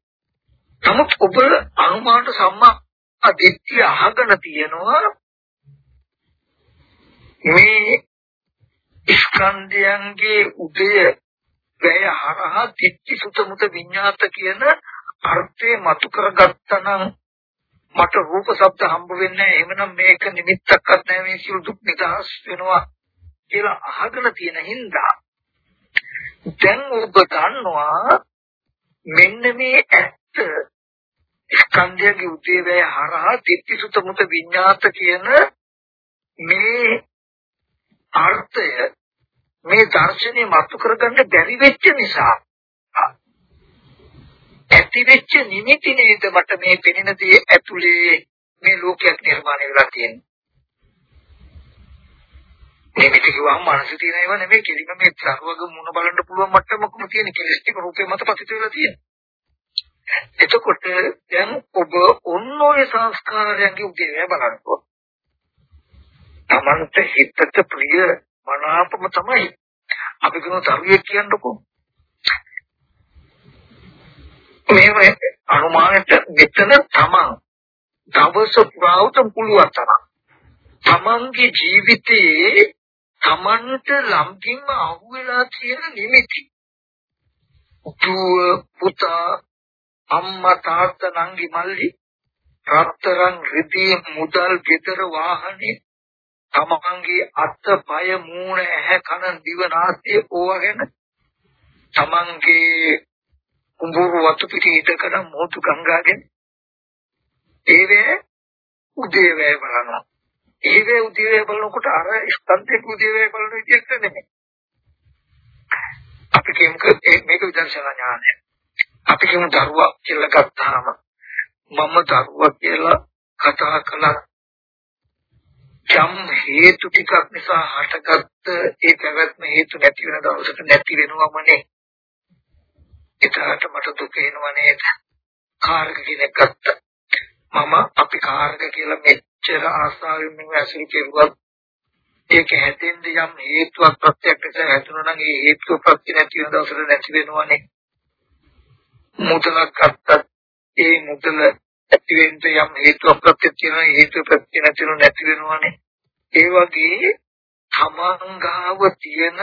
නමුත් ඔබ අනුමානට සම්මා දිට්ඨිය අහගෙන තියෙනවා මේ ස්කන්ධයන්ගේ උදය වැය හරහා දිට්ඨි සුත මුත විඤ්ඤාත කියන අර්ථේ මතු කරගත්තා නම් මට රූප ශබ්ද හම්බ වෙන්නේ නැහැ. එහෙමනම් මේක නිමිත්තක්වත් නැහැ. මේ සියලු දුක් නිදහස් වෙනවා කියලා අහගෙන තියෙන හින්දා දැන් ඔබ දන්නවා මෙන්න මේ ඇත්ත ස්කන්ධයේ උදේවැය හරහා ditthිසුත මුත විඤ්ඤාත කියන මේ අර්ථය මේ දර්ශනේ මතු කරගන්න බැරි වෙච්ච නිසා ඇති වෙච්ච නිමිති නේද මට මේ පෙනෙන දේ ඇතුලේ මේ ලෝකයක් නිර්මාණය වෙලා තියෙන්නේ. නිමිති කිව්වම මනසේ තියෙන ඒවා නෙමෙයි කෙලිම මේ සර්වග මුණ බලන්න පුළුවන් මට්ටමකම තියෙන කෙලස් ටික රූපේ මත පතිත වෙලා තියෙනවා. එතකොට දැන් ඔබ ඔන්න ඔය සංස්කාරයන්ගේ උදේවැය බලනකොට තමන්ට හිතට ප්‍රිය මනාපම තමයි. අපි කියන තරුවේ කියන්නකෝ. මේව අනුමානට මෙතන තමන් දවස පුරාවට පුළුවන් තරම් තමන්ගේ ජීවිතයේ තමන්ට ලම්කින්ම අහුවෙලා තියෙන නිමිති. දුව පුතා අම්මා තාත්තා නංගි මල්ලි රත්තරන් රිදී මුදල් ගෙදර වාහනේ තමන්ගේ අත පය මූණ ඇහැ කන දිව නාසය ඕවා ගැන තමන්ගේ කුඹුරු වතු පිටි ඉදකඩ මොහොතු ගංගාගෙන ඒවේ උදේ වේ බලනවා. ඒවේ උදේ වේ බලනකොට අර ස්කන්ධේ උදේ වේ බලන විදිහට නෙමෙයි. අපි කියමුක මේක විදර්ශනා ඥානය අපි කියමු දරුවා කියලා ගත්තාම මම දරුවා කියලා කතා කළා. යම් හේතු ටිකක් නිසා හටගත්ත ඒ පැවැත්ම හේතු නැති වෙන දවසට නැති වෙනවමනේ එතනට මට දුක එනවා නේද? කාර්ක කෙනෙක් ගත්ත. මම අපි කාර්ක කියලා මෙච්චර ආසාවෙන් මම ඇසුරු කෙරුවා ඒක හැදෙන්න යම් හේතුවක් ප්‍රත්‍යක්ෂ හැදුණා නම් ඒ හේතුව ප්‍රත්‍ය නැති වෙන දවසට නැති වෙනවනේ. මුදලක් ගත්තත් ඒ මුදල ඇති වෙන්න යම් හේතුවක් ප්‍රත්‍ය තියෙනවා හේතුව ප්‍රත්‍ය නැතිව නැති වෙනවනේ ඒ වගේ තමංගාව තියෙන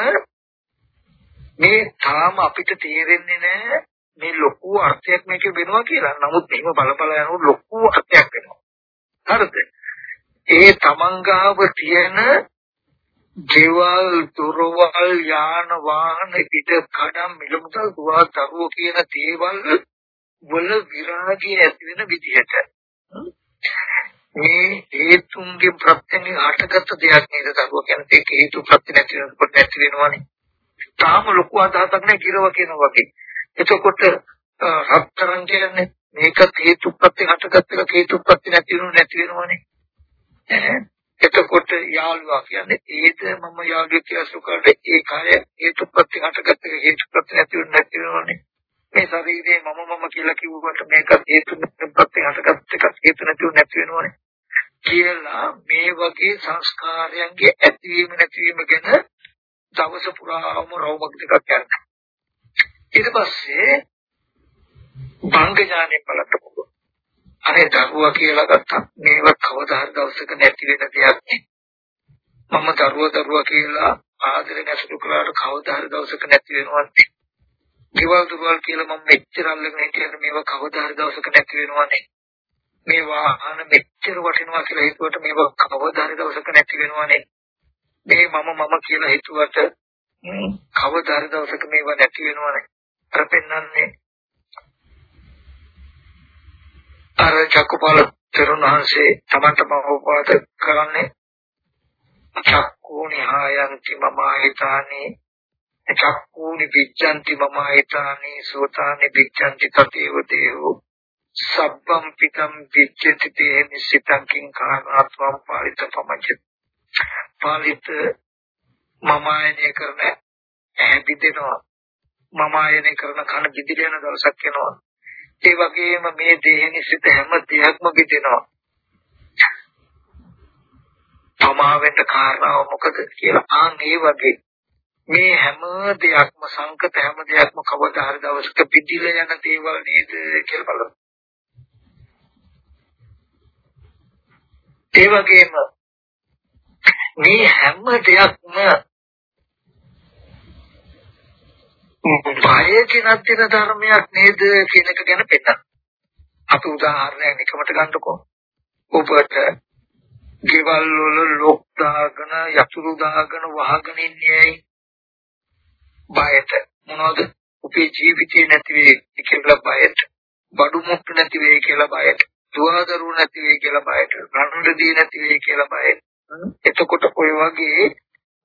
මේ තාම අපිට තේරෙන්නේ නැහැ මේ ලොකු අර්ථයක් මේකේ වෙනවා කියලා. නමුත් එහෙම බල බල යනකොට ලොකු අර්ථයක් වෙනවා. හරිද? ඒ තමංගාව තියෙන දේවල් දුරවල් යාන වාහන පිට කඩම් මිලමුදල් දුවා දරුවෝ කියන දේවල් වල විරාගය ඇති වෙන විදිහට. මේ හේතුන්ගේ ප්‍රත්‍යයෙන් හටගත්ත දෙයක් නේද දරුවෝ කියන්නේ? ඒක හේතු ප්‍රත්‍ය නැති වෙනකොට නැති වෙනවනේ. තාම ලොකු අදහසක් නැහැ කිරව කියන වගේ. එතකොට හතරන් කියන්නේ මේක හේතු ප්‍රත්‍ය හටගත්ත හේතු ප්‍රත්‍ය නැති වෙනව නැති වෙනවනේ. එතකොට යාළුවා කියන්නේ ඒද මම යාළුවෙක් කියලා සුකරට ඒ කය හේතුප්‍රත්‍ය හටගත්ත හේතුප්‍රත්‍ය නැති වෙන්නේ නැති වෙනවනේ මේ ශරීරේ මම මම කියලා කිව්වට මේක හේතුප්‍රත්‍ය හටගත්ත එක හේතු නැති නැති වෙනවනේ. කියලා මේ වගේ සංස්කාරයන්ගේ ඇතිවීම නැතිවීම ගැන දවස පුරාම රවුමක් දෙකක් යනවා ඊට පස්සේ භංග ඥානෙ බලන්න අනේ දරුවා කියලා ගත්තා මේව කවදා හරි දවසක නැති වෙන දෙයක් නේ. මම දරුවා දරුවා කියලා ආදරෙන් ඇසුරු කළාට කවදා හරි දවසක නැති වෙනවන්නේ දේවල් දුරවල් කියලා මම මෙච්චර අල්ලගෙන හිටියද මේව කවදා හරි දවසක නැති වෙනවන්නේ මේ වාහන මෙච්චර වටිනවා කියලා හිතුවට මේව කවදා හරි දවසක නැති වෙනවනේ මේ මම මම කියලා හිතුවට කවදා හරි දවසක මේව නැති වෙනවනේ අර පෙන්වන්නේ අර චක්කපාල තෙරුණ වහන්සේ තමන්ටම උපවාද කරන්නේ චක්කූනි හායන්ති මම හිතානේ චක්කූනි පිච්ඡanti මම හිතානේ සෝතානි පිච්ඡanti තතේව දේවෝ සබ්බම් පිටම් පිච්ඡති තේ නිසිතං කිං කාරණාත්වම් පාලිත පමච්ච පාලිත මම ආයනය කරන ඇහැ පිටෙනවා මම ආයනය කරන කන පිටිට යන දවසක් එනවා. ඒ වගේම මේ දේහනි සිත හැම දෙයක්ම බෙදෙනවා. තමාවෙන්න කාරණාව මොකද කියලා ආන් ඒ වගේ මේ හැම දෙයක්ම සංකත හැම දෙයක්ම කවදා හරි දවසක පිටිල යන දේවල් නේද කියලා බලමු. ඒ වගේම මේ හැම දෙයක්ම බය කියන දින ධර්මයක් නේද කියන එක ගැන පෙන්නන. අපි උදාහරණයක් එකමට ගන්නකො. ඔබට ගෙවල් වල ලොක් දාගෙන යතුරු දාගෙන වහගෙන ඉන්නේ බයට මොනවද? අපේ ජීවිතේ නැති වෙයි කියලා බයට. බඩු මුට්ටු නැති වෙයි කියලා බයට. දුවදරු නැති වෙයි කියලා බයට. රණ්ඩදී නැති වෙයි කියලා බයට. එතකොට ඔය වගේ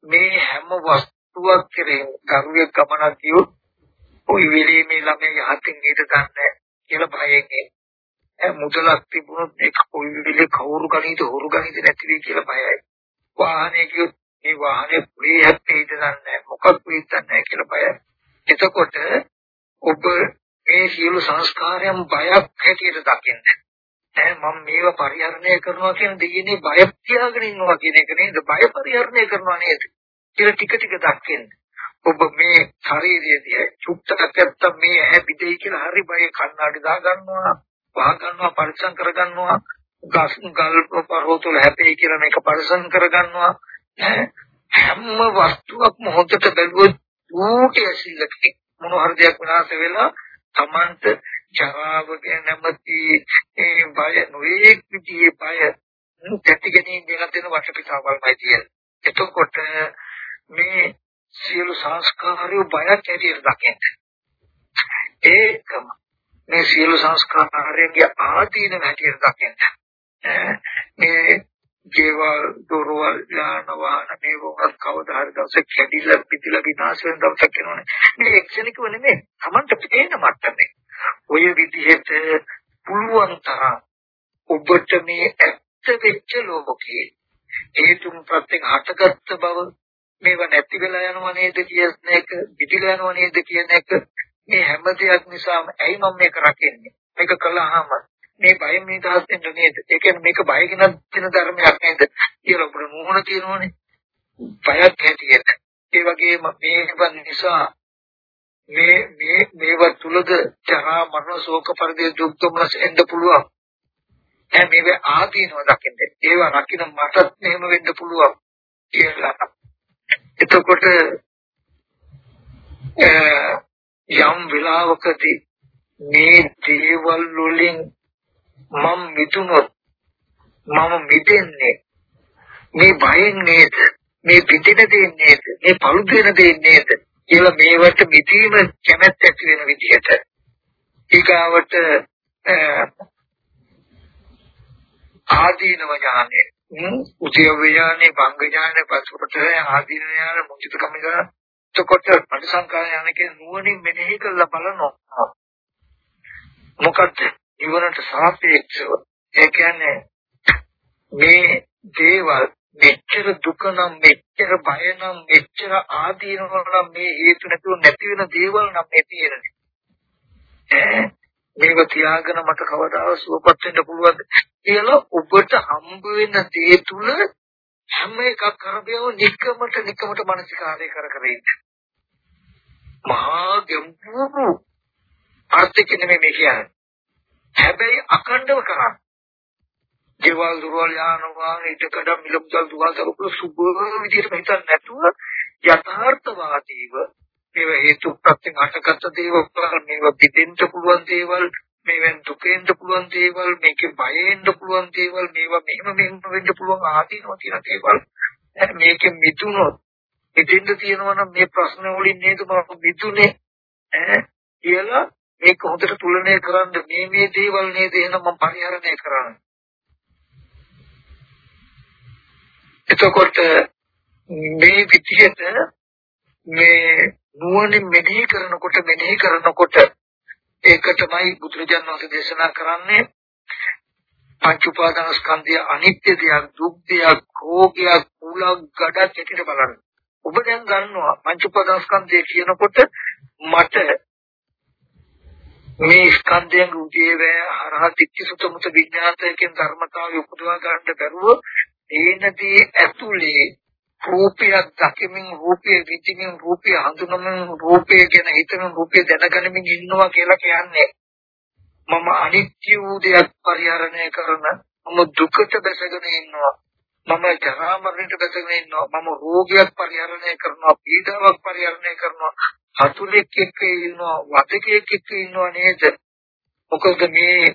මේ හැම වස්තු වස්තුවක් කෙරෙහි ගරුවේ ගමනක් ගියොත් ওই වෙලේ මේ ළමයා යහතින් ඊට දන්නේ කියලා බයෙන් ඒ. මුදලක් තිබුණොත් ඒක කොයි වෙලේ කවුරු ගණීද හොරු ගණීද නැති වෙයි කියලා බයයි. වාහනේ ගියොත් මේ වාහනේ පුරේ හැත්තේ ඊට දන්නේ මොකක් වෙයිද දන්නේ කියලා බයයි. එතකොට ඔබ මේ සියලු සංස්කාරයන් බයක් හැටියට දකින්නේ. ඈ මම මේව පරිහරණය කරනවා කියන දෙයනේ බය තියාගෙන ඉන්නවා කියන එක නේද? බය පරිහරණය කරනවා නේද? කියලා ටික ටික දක්කෙන්න. ඔබ මේ ශරීරයේදී චුට්ටක් නැත්තම් මේ ඇහැ පිටේ කියලා හරි බය කන්නාඩි දා ගන්නවා, වහ ගන්නවා, පරිසම් කර ගන්නවා, ගස් ගල් පරෝතුල හැපේ කියලා මේක පරිසම් කර ගන්නවා. හැම හැම වස්තුවක්ම හොඳට බැලුවොත් ඌට ඇසිල්ලකේ මොන හරි දෙයක් විනාශ වෙලා Tamanට ජරාව ගැන නැමැති ඒ බය නොඑක් විදිහේ බය පැති ගැනීම වෙන දෙන වටපිටාවල්මයි තියෙන්නේ. එතකොට මේ සියලු සංස්කාරය බයක් ඇටියට දකින්න. ඒකම මේ සියලු සංස්කාරයන්ගේ ආදීන හැටියට දකින්න. මේ ජීවල් දොරවල් යාන වාහන මේ වුණත් කවදා හරි දවසක් කැඩිලා පිටිලා විනාශ වෙන දවසක් එනවනේ. මේ එක්ෂණිකව නෙමෙයි. Tamanට පේන මට්ටමේ. ඔය විදිහට පුළුවන් තරම් ඔබට මේ ඇත්ත වෙච්ච ලෝකේ හේතුන් ප්‍රත්‍යයෙන් හටගත්ත බව මේව නැති වෙලා යනව නේද කියන එක පිටිලා යනව නේද කියන එක මේ හැම දෙයක් නිසාම ඇයි මම මේක රකින්නේ? මේක කළාම මේ බය මේ දහස් වෙන්න නේද? ඒ කියන්නේ මේක බයගෙන තියෙන ධර්මයක් නේද කියලා අපේ මොහොන තියෙනවනේ. බයක් හැටියට ඒ වගේම මේක නිසා මේ මේ මේව තුලද ජරා මරණ ශෝක පරිදේ දුක් දුමනස් එන්න පුළුවන්. දැන් මේක ආදීනව දකින්න. ඒවා රකින්න මටත් මෙහෙම වෙන්න පුළුවන් කියලා. එතකොට යම් වෙලාවකදී මේ දේවල් වලින් මම මිදුනොත් මම මිදෙන්නේ මේ බයෙන් නේද? මේ පිටින දෙන්නේ නේද? මේ පළු දෙන දෙන්නේ නේද? කියලා මේවට මිදීම කැමැත්ත ඇති වෙන විදිහට. ඊගාවට ආදීනව ඥානෙ උද්‍යව ඥානෙ භංග ඥානෙ පසුපත ආදීන ඥානෙ මුචිත කමික එතකොට පටිසංකාර ඥාන කියන නුවණින් මෙනෙහි කරලා බලනවා. මොකද ඉවරට සාපේක්ෂව. ඒ කියන්නේ මේ දේවල් මෙච්චර දුක නම් මෙච්චර බය නම් මෙච්චර ආදීනව නම් මේ හේතු නැතුව නැති වෙන දේවල් නම් මේ තියෙන්නේ මේක තියාගෙන මට කවදාව සුවපත් වෙන්න පුළුවන්ද කියලා ඔබට හම්බ වෙන දේ තුල හැම එකක් කරබියව නිකමට නිකමට මානසිකාරය කර කර ඉන්න. මහා ගැඹුරු අර්ථයක් නෙමෙයි මේ කියන්නේ. හැබැයි අකණ්ඩව කරා. දේවල් දුරවල් යානවා ඊටකඩ මිලමුදල් දුවල් කරපු සුබ විදිහට හිතන්නේ නැතුව යථාර්ථවාදීව ඒව හේතු ප්‍රත්‍යයෙන් අටගත දේවල් මේව පිටින්ට පුළුවන් දේවල් මේවෙන් දුකෙන්ද පුළුවන් දේවල් මේකේ බයෙන්ද පුළුවන් දේවල් මේවා මෙහෙම මෙහෙම වෙන්න පුළුවන් ආදීනව තියෙන දේවල්. මේකෙ මිදුනොත් ඉතින්ද තියෙනවා නම් මේ ප්‍රශ්න වලින් නේද මම මිදුනේ? ඈ කියලා මේක හොඳට තුලනය කරන්න මේ මේ දේවල් නේද එහෙනම් මම පරිහරණය කරන්න. එතකොට මේ විදිහට මේ නුවණින් මෙනෙහි කරනකොට මෙනෙහි කරනකොට ඒකටමයි බුදුරජාණන් වහන්සේ දේශනා කරන්නේ පංච උපාදාන ස්කන්ධය අනිත්‍ය දෙයක් දුක් දෙයක් රෝගයක් කුලක් ගඩක් ඇටියට බලන්න. ඔබ දැන් ගන්නවා පංච උපාදාන ස්කන්ධය කියනකොට මට මේ ස්කන්ධයන් උදේවැය හරහා තිච්චසුතමුත විඥාතයකින් ධර්මතාවය උපදවා ගන්න බැරුව ඒනදී ඇතුලේ රූපයක් දකිමින් රූපයේ විචිමින් රූපය හඳුනමින් රූපය ගැන හිතමින් රූපය දැනගනිමින් ඉන්නවා කියලා කියන්නේ. මම අනිත්‍ය වූ දෙයක් පරිහරණය කරන මම දුකට බැසගෙන ඉන්නවා. මම ජරා මරණයට බැසගෙන ඉන්නවා. මම රෝගයක් පරිහරණය කරනවා පීඩාවක් පරිහරණය කරනවා. හතුලෙක් එක්ක ඉන්නවා වදකෙක් එක්ක ඉන්නවා නේද? මොකද මේ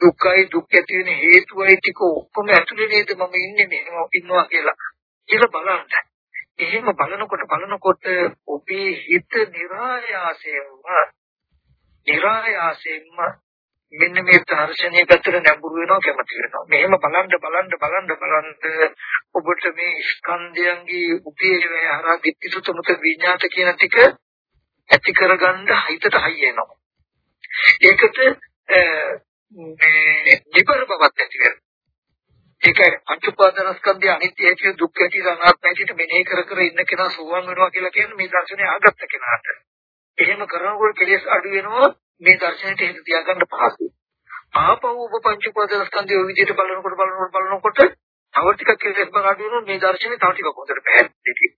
දුකයි දුක් ඇති වෙන හේතුවයි ටික ඔක්කොම ඇතුලේ නේද? මම ඉන්නේ මෙහෙම ඉන්නවා කියලා. කියලා බලන්න. එහෙම බලනකොට බලනකොට ඔබේ හිත નિરાයාසයෙන්ම નિરાයාසයෙන්ම මෙන්න මේ දර්ශනීය පැත්තට නැඹුරු වෙනවා කැමති වෙනවා. මෙහෙම බලන්න බලන්න බලන්න බලන්න ඔබට මේ ස්කන්ධයන්ගේ උපේවය හරහා විත්තිසුතමත විඥාත කියන ටික ඇති කරගන්න හිතට හයි එනවා. ඒකට මේ විපර බවක් ඇති වෙනවා. ඒකයි පංච උපාදානස්කන්ධය අනිත්‍ය ඇති දුක්ඛ ඇති අනාත්ම ඇති මෙනෙහි කර කර ඉන්න කෙනා සෝවන් වෙනවා කියලා කියන්නේ මේ දර්ශනය ආගත්ත කෙනාට. එහෙම කරනකොට කෙලෙස් අඩු වෙනවා මේ දර්ශනයට හිත තියාගන්න පහසුයි. ආපහු ඔබ පංච උපාදානස්කන්ධය ඔය විදිහට බලනකොට බලනකොට බලනකොට තව ටිකක් කෙලෙස් බර අඩු වෙනවා මේ දර්ශනේ තව ටිකක් හොඳට පැහැදිලි.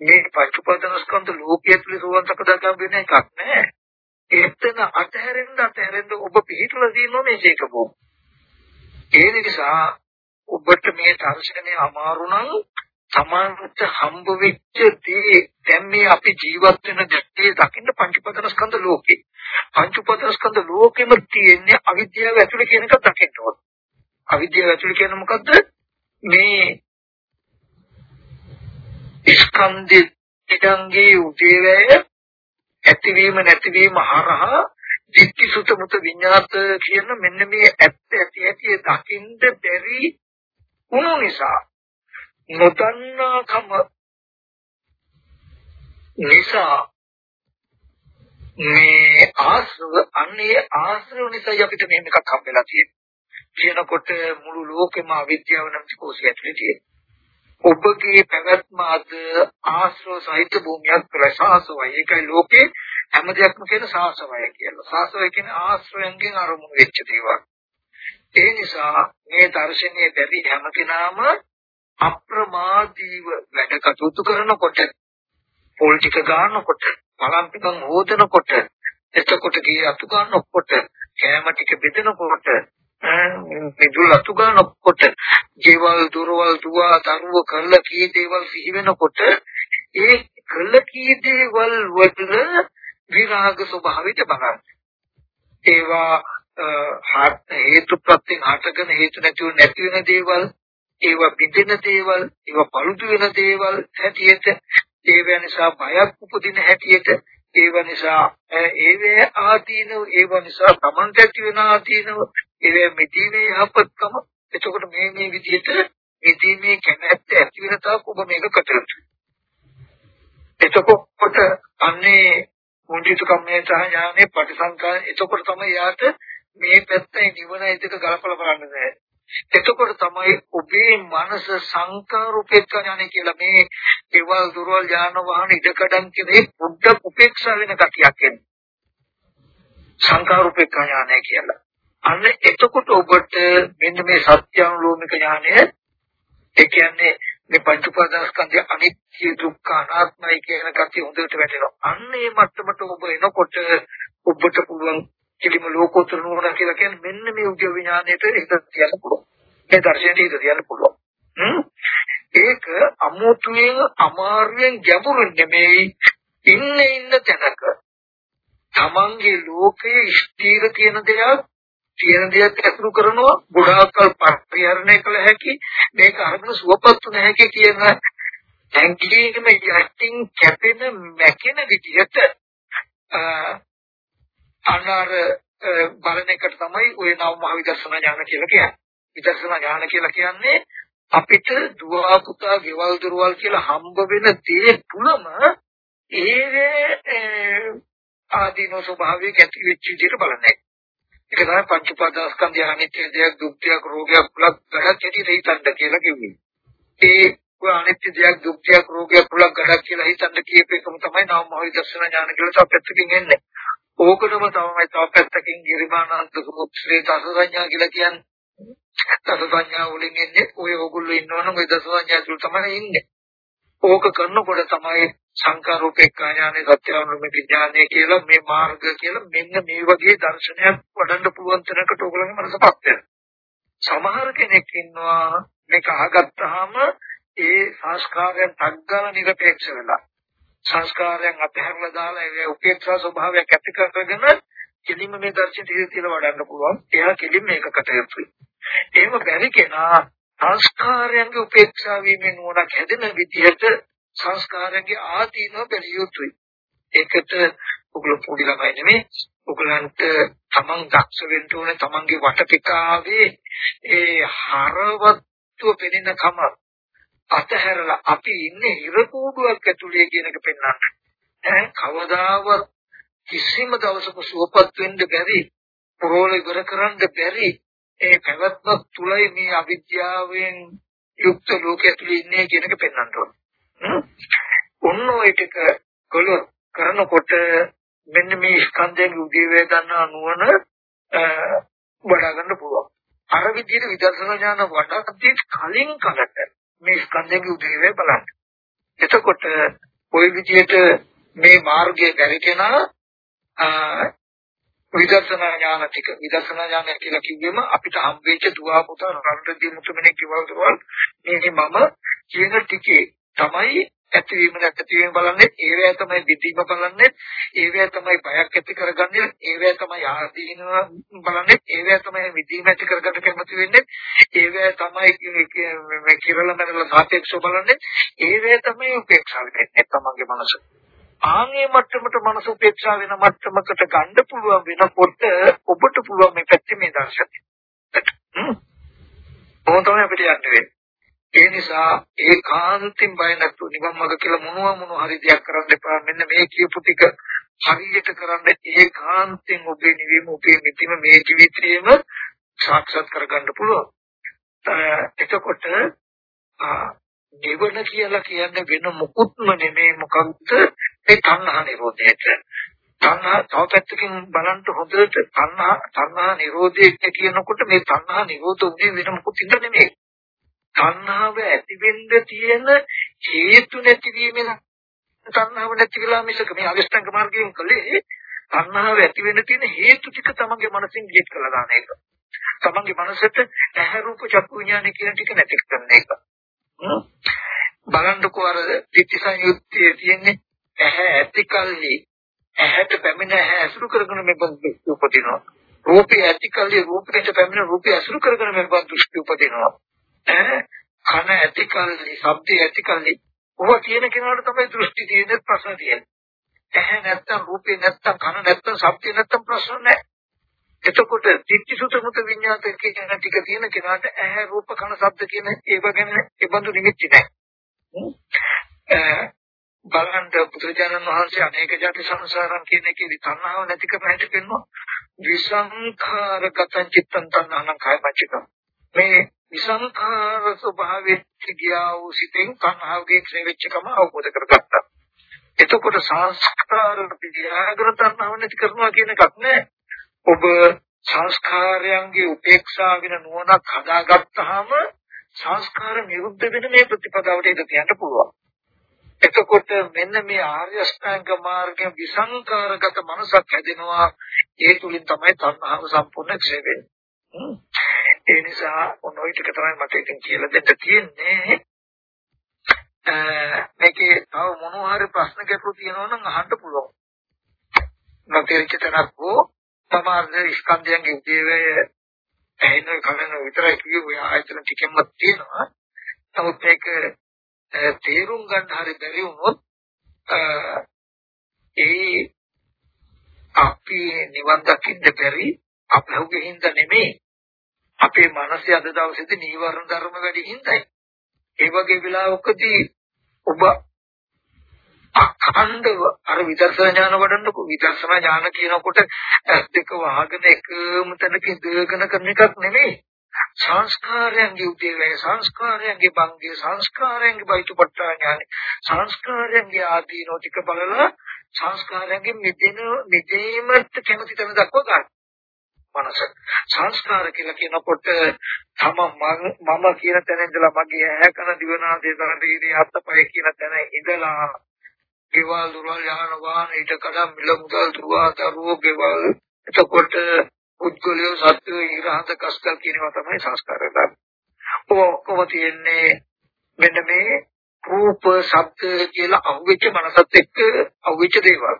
මේ පංච උපාදානස්කන්ධ ලෝකයේ තුල සෝවන් සකදාගම් වෙන එකක් නෑ. එතන අතහැරෙන්න අතහැරෙන්න ඔබ පිළිතුර දිනනවා මේ ජීකබෝ. ඒ නිසා ඔබට මේ දර්ශනය අමාරු නම් සමානට හම්බ වෙච්ච දේ දැන් මේ අපි ජීවත් වෙන දෙයේ දකින්න පංචපදනස්කන්ධ ලෝකේ. පංචපදනස්කන්ධ ලෝකෙම තියෙන්නේ අවිද්‍යාව ඇතුලේ කියන එක දකින්න ඕන. අවිද්‍යාව ඇතුලේ කියන්නේ මොකද්ද? මේ ස්කන්ධ ටිකන්ගේ උදේවැය ඇතිවීම නැතිවීම හරහා දිට්ඨි සුත මුත විඤ්ඤාත කියන මෙන්න මේ ඇත්ත ඇති ඇති දකින්න බැරි වුණු නිසා නොදන්නාකම නිසා මේ ආශ්‍රව අන්නේ ආශ්‍රව නිසා අපිට මෙහෙම එකක් හම්බෙලා තියෙනවා කියනකොට මුළු ලෝකෙම අවිද්‍යාව නම් කෝෂය ඇතුලේ තියෙනවා ඔබගේ පැවැත්ම අද ආශ්‍රව සහිත භූමියක් ප්‍රසාසවයි. ඒකයි ලෝකේ හැම දෙයක්ම කියන සාසවය කියලා. සාසවය කියන්නේ ආශ්‍රවයෙන් අරමුණු වෙච්ච දේවල්. ඒ නිසා මේ දර්ශනයේ බැරි හැම කෙනාම අප්‍රමාදීව වැඩ කටයුතු කරනකොට පොල් ටික ගන්නකොට පලම් ටිකක් හොදනකොට එතකොට ගිය අතු ගන්නකොට කෑම ටික බෙදනකොට මිදුල් අතු ගන්නකොට ජීවල් දුරවල් දුවා දරුව කරලා කී දේවල් සිහි වෙනකොට ඒ කළ කී දේවල් වල විරාග ස්වභාවයට බලන්න. ඒවා හේතු ප්‍රත්‍යයෙන් හටගෙන හේතු නැතිව නැති වෙන දේවල් ඒවා බිඳෙන දේවල් ඒවා පළුදු වෙන දේවල් හැටියට ඒව නිසා බයක් උපදින හැටියට ඒව නිසා ඒවේ ආදීනව ඒව නිසා තමන්ට ඇති වෙන ආදීනව ඒ මෙතීමේ යහපත්කම. එතකොට මේ මේ විදිහට මෙතීමේ කැමැත්ත ඇති වෙන තාක් ඔබ මේක කටයුතු එතකොට අන්නේ මුංජිත කම්මේ සහ ඥානේ පටිසංකා එතකොට තමයි යාට මේ පැත්තේ නිවන එක ගලපලා බලන්න බෑ. එතකොට තමයි ඔබේ මනස සංකාරූපේක්ෂ ඥානය කියලා මේ ඒවල් දුර්වල් ඥාන වහන ඉඩකඩම් කියන්නේ පුඩ උපේක්ෂා වෙන කතියක් එන්නේ. සංකාරූපේක්ෂ ඥානය කියලා. අන්න එතකොට ඔබට මෙන්න මේ සත්‍යානුලෝමික ඥානය ඒ කියන්නේ මේ පංච උපාදානස්කන්ධය අනිත්‍ය දුක්ඛ අනාත්මයි කියන කතිය හොඳට වැටෙනවා. අන්න ඒ මට්ටමට ඔබ එනකොට ඔබට පුළුවන් කිලිම ලෝකෝත්තර නුවණ කියලා කියන්නේ මෙන්න මේ උද්‍ය විඥාණයට හිත තියන්න පුළුවන්. මේ දර්ශනයට හිත තියන්න පුළුවන්. ඒක අමුතුවෙන් අමාරුවෙන් ගැඹුරු නෙමෙයි ඉන්න ඉන්න තැනක තමන්ගේ ලෝකයේ ස්ථීර කියන දෙයක් තියෙන දෙයක් ඇසුරු කරනවා ගොඩාක්කල් පරිහරණය කළ හැකි මේක අරගෙන සුවපත් වුණ හැකි කියන ඇඟිලිගම යටින් කැපෙන මැකෙන විදිහට අනාර බලන එකට තමයි ওই නව මහ විදර්ශනා ඥාන කියලා කියන්නේ. විදර්ශනා ඥාන කියලා කියන්නේ අපිට දුව පුතා ගෙවල් දොරවල් කියලා හම්බ වෙන දේ තුලම ඒ ආදීනෝ ස්වභාවයක ඇති වෙච්ච විදිහට බලන්නේ. ඒක තමයි පංච උපාදානස්කන්ධය අනිත්‍ය දෙයක් දුක් දෙයක් රෝගයක් කුලක් ගඩක් ඇති හිතන්න කියලා කිව්වේ. ඒ ඔය අනිත්‍ය දෙයක් දුක් දෙයක් රෝගයක් කුලක් ගඩක් කියලා හිතන්න කියප එකම තමයි නව මොහි දර්ශන ඥාන කියලා තව පැත්තකින් එන්නේ. ඕකටම තමයි තව පැත්තකින් ගිරිමානන්ත සුමුත්‍රේ දස සංඥා කියලා කියන්නේ. දස සංඥා වලින් එන්නේ ඔය ඕගොල්ලෝ ඉන්නවනම් ඔය දස සංඥා තුල තමයි ඉන්නේ. ඕක කරනකොට තමයි සංකාරූපේක්ඛ ඥානෙ සත්‍යානුමික ඥානෙ කියලා මේ මාර්ග කියලා මෙන්න මේ වගේ දර්ශනයක් වඩන්න පුළුවන් තැනකට ඕගොල්ලන්ගේ මනසපත් වෙනවා. සමහර කෙනෙක් ඉන්නවා මේක අහගත්තාම ඒ සංස්කාරයන් තග්ගල නිරපේක්ෂ වෙලා සංස්කාරයන් අතහැරලා දාලා ඒ උපේක්ෂා ස්වභාවයක් ඇති කරගෙන කෙලින්ම මේ දර්ශන තීර තියලා වඩන්න පුළුවන්. එයා කෙලින්ම මේක කටයුතුයි. එහෙම බැරි කෙනා සංස්කාරයන්ගේ උපේක්ෂා වීමෙන් නුවණක් හැදෙන විදිහට සංස්කාරයන්ගේ ආදීනව බැලිය යුතුයි. ඒකට ඔගොල්ලෝ පොඩි ළමයි නෙමෙයි. ඔගලන්ට තමන් දක්ෂ වෙන්න ඕනේ තමන්ගේ වටපිටාවේ ඒ හරවත්ව පෙනෙන කම අතහැරලා අපි ඉන්නේ හිර කූඩුවක් ඇතුලේ කියන එක පෙන්වන්න. ඈ කවදාවත් කිසිම දවසක සුවපත් වෙන්න බැරි, පුරෝල ඉවර කරන්න බැරි ඒ පැවැත්ම තුලයි මේ අවිද්‍යාවෙන් යුක්ත ලෝකයේ තුල ඉන්නේ කියන එක පෙන්වන්න ඕනේ. ඔන්න ඔය ටික කළොත් කරනකොට මෙන්න මේ ස්කන්ධයන්ගේ උදේ වේදනා නුවණ වඩා ගන්න පුළුවන්. අර විදිහට විදර්ශනා ඥාන වඩාගත්තේ කලින් කලට මේ ස්කන්ධයන්ගේ උදේ වේ බලන්න. එතකොට ওই විදිහට මේ මාර්ගයේ බැරි කෙනා විදර්ශනා ඥාන ටික විදර්ශනා ඥාන කියලා කිව්වෙම අපිට හම්බෙච්ච දුවා පුතා රණ්ඩදී මුතුමනේ කිවල් දවල් මේ මම කියන ටිකේ තමයි ඇතිවීම නැතිවීම බලන්නේ ඒවැය තමයි විදීම බලන්නේ ඒවැය තමයි බයක් ඇති කරගන්නේ ඒවැය තමයි ආදීනව බලන්නේ ඒවැය තමයි විදීම ඇති කරගන්න කැමති වෙන්නේ ඒවැය තමයි මේ කිරල මරල සාපේක්ෂව බලන්නේ ඒවැය තමයි උපේක්ෂාව වෙන්නේ තමන්ගේ මනස ආන්ගේ මට්ටමට මනස උපේක්ෂා වෙන මට්ටමකට ගන්න පුළුවන් වෙනකොට ඔබට පුළුවන් මේ පැත්තේ මේ දර්ශනය. හ්ම්. තමයි අපිට යන්න වෙන්නේ. ඒ නිසා ඒකාන්තින් බය නැතුව නිවන් මඟ කියලා මොනවා මොනවා හරි දෙයක් කරන්න එපා. මෙන්න මේ කියපු ටික හරියට කරන්න ඒකාන්තයෙන් ඔබේ නිවීම ඔබේ මිතිම මේ ජීවිතේම සාක්ෂාත් කරගන්න පුළුවන්. එතකොට නිවන කියලා කියන්නේ වෙන මොකුත්ම නෙමෙයි මොකක්ද මේ තණ්හා නිරෝධයට. තණ්හා තව පැත්තකින් බලන්න හොඳට තණ්හා තණ්හා නිරෝධය කියනකොට මේ තණ්හා නිරෝධ උනේ වෙන මොකුත් ඉඳ නෙමෙයි. තණ්හාව ඇති වෙන්න තියෙන හේතු නැතිවීමෙන් තණ්හාව නැති වෙලා මිසක මේ අවිස්තංග මාර්ගයෙන් කලේ තණ්හාව ඇති වෙන්න තියෙන හේතු ටික තමන්ගේ මනසින් ඩිලීට් කරලා දාන එක. තමන්ගේ මනසට ඇහැ රූප චක්කු විඥාන කියන ටික නැති කරන එක. බලන්නකෝ අර ditthi සංයුත්තේ තියෙන්නේ ඇහැ ඇති කල්හි ඇහැට පැමිණ ඇහැ අසුරු කරගෙන මේ බඳු උපදිනවා. රූපේ ඇති කල්හි රූපයට පැමිණ රූපය අසුරු කරගෙන මේ බඳු උපදිනවා. කන ඇති කල්ලි, ශබ්දය ඇති කල්ලි, ඔවා කියන කෙනාට තමයි දෘෂ්ටි තියෙන්නේ ප්‍රශ්න තියෙන්නේ. ඇහැ නැත්තම් රූපේ නැත්තම් කන නැත්තම් ශබ්දය නැත්තම් ප්‍රශ්න නැහැ. එතකොට ditthිසුත මුත විඤ්ඤාත කියන ටික තියෙන කෙනාට ඇහැ රූප කන ශබ්ද කියන ඒව ගැන ඒ බඳු නිමිති නැහැ. බලන්න බුදුරජාණන් වහන්සේ අනේක જાති සංසාරම් කියන එකේ තණ්හාව නැති කම හැටි පෙන්වනවා. විසංඛාරගත චිත්තං තණ්හානම් කායපච්චිකම්. මේ විසංඛාර ස්වභාවයට ගියා වූ සිතෙන් තණ්හාවගේ ක්ෂය වෙච්ච කම අවබෝධ කරගත්තා. එතකොට සංස්කාර පිළියාගර තණ්හාව නැති කරනවා කියන එකක් නෑ. ඔබ සංස්කාරයන්ගේ උපේක්ෂා වෙන නුවණක් හදාගත්තාම සංස්කාර නිරුද්ධ වෙන මේ ප්‍රතිපදාවට ඉඳ තියන්න පුළුවන්. එතකොට මෙන්න මේ ආර්ය අෂ්ටාංග මාර්ගයේ විසංකාරගත මනසක් හැදෙනවා ඒ තුලින් තමයි තණ්හාව සම්පූර්ණ ක්ෂය වෙන්නේ. ඒ නිසා ඔන්න ඔය ටික තමයි මට ඉතින් කියලා දෙන්න තියෙන්නේ. මේකේ තව මොනවා හරි ප්‍රශ්න ගැටලු තියෙනවා නම් අහන්න පුළුවන්. නොතේරිච්ච තැනක් හෝ සමහර ස්කන්ධයන්ගේ උදේවැය ඇහෙන කලන විතරයි කියුවේ ආයතන ටිකෙන්ම තියෙනවා. නමුත් මේක තේරුම් ගන්න හරි බැරි වුණොත් ඒ අපි නිවන් දකින්න බැරි අපහුගේ හින්දා නෙමෙයි අපේ මනසේ අද දවසේදී නීවරණ ධර්ම වැඩි හින්දායි. ඒ වගේ වෙලාවකදී ඔබ අඛණ්ඩව අර විදර්ශනා ඥාන වඩන්නකො විදර්ශනා ඥාන කියනකොට ඇස් දෙක වහගෙන එකම තැනක ඉඳගෙන කරන එකක් නෙමෙයි. සංස්කාරයන්ගේ උදේවැය සංස්කාරයන්ගේ භංගය සංස්කාරයන්ගේ බයිතුපට්ඨා ඥාන සංස්කාරයන්ගේ ආදීනෝ ටික බලලා සංස්කාරයන්ගේ මිදෙන මිදීමත් කැමති තැන දක්වා ගන්න. මනස සංස්කාර කියලා කියනකොට තම මම කියන තැන ඉඳලා මගේ ඇහැ කන දිවනාසය තරදීදී අත්පය කියන තැන ඉඳලා ගෙවල් දුරවල් යහන වාහන ඊට කඩම් මිල මුදල් දුවා දරුවෝ ගෙවල් එතකොට උද්ගලය සත්‍ය ඉරහත කස්කල් කියනවා තමයි සංස්කාර ධර්ම. ඔක්කොම තියෙන්නේ මෙන්න මේ රූප ශබ්ද කියලා අහුවෙච්ච මනසත් එක්ක අහුවෙච්ච දේවල්.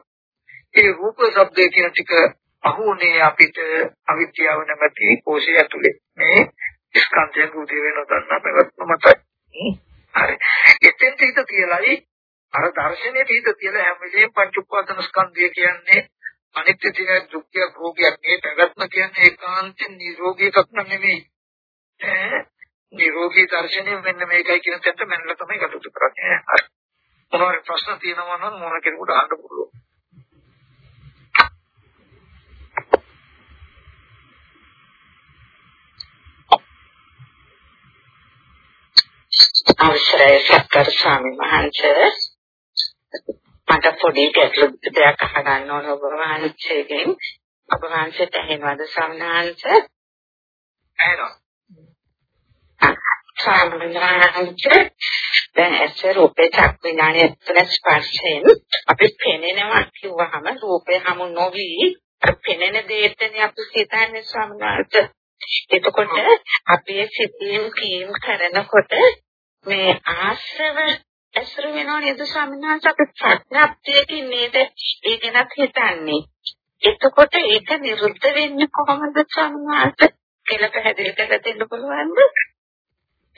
ඒ රූප ශබ්ද කියන ටික අහුනේ අපිට අවිද්‍යාව නැමැති කෝෂය ඇතුලේ මේ ස්කන්ධයන් උදේ වෙනව ගන්න පැවැත්ම මතයි. හරි. එතෙන් හිත තියලායි අර දර්ශනයේ හිත තියලා හැම වෙලේම පංච උපාදාන ස්කන්ධය කියන්නේ අනිත්‍ය තියෙන දුක්ඛ භෝගයක් මේ පැවැත්ම කියන්නේ ඒකාන්තයෙන් නිරෝගී එකක් නෙමෙයි. නිරෝගී දර්ශනය මෙන්න මේකයි කියන තැනට මනලා තමයි කටයුතු කරන්නේ. හරි. මොනවාරි ප්‍රශ්න තියෙනවා නම් මොන කෙනෙකුට අහන්න පුළුවන්. අවසරයි සක්කර ස්වාමීන් වහන්සේ. මට පොඩි ගැටලු දෙයක් අහගන්න ඕන ඔබ වහන්සේගෙන්. ඔබ වහන්සේට ඇහෙනවද වහන්සේ? ඇහෙනවා. ස්වාමීන් වහන්සේ දැන් ඇස රූපේ චක් විඥානය තුළ ස්පර්ශයෙන් අපි පෙනෙනවා කිව්වහම රූපේ හමු නොවි. පෙනෙන දෙයටනේ අපි සිතන්නේ ස්වාමීන් වහන්සේ. එතකොට අපි සිතීම් කීම් කරනකොට මේ ආශ්‍රව ඇසුරු වෙනව නේද ස්වාමීන් වහන්සේ අපි ප්‍රඥාප්තියකින් නේද ඒ ගැනත් හිතන්නේ. එතකොට ඒක නිරුද්ධ වෙන්නේ කොහොමද ස්වාමීන් වහන්සේ? කියලා පැහැදිලි කරලා දෙන්න පුළුවන්ද?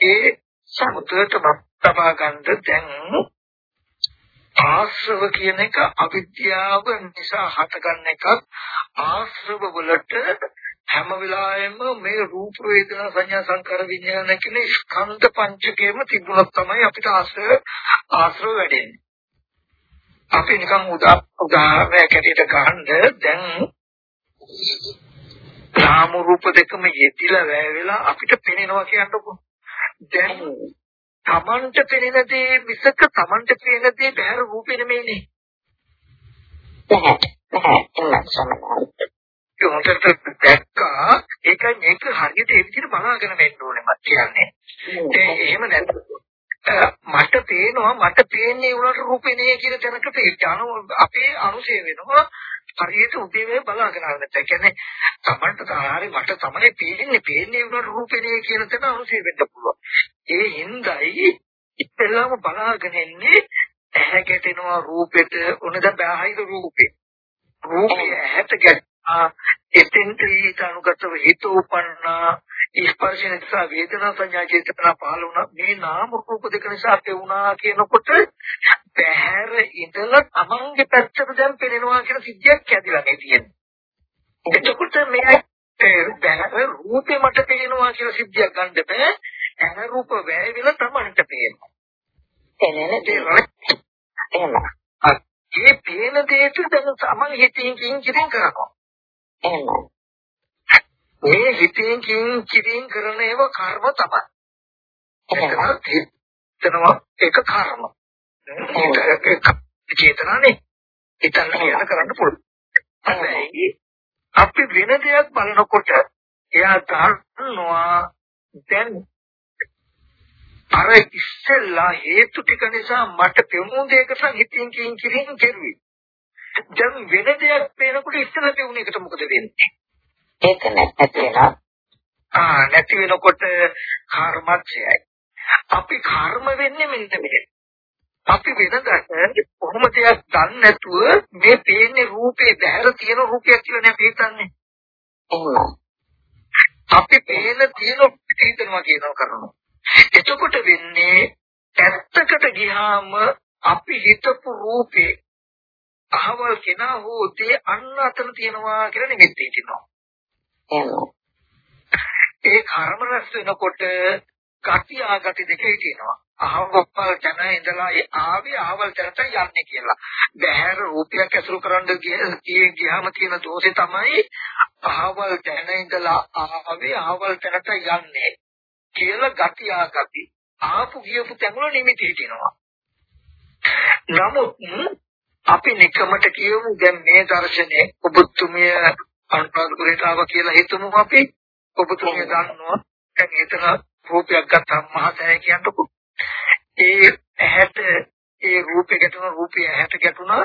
ඒ සමුද්‍රයට බබා ගන්න දැන් ආශ්‍රව කියන එක අවිද්‍යාව නිසා හටගන්න එකක් ආශ්‍රව වලට හැම වෙලාවෙම මේ රූප වේදනා සංඥා සංකාර විඥාන කියන ස්කන්ධ පංචකයම තිබුණොත් තමයි අපිට ආශ්‍රව ආශ්‍රව වැඩෙන්නේ. අපි නිකන් උදාහරණයක් ඇටියට ගන්න දැන් නාම රූප දෙකම යෙදිලා වැය වෙලා අපිට පෙනෙනවා කියන්නකො. දැන් තමන්ට පෙනෙන දේ මිසක තමන්ට පෙනෙන දේ බහැර රූපේ නෙමෙයිනේ. නැහැ. නැහැ. එන්න සමහරවිට. හොඳට දැක්කා ඒකයි මේක හරියට ඒ විදිහට බලාගෙන වෙන්න ඕනේ මම කියන්නේ. ඒ එහෙම නැත්නම් මට පේනවා මට පේන්නේ උනට රූපේ නේ කියන තැනක පේන අපේ අනුසය වෙනවා හරියට උදේවේ බලාගෙන ආන්නත් ඒ කියන්නේ තමන්ට තාරි මට තමයි පේන්නේ පේන්නේ උනට රූපේ නේ කියන තැන අනුසය වෙන්න පුළුවන්. ඒ හින්දායි ඉස්සෙල්ලාම බලාගෙන ඉන්නේ ඇහැ ගැටෙනවා රූපෙට උනද බාහිර රූපේ. රූපේ ඇහැට ගැට එතෙන්ට ඊට අනුගතව හිත උපන්නා. ස්පර්ශ නිසා වේදනා සංඥා චේතනා පහළ වුණා. මේ නාම රූප දෙක නිසා අපේ වුණා කියනකොට පැහැර ඉඳලා තමන්ගේ පැත්තට දැන් පෙනෙනවා කියන සිද්ධියක් ඇදිලා මේ තියෙන්නේ එතකොට මේ බැහැර රූපේ මට පේනවා කියලා සිද්ධියක් ගන්න බෑ. ඇහැ රූප වැය වෙලා තමන්ට පේනවා. පෙනෙන දේ එහෙම ඒ පේන දෙයට දැන් තමන් හිතින් කින් කිරින් කරනවා එහෙමයි. මේ හිතෙන් කින් කිරින් කරන ඒවා කර්ම තමයි. එතනත් හිතනවා ඒක කර්ම. ඒක චේතනානේ. හිතන්න කියන කරන්න පුළුවන්. හැබැයි අපි වෙන දෙයක් බලනකොට එයා දන්නවා දැන් අර ඉස්සෙල්ලා හේතු ටික නිසා මට පෙනුන දෙයකට හිතින් කින් කිරින් කෙරුවේ. දැන් වෙන දෙයක් පේනකොට ඉස්සෙල්ලා තියුණ එකට මොකද වෙන්නේ? ඒක නැති වෙනවා. ආ නැති වෙනකොට කර්මච්ඡයයි. අපි කර්ම වෙන්නේ මෙන්න මෙහෙම. අපි වෙනදට කොහොම දෙයක් දන්නේ නැතුව මේ පේන්නේ රූපේ බහැර තියෙන රූපයක් කියලා නේ අපි හිතන්නේ. අපි පේන තියෙන හිතනවා කියනවා කරනවා. එතකොට වෙන්නේ ඇත්තකට ගියාම අපි හිතපු රූපේ අහවල් කෙනා හෝ තේ අන්න අතර තියනවා කියලා නිමිති හිටිනවා. ඒ කර්ම රැස් වෙනකොට ගති ආගති දෙක හිටිනවා. අහවල් තැන ඉඳලා ආවේ අහවල් තැනට යන්නේ කියලා. බහැර රූපයක් ඇසුරු කරන්න ගියේ ගියාම තියෙන දෝෂේ තමයි අහවල් තැන ඉඳලා ආවේ අහවල් තැනට යන්නේ කියලා ගති ආගති. ආපු ගියපු තැඟුල නිමිති හිටිනවා. නමුත් අපි නිකමට කියමු දැන් මේ දර්ශනේ ඔබතුමිය අනුරාධපුරයට ආවා කියලා හිතමු අපි. ඔබතුමිය දන්නවා. දැන් එතන රූපයක් ගත්තාම මහසෑය කියන්නකො. ඒ ඇහැට ඒ රූපේ ගැටුණ රූපය ඇහැට ගැටුණා.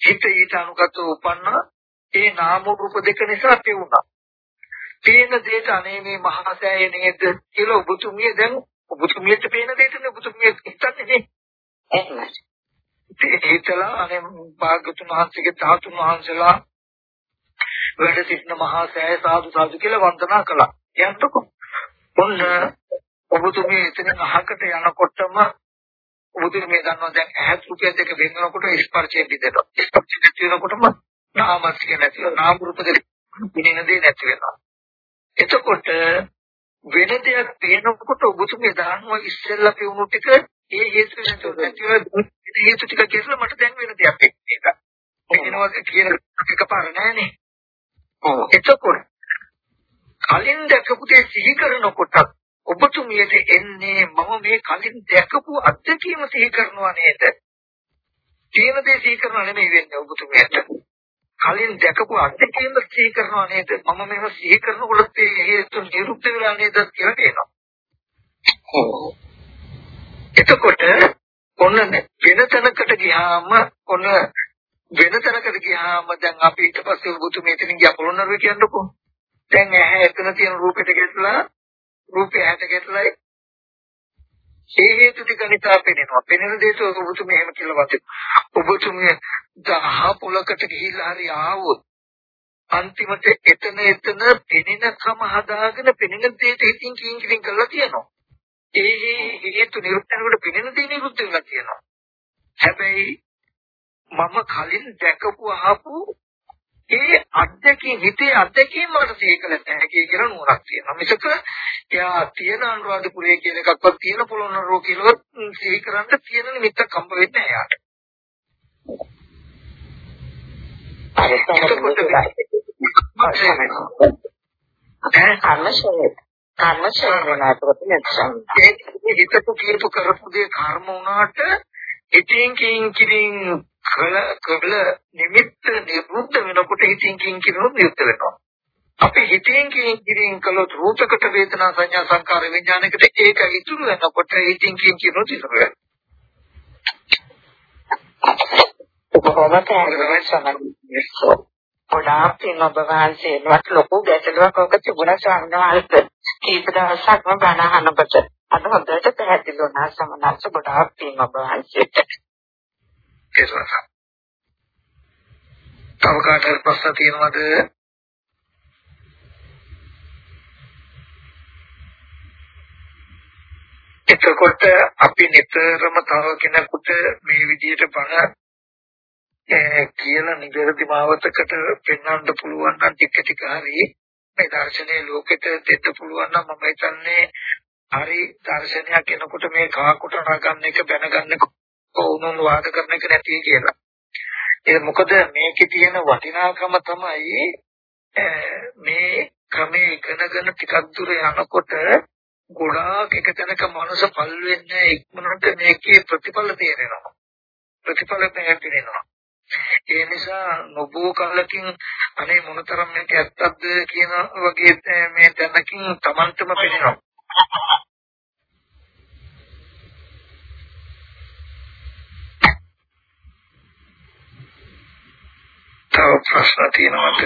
හිත ඊට අනුගතව උපන්නා. ඒ නාම රූප දෙක නිසා පෙවුණා පේන දෙයට අනේ මේ මහසෑය නේද කියලා ඔබතුමිය දැන් ඔබතුමියට පේන දෙයට නේ ඔබතුමිය හිතන්නේ නේ. එහෙමයි. හිතලා අනේ භාග්‍යතුන් වහන්සේගේ ධාතුන් වහන්සේලා වැඩ සිටින මහා සෑය සාදු සාදු කියලා වන්දනා කළා. යන්නකො. ඔන්න ඔබතුමී එතන අහකට යනකොටම ඔබතුමී දන්නවා දැන් ඇහත් රුපියල් දෙක වෙනකොට ස්පර්ශයෙන් බිඳෙනවා. ස්පර්ශ වෙනකොටම නාමස්ක නැතිව නාම රූප දෙක පිනින දේ නැති වෙනවා. එතකොට වෙන දෙයක් පේනකොට ඔබතුමී දන්නවා ඉස්සෙල්ලා පියුණු ටික ඒ හේතු නැතිව හේතු ටික කියලා මට දැන් වෙන දෙයක් එක්ක. වෙනවා කියන එකපාර නෑනේ. එතකොට කලින් දැකපු දේ සිහි කරනකොට ඔබතුමියට එන්නේ මම මේ කලින් දැකපු අත්දැකීම සිහි කරනවා නේද? තියෙන දේ සිහි කරනවා නෙමෙයි වෙන්නේ ඔබතුමියට. කලින් දැකපු අත්දැකීම සිහි කරනවා නේද? මම මේව සිහි කරනකොට හේතු නිරුද්ධ වෙලා නේද කියලා කියනවා. එතකොට ඔන්න වෙන තැනකට ගියාම ඔන්න වෙන තැනකට ගියාම දැන් අපි ඊට පස්සේ බුදු මෙතනින් ගියා පොළොන්නරුවේ කියන්නකෝ. දැන් ඇහැ එතන තියෙන රූපෙට ගැටලා රූපය ඇහැට ගැටලා ඒ හේතු ටික නිසා පෙනෙනවා. පෙනෙන දේට ඔබතුමී එහෙම කියලා වත්. ඔබතුමී දහ පොලකට ගිහිල්ලා හරි ආවොත් අන්තිමට එතන එතන පෙනෙනකම හදාගෙන පෙනෙන දේට හිතින් කින් කින් කරලා තියෙනවා. ඒ හේතු නිරුත්තනකට පෙනෙන දේ නිරුත් වෙලා තියෙනවා. හැබැයි මම කලින් දැකපු අහපු ඒ අද්දකින් හිතේ අද්දකින් මට සීකල නැහැ කියලා නුවණක් තියෙනවා. මිසක එයා තියෙන අනුරාධපුරයේ කියන එකක්වත් තියෙන පොළොන්නරුව කියලා සිහි කරන්න තියෙන නිමිත්තක් හම්බ වෙන්නේ නැහැ යාට. කර්මශය කර්මශය වෙනකොට නැත්නම් හිතපු කීප කරපු දේ කර්ම වුණාට ඉතින් කින් කිරින් කල කබල නිමිත්ත නිරුද්ධ වෙනකොට හිතින් කින් කිරිනොත් නිරුද්ධ වෙනවා. අපි හිතෙන් කින් කිරින් කළොත් රූපකට වේදනා සංඥා සංකාර විඥානයකට ඒක ඉතුරු වෙනකොට හිතින් කින් කිරිනොත් ඉතුරු වෙනවා. කොහොමද පොඩාක් තින්න ඔබ වහන්සේනවත් ලොකු ගැටලුවක් ඔක තිබුණා ස්වාමීන් වහන්සේ කීප දවසක්ම බණ අහනකොට අද හොඳට පැහැදිලි වුණා සමනස්ස ගොඩාක් තින්න ඔබ වහන්සේට. ඒසස තව කාටද ප්‍රශ්න තියෙනවද? එතකොට අපි නිතරම තව කෙනෙකුට මේ විදිහට බණ කියලා නිවැරදි මාවතකට පෙන්වන්න පුළුවන් නම් ටික ටික හරි මේ දර්ශනයේ ලෝකෙට දෙන්න පුළුවන් නම් මම හිතන්නේ හරි දර්ශනයක් එනකොට මේ කාකුට නගන්න එක බැනගන්න ඕනොන් වාද කරන එක නැති කියලා. ඒ මොකද මේකේ තියෙන වටිනාකම තමයි මේ ක්‍රමයේ ඉගෙනගෙන ටිකක් දුර යනකොට ගොඩාක් එක තැනක මනස පල් වෙන්නේ ඉක්මනට මේකේ ප්‍රතිඵල තේරෙනවා. ප්‍රතිඵල පැහැදිලිනවා. ඒ නිසා නොබෝ කලකින් අනේ මොනතරම් මේක ඇත්තක්ද කියන වගේ මේ තැනකින් Tamanටම පෙනෙනවා. තව ප්‍රශ්න තියෙනවද?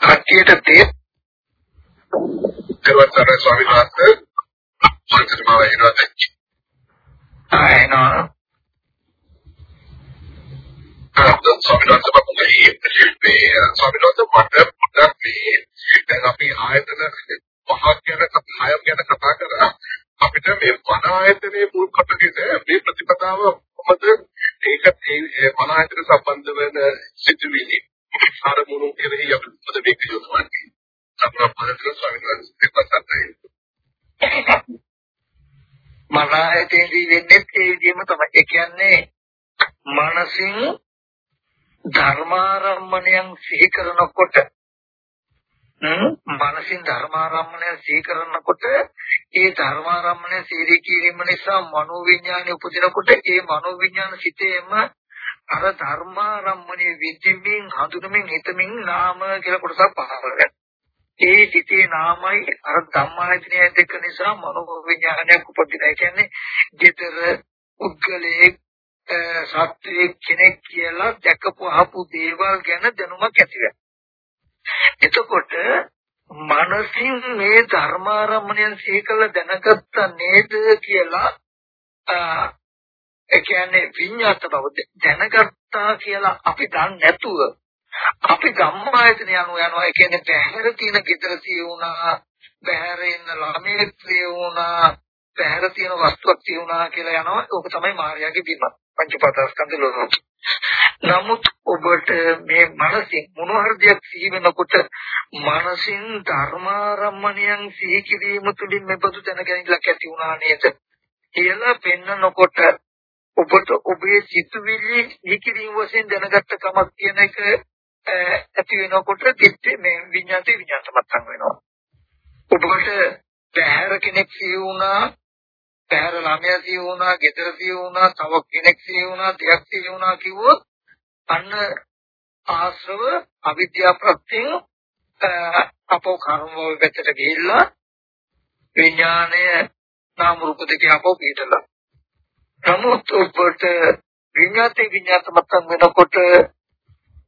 කට්ටියට තේ දවසට ස්වාමීන් වහන්සේ මට මාව එනවා දැක්කේ. ආ එනවා. අපද ස්වාමීන් වහන්සේ මම මේ ස්වාමීන් වහන්සේ මට පොඩ්ඩක් මේ දැන් අපි ආයතන පහක් ගැන හයක් ගැන කතා කරා අපිට මේ වන ආයතනයේ මුල් කොටසේ මේ ප්‍රතිපදාව කොහොමද ඒක ඒ වන ආයතන සම්බන්ධ වෙන සිතුවිලි අරමුණු කෙරෙහි අපි මොකද මේක යොදවන්නේ අපේ පදතර ස්වාමීන් වහන්සේ පසත්තයි මනසේදී වෙන්නේ ඒ විදිහම තමයි. ඒ කියන්නේ මනසින් ධර්මාරම්මණයන් සිහි කරනකොට මනසින් ධර්මාරම්මණය සිහි කරනකොට ඒ ධර්මාරම්මණය සිහි කිරීම නිසා මනෝවිඤ්ඤාණය උපදිනකොට ඒ මනෝවිඤ්ඤාණ සිතේම අර ධර්මාරම්මණය විදිමින් හඳුනමින් හිතමින් නාම කියලා කොටසක් පහළ වෙනවා. ඒ සිතේ නාමයි අර ධම්මායතනය දෙක නිසා මනෝවිඤ්ඤාණයක් උපදිනවා. ඒ කියන්නේ ජීතර උද්ගලයේ සත්‍යයේ කෙනෙක් කියලා දැකපු අහපු දේවල් ගැන දැනුමක් ඇති වෙනවා. එතකොට මනසින් මේ ධර්මාරම්මණයන් සීකල දැනගත්ත නේද කියලා ඒ කියන්නේ විඤ්ඤාත බව දැනගත්තා කියලා අපි දන්නේ නැතුව අපි ධම්මායතන යනවා යනවා. ඒ කියන්නේ පැහැර තියෙන gedර තියුණා පැහැර ඉන්න ළමයේ තියුණා පැහැර තියෙන වස්තුවක් තියුණා කියලා යනවා. ඕක තමයි මායාවේ බිම. පංචපතස්කන්ධ ලෝක. නමුත් ඔබට මේ මනසින් මොනවාරි දෙයක් සිහි වෙනකොට මනසින් ධර්මාරම්මණයන් සිහි කිරීම තුළින් මෙබඳු දැනගැනීමක් ඇති වුණා නේද? කියලා පෙන්නකොට ඔබට ඔබේ සිතුවිලි සිහි කිරීම වශයෙන් දැනගත්ත කමක් කියන එක ඇති වෙනකොට දිත්තේ මේ විඤ්ඤාතේ විඤ්ඤාතමත්ම් වෙනවා ඔබට පැහැර කෙනෙක් සිහි වුණා පැහැර ළමයා සිහි වුණා, ගෙදර සිහි වුණා, තව කෙනෙක් සිහි වුණා, දෙයක් සිහි වුණා කිව්වොත් අන්න ආශ්‍රව අවිද්‍යා ප්‍රත්‍යයෙන් අපෝ කර්ම වල පැත්තට ගිහිල්ලා විඥාණය නාම රූප දෙක අපෝ පිටලා. නමුත් නමුත් ඔබට විඤ්ඤාතේ විඤ්ඤාත මතන් වෙනකොට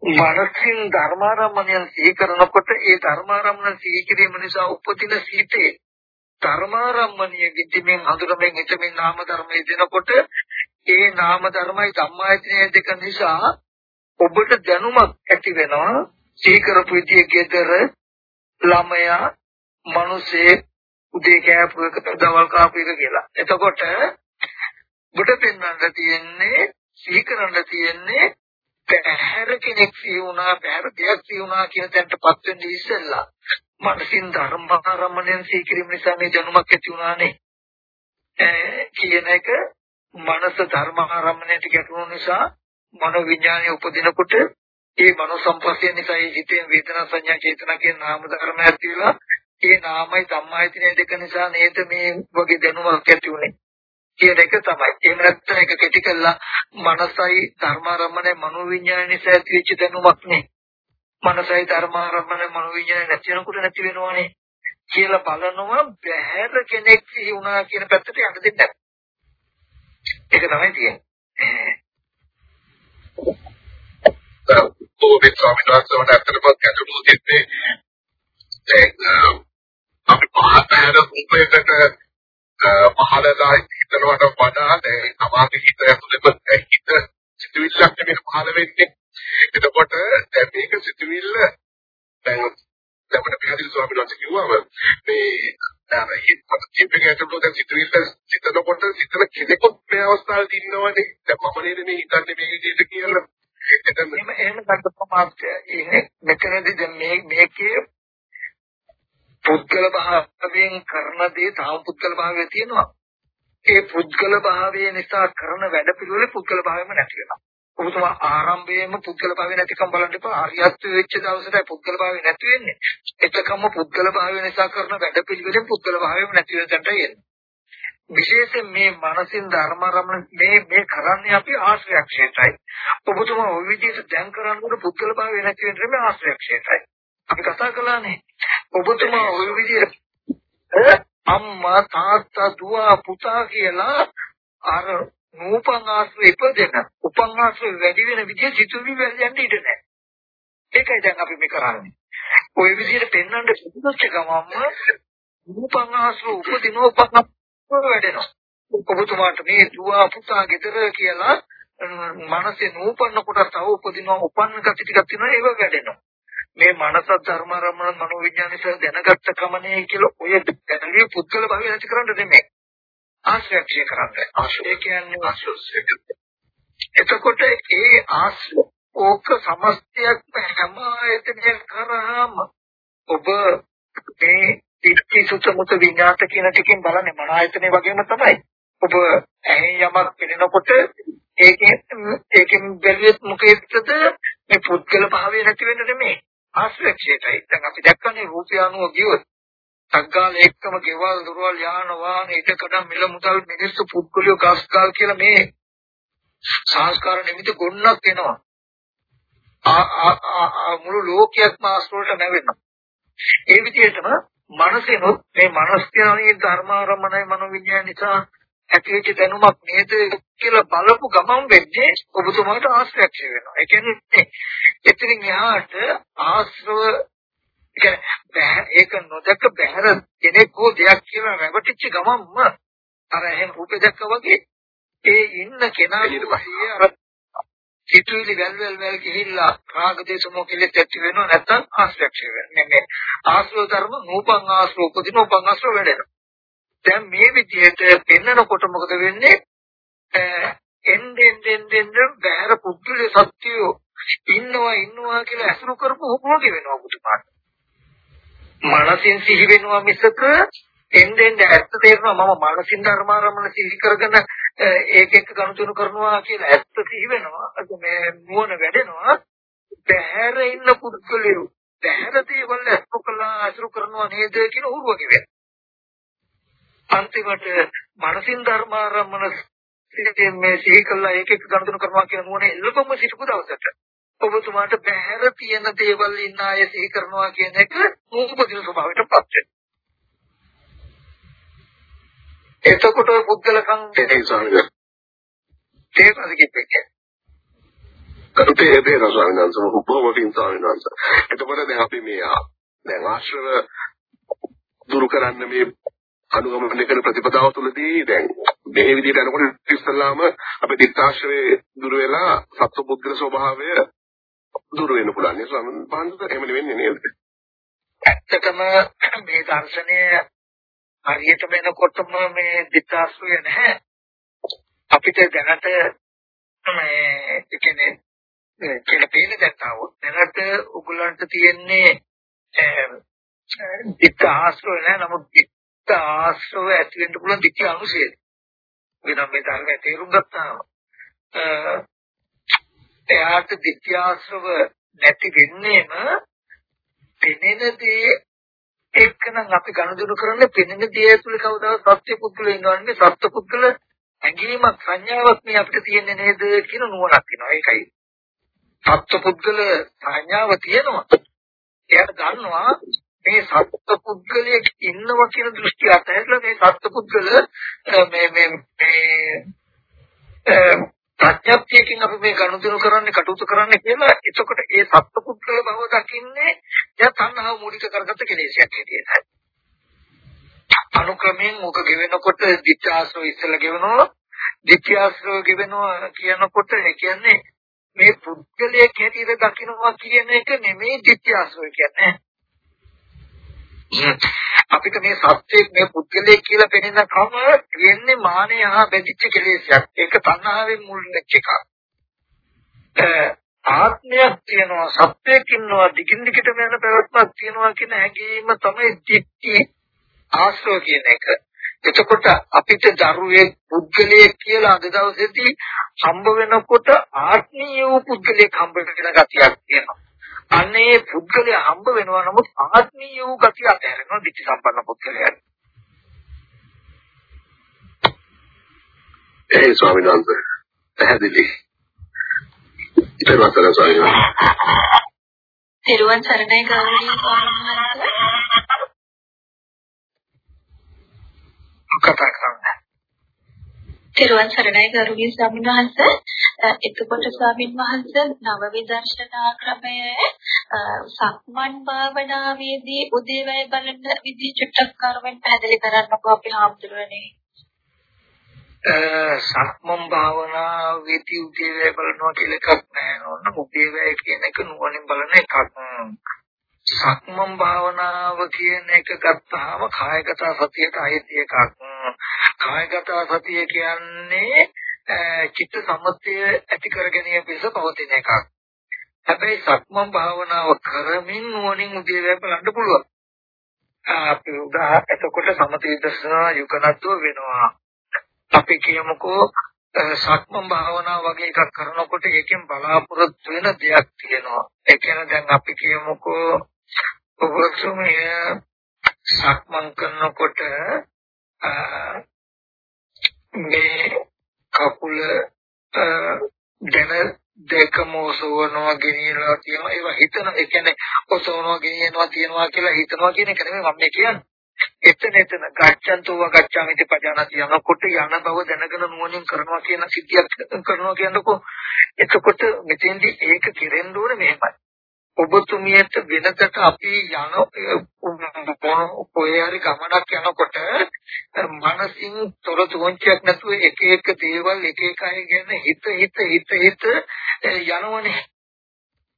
මනසින් ධර්මාරම්මණයන් සිහි කරනකොට ඒ ධර්මාරම්මණ සිහි කිරීම නිසා උපදින සීතේ ධර්මාරම්මණය විදිමින් හඳුනමින් හිතමින් නාම ධර්මයේ දෙනකොට ඒ නාම ධර්මයි ධම්මායතනය දෙක නිසා ඔබට දැනුමක් ඇති වෙනවා සිහි කරපු විදිහේ gedara ළමයා මිනිස්සේ උදේ කෑපු එක දවල් කාපු එක කියලා. එතකොට බුඩ පෙන්වන්න තියෙන්නේ සිහි කරන්න තියෙන්නේ පැහැර කෙනෙක් සිහි වුණා පැහැර දෙයක් සිහි වුණා කියන තැනටපත් වෙන්නේ ඉස්සෙල්ලා. මනසින් ධර්මාරම්මණයෙන් සිහි කිරීම නිසා මේ ජනුමක් ඇති වුණානේ. කියන එක මනස ධර්මාරම්මණයට ගැටුණු නිසා මනෝ විඥානය උපදිනකොට ඒ මනෝ සම්පස්ය නිසා ඒ හිතේ වේදනා සංඥා චේතනා කියන නාම ධර්ම ඇති වෙලා ඒ නාමයි ධම්මයිතිනේ දෙක නිසා නේද මේ වගේ දැනුමක් ඇති උනේ කියන එක තමයි. එහෙම නැත්නම් ඒක කෙටි කළා මනසයි ධර්මාරම්මනේ මනෝවිඤ්ඤාණය නිසා ඇතිවෙච්ච දැනුමක් නේ. මනසයි ධර්මාරම්මනේ මනෝවිඤ්ඤාණය නැති වෙනකොට නැති වෙනවනේ කියලා බලනවා බහැර කෙනෙක් සිහි වුණා කියන පැත්තට යන්න දෙන්නේ ඒක තමයි තියෙන්නේ. ඕනේ ස්වාමීන් වහන්සේට ඇත්තටම ගැටලුව දෙන්නේ දැන් අපි පහතර උපයකට පහළලා හිතනවට වඩා දැන් සමාධි හිත ඇතුළේ හිත සිතුවිල්ලක් නෙමෙයි පහළ වෙන්නේ. එතකොට දැන් මේක සිතුවිල්ල දැන් අපිට පැහැදිලි ස්වාමීන් වහන්සේ කිව්වම මේ අර හිත කිප්පේ ඇතුළේ දැන් සිතුවිල්ල සිතනකොට සිතන කෙනෙකුත් මේ අවස්ථාවේ ඉන්නවනේ. දැන් මම නේද මේ හිතන්නේ මේ විදිහට කියලා. එතන එහෙම එහෙම ගන්න ප්‍රමාදය ඉන්නේ මෙතනදී දැන් මේ මේකේ පුද්ගල භාවයෙන් කරන දේ තාම පුද්ගල භාවය තියෙනවා. ඒ පුද්ගල භාවය නිසා කරන වැඩ පිළිවෙල පුද්ගල භාවයම නැති වෙනවා. ඔබතුමා ආරම්භයේම පුද්ගල භාවය නැතිකම් බලන්න එපා. හරියත් වෙච්ච දවසට පුද්ගල භාවය නැති වෙන්නේ. එතකම පුද්ගල භාවය නිසා කරන වැඩ පිළිවෙලෙන් පුද්ගල භාවයම නැති වෙන තැනට එන්නේ. විශේෂයෙන් මේ මානසින් ධර්මරමණ මේ මේ කරන්නේ අපි ආශ්‍රයක්ෂේත්‍රයි. ඔබතුමා ওই විදිහට දැන් කරනකොට පුද්ගල භාවය නැති වෙන මේ ආශ්‍රයක්ෂේත්‍රයි. අපි කතා කළානේ. ඔබතුමා ওই විදිහට අම්මා තාත්තා දුව පුතා කියලා අර නූපන් ආශ්‍රය ඉපදෙන උපන් ආශ්‍රය වැඩි වෙන විදිහ සිතුවිලි වැල්යන්ට ඉඩ නැහැ. ඒකයි දැන් අපි මේ කරන්නේ. ওই විදිහට පෙන්වන්න පිටුච්ච ගමම්ම නූපන් ආශ්‍රය උපදින උපන් වැඩෙනවා. ඔබතුමාට මේ දුව පුතා ගෙදර කියලා මනසේ නූපන්න කොට තව උපදිනවා උපන්න ගති ටිකක් තියෙනවා ඒව වැඩෙනවා. මේ මනස ධර්මරමණ මනෝවිඥානික දැනගත්ත කමනේ කියලා ඔය දැනගිය පුද්ගල භාවය නැති කරන්න නෙමෙයි. ආශ්‍රයක්ෂය කරන්න. ආශ්‍රය කියන්නේ ආශ්‍රය. එතකොට ඒ ආශ්‍රය ඕක සමස්තයක් හැම ආයතනයක් කරාම ඔබ මේ ඉක්ති සුත මුත විඤ්ඤාත කියන ටිකෙන් බලන්නේ මන ආයතනේ වගේම තමයි. ඔබ ඇහෙන් යමක් පිළිනකොට ඒකෙන් ඒකෙන් බැලුවොත් මොකේද මේ පුද්ගල භාවය නැති වෙන්න නෙමෙයි. ආශ්‍රයක්ෂයටයි. දැන් අපි දැක්කනේ රූපය අනුව ගියොත් සංකාල එක්කම ගෙවල් දොරවල් යාන වාහන ඉදකඩම් මිල මුදල් මිනිස්සු පුද්ගලිය ගස්කාල් කියලා මේ සංස්කාර නිමිති ගොන්නක් වෙනවා. ආ මුළු ලෝකයක්ම ආශ්‍රවයට නැවෙනවා. ඒ විදිහටම මනසෙනොත් මේ මනස් කියන ධර්මාරමණය මනෝවිඤ්ඤාණ නිසා ඇතිවෙච්ච දැනුමක් නේද කියලා බලපු ගමන් වෙන්නේ ඔබතුමාට ආශ්‍රයක්ෂය වෙනවා. ඒ කියන්නේ එතනින් එහාට ආශ්‍රව කියන්නේ ඒක නොදක බහැර කෙනෙක් හෝ දෙයක් කියලා රැවටිච්ච ගමන්ම අර එහෙම රූපේ දැක්කා වගේ ඒ ඉන්න කෙනා ඊයේ අර සිතුවිලි වැල් වැල් වැල් ගිහිල්ලා රාග දේශ මොහ කෙලෙත් ඇති වෙනවා නැත්නම් ආශ්‍රයක්ෂය වෙනවා. මේ ආශ්‍රව ධර්ම නූපං ආශ්‍රව උපදින උපං ආශ්‍රව වැඩෙනවා. දැන් මේ විදිහට පෙන්නකොට මොකද වෙන්නේ? එන්නෙන් දෙන්නෙන් බහැර පුද්ගල සත්‍යය ඉන්නවා ඉන්නවා කියලා අසුරු කරපු හොකෝගේ වෙනවා පුතුමාට. මනසින් සිහි වෙනවා මිසක එන්නෙන් ඇත්ත තේරෙනවා මම මනසින් ධර්මාරමණ සිහි කරගෙන ඒක එක්ක ගනුදෙනු කරනවා කියලා ඇත්ත සිහි වෙනවා. අද මේ නුවණ වැඩෙනවා. බහැර ඉන්න පුද්ගලයෝ බහැර දේවල් අසුරු කළා අසුරු කරනවා නේද කියන උරුවගේ වෙනවා. අන්තිමට මනසින් ධර්මාරම්මන මේ සිහි කළා ඒක එක්ක ගනුදෙනු කරනවා කියන නුවණ එළඹම සිටපු දවසට ඔබතුමාට බහැර තියෙන දේවල් ඉන්න අය සිහි කරනවා කියන එක උපදින ස්වභාවයටපත් වෙනවා. එතකොට පුද්ගලකම් එනේ ස්වාමීන් තේරුණාද කිව්වේ? කරුතේ තේර ස්වාමීන් වහන්සේ පිං ස්වාමීන් වහන්සේ. එතකොට දැන් අපි මේ දැන් ආශ්‍රව දුරු කරන්න මේ අනුගමනය කරන ප්‍රතිපදාව තුළදී දැන් මේ විදිහට යනකොට ඉස්සල්ලාම අපේ දිත්තාශ්‍රයේ දුර වෙලා සත්පුද්ගල ස්වභාවය දුර වෙන්න පුළුවන් නේ ස්වාමීන් වහන්සේ එහෙම නෙවෙන්නේ නේද? ඇත්තටම මේ දර්ශනය හරියට වෙනකොටම මේ දිත්තාශ්‍රය නැහැ. අපිට දැනට මේ කියන්නේ කියලා පේන දැක්තාව. දැනට උගලන්ට තියෙන්නේ දිත්ත ආශ්‍රය නෑ නමුත් දිත්ත ආශ්‍රය ඇති වෙන්න පුළුවන් දිත්‍ය අනුසය. වෙනම් මේ ධර්මයේ තේරුම් ගත්තාම එයාට දිත්‍ය ආශ්‍රව නැති වෙන්නේම පෙනෙන දේ එක්කනම් අපි ගනුදෙනු කරන්නේ පෙනෙන දේ ඇතුලේ කවදාවත් සත්‍ය පුද්ගල ඉන්නවන්නේ සත්‍ය පුද්ගල ඇඟීමක් සංඥාවක් මේ අපිට තියෙන්නේ නේද කියන නුවණක් වෙනවා. ඒකයි සත්‍ය පුද්ගල සංඥාව තියෙනවා. එයාට දන්නවා මේ සත්ත්ව පුද්ගලයෙක් ඉන්නවා කියන දෘෂ්ටිය අතහැරලා මේ සත්ත්ව පුද්ගල මේ මේ මේ ප්‍රඥප්තියකින් අපි මේ ගනුදෙනු කරන්නේ කටයුතු කරන්නේ කියලා එතකොට ඒ සත්ත්ව පුද්ගල බව දකින්නේ දැන් තණ්හාව මූලික කරගත්ත කෙලෙසයක් හැටියට. අනුක්‍රමයෙන් මොක ගෙවෙනකොට ditthාශ්‍රව ඉස්සලා ගෙවනවා ditthාශ්‍රව ගෙවෙනවා කියනකොට ඒ කියන්නේ මේ පුද්ගලයෙක් හැටියට දකින්නවා කියන එක නෙමෙයි ditthාශ්‍රව කියන්නේ. අපිට මේ සත්‍යයක් මේ පුද්ගලයෙක් කියලා පෙනෙන කම වෙන්නේ මානෙ හා බැඳිච්ච කෙලෙසයක්. ඒක තණ්හාවෙන් මුල් වෙච්ච එකක්. ආත්මයක් තියෙනවා සත්‍යයක් ඉන්නවා දිගින් දිගටම යන පැවැත්මක් තියෙනවා කියන හැඟීම තමයි දිට්ඨි ආශ්‍රව කියන එක. එතකොට අපිට දරුවේ පුද්ගලයෙක් කියලා අද දවසේදී හම්බ වෙනකොට ආත්මීය වූ පුද්ගලයෙක් හම්බ වෙන ගතියක් තියෙනවා. අනේ පුද්ගලයා හම්බ වෙනවා නමුත් ආත්මීය වූ ගතිය අතහැරෙනවා දිට්ඨි සම්පන්න පුද්ගලයාට. ඒ ස්වාමීන් වහන්සේ පැහැදිලි. ඊට පස්සේ ස්වාමීන් වහන්සේ. තෙරුවන් සරණයි ගෞරවනීය ස්වාමීන් වහන්සේ. කතා කරන්න. තෙරුවන් සරණයි ගෞරවනීය ස්වාමීන් වහන්සේ. එතකොට ස්වාමීන් වහන්සේ නව විදර්ශනා ක්‍රමය සක්මන් භාවනාවේදී උදේවැය බලන විදි චුට්ටක් කරවෙන් පැහැදිලි කරන්නකෝ අපි හාමුදුරනේ. සක්මන් භාවනාවේදී උදේවැය බලනවා කියලා එකක් නැහැ නෝන. උදේවැය කියන එක නුවණින් බලන එකක්. සක්මන් භාවනාව කියන එක ගත්තාම කායගත සතියට අයිති එකක්. කායගත සතිය කියන්නේ චිත්ත සමත්ය ඇති කර ගැනීම පිණිස පවතින එකක්. හැබැයි සක්මන් භාවනාව කරමින් නුවණින් උදේවැය බලන්න පුළුවන්. අපි උදා එතකොට සමත විදර්ශනා යුගනත්ව වෙනවා. අපි කියමුකෝ සක්මන් භාවනාව වගේ එකක් කරනකොට ඒකෙන් බලාපොරොත්තු වෙන දෙයක් තියෙනවා. ඒ කියන්නේ දැන් අපි කියමුකෝ ඔබතුමිය සක්මන් කරනකොට මේ කකුල දැන දෙකම ඔසවනවා ගෙනියනවා කියනවා. ඒවා හිතන ඒ කියන්නේ ඔසවනවා ගෙනියනවා තියනවා කියලා හිතනවා කියන එක නෙමෙයි මම කියන්නේ. එතන එතන ගච්ඡන්තෝව ගච්ඡාමිති පජානති යනකොට යන බව දැනගෙන නුවණින් කරනවා කියන සිද්ධියක් කරනවා කියනකො එතකොට මෙතෙන්දි ඒක කෙරෙන්න ඕනේ මෙහෙමයි. ඔබතුමියට වෙනකට අපි යන කොහේ හරි ගමනක් යනකොට මනසින් තොර තුන්චයක් නැතුව එක එක දේවල් එක එක අය ගැන හිත හිත හිත හිත යනවනේ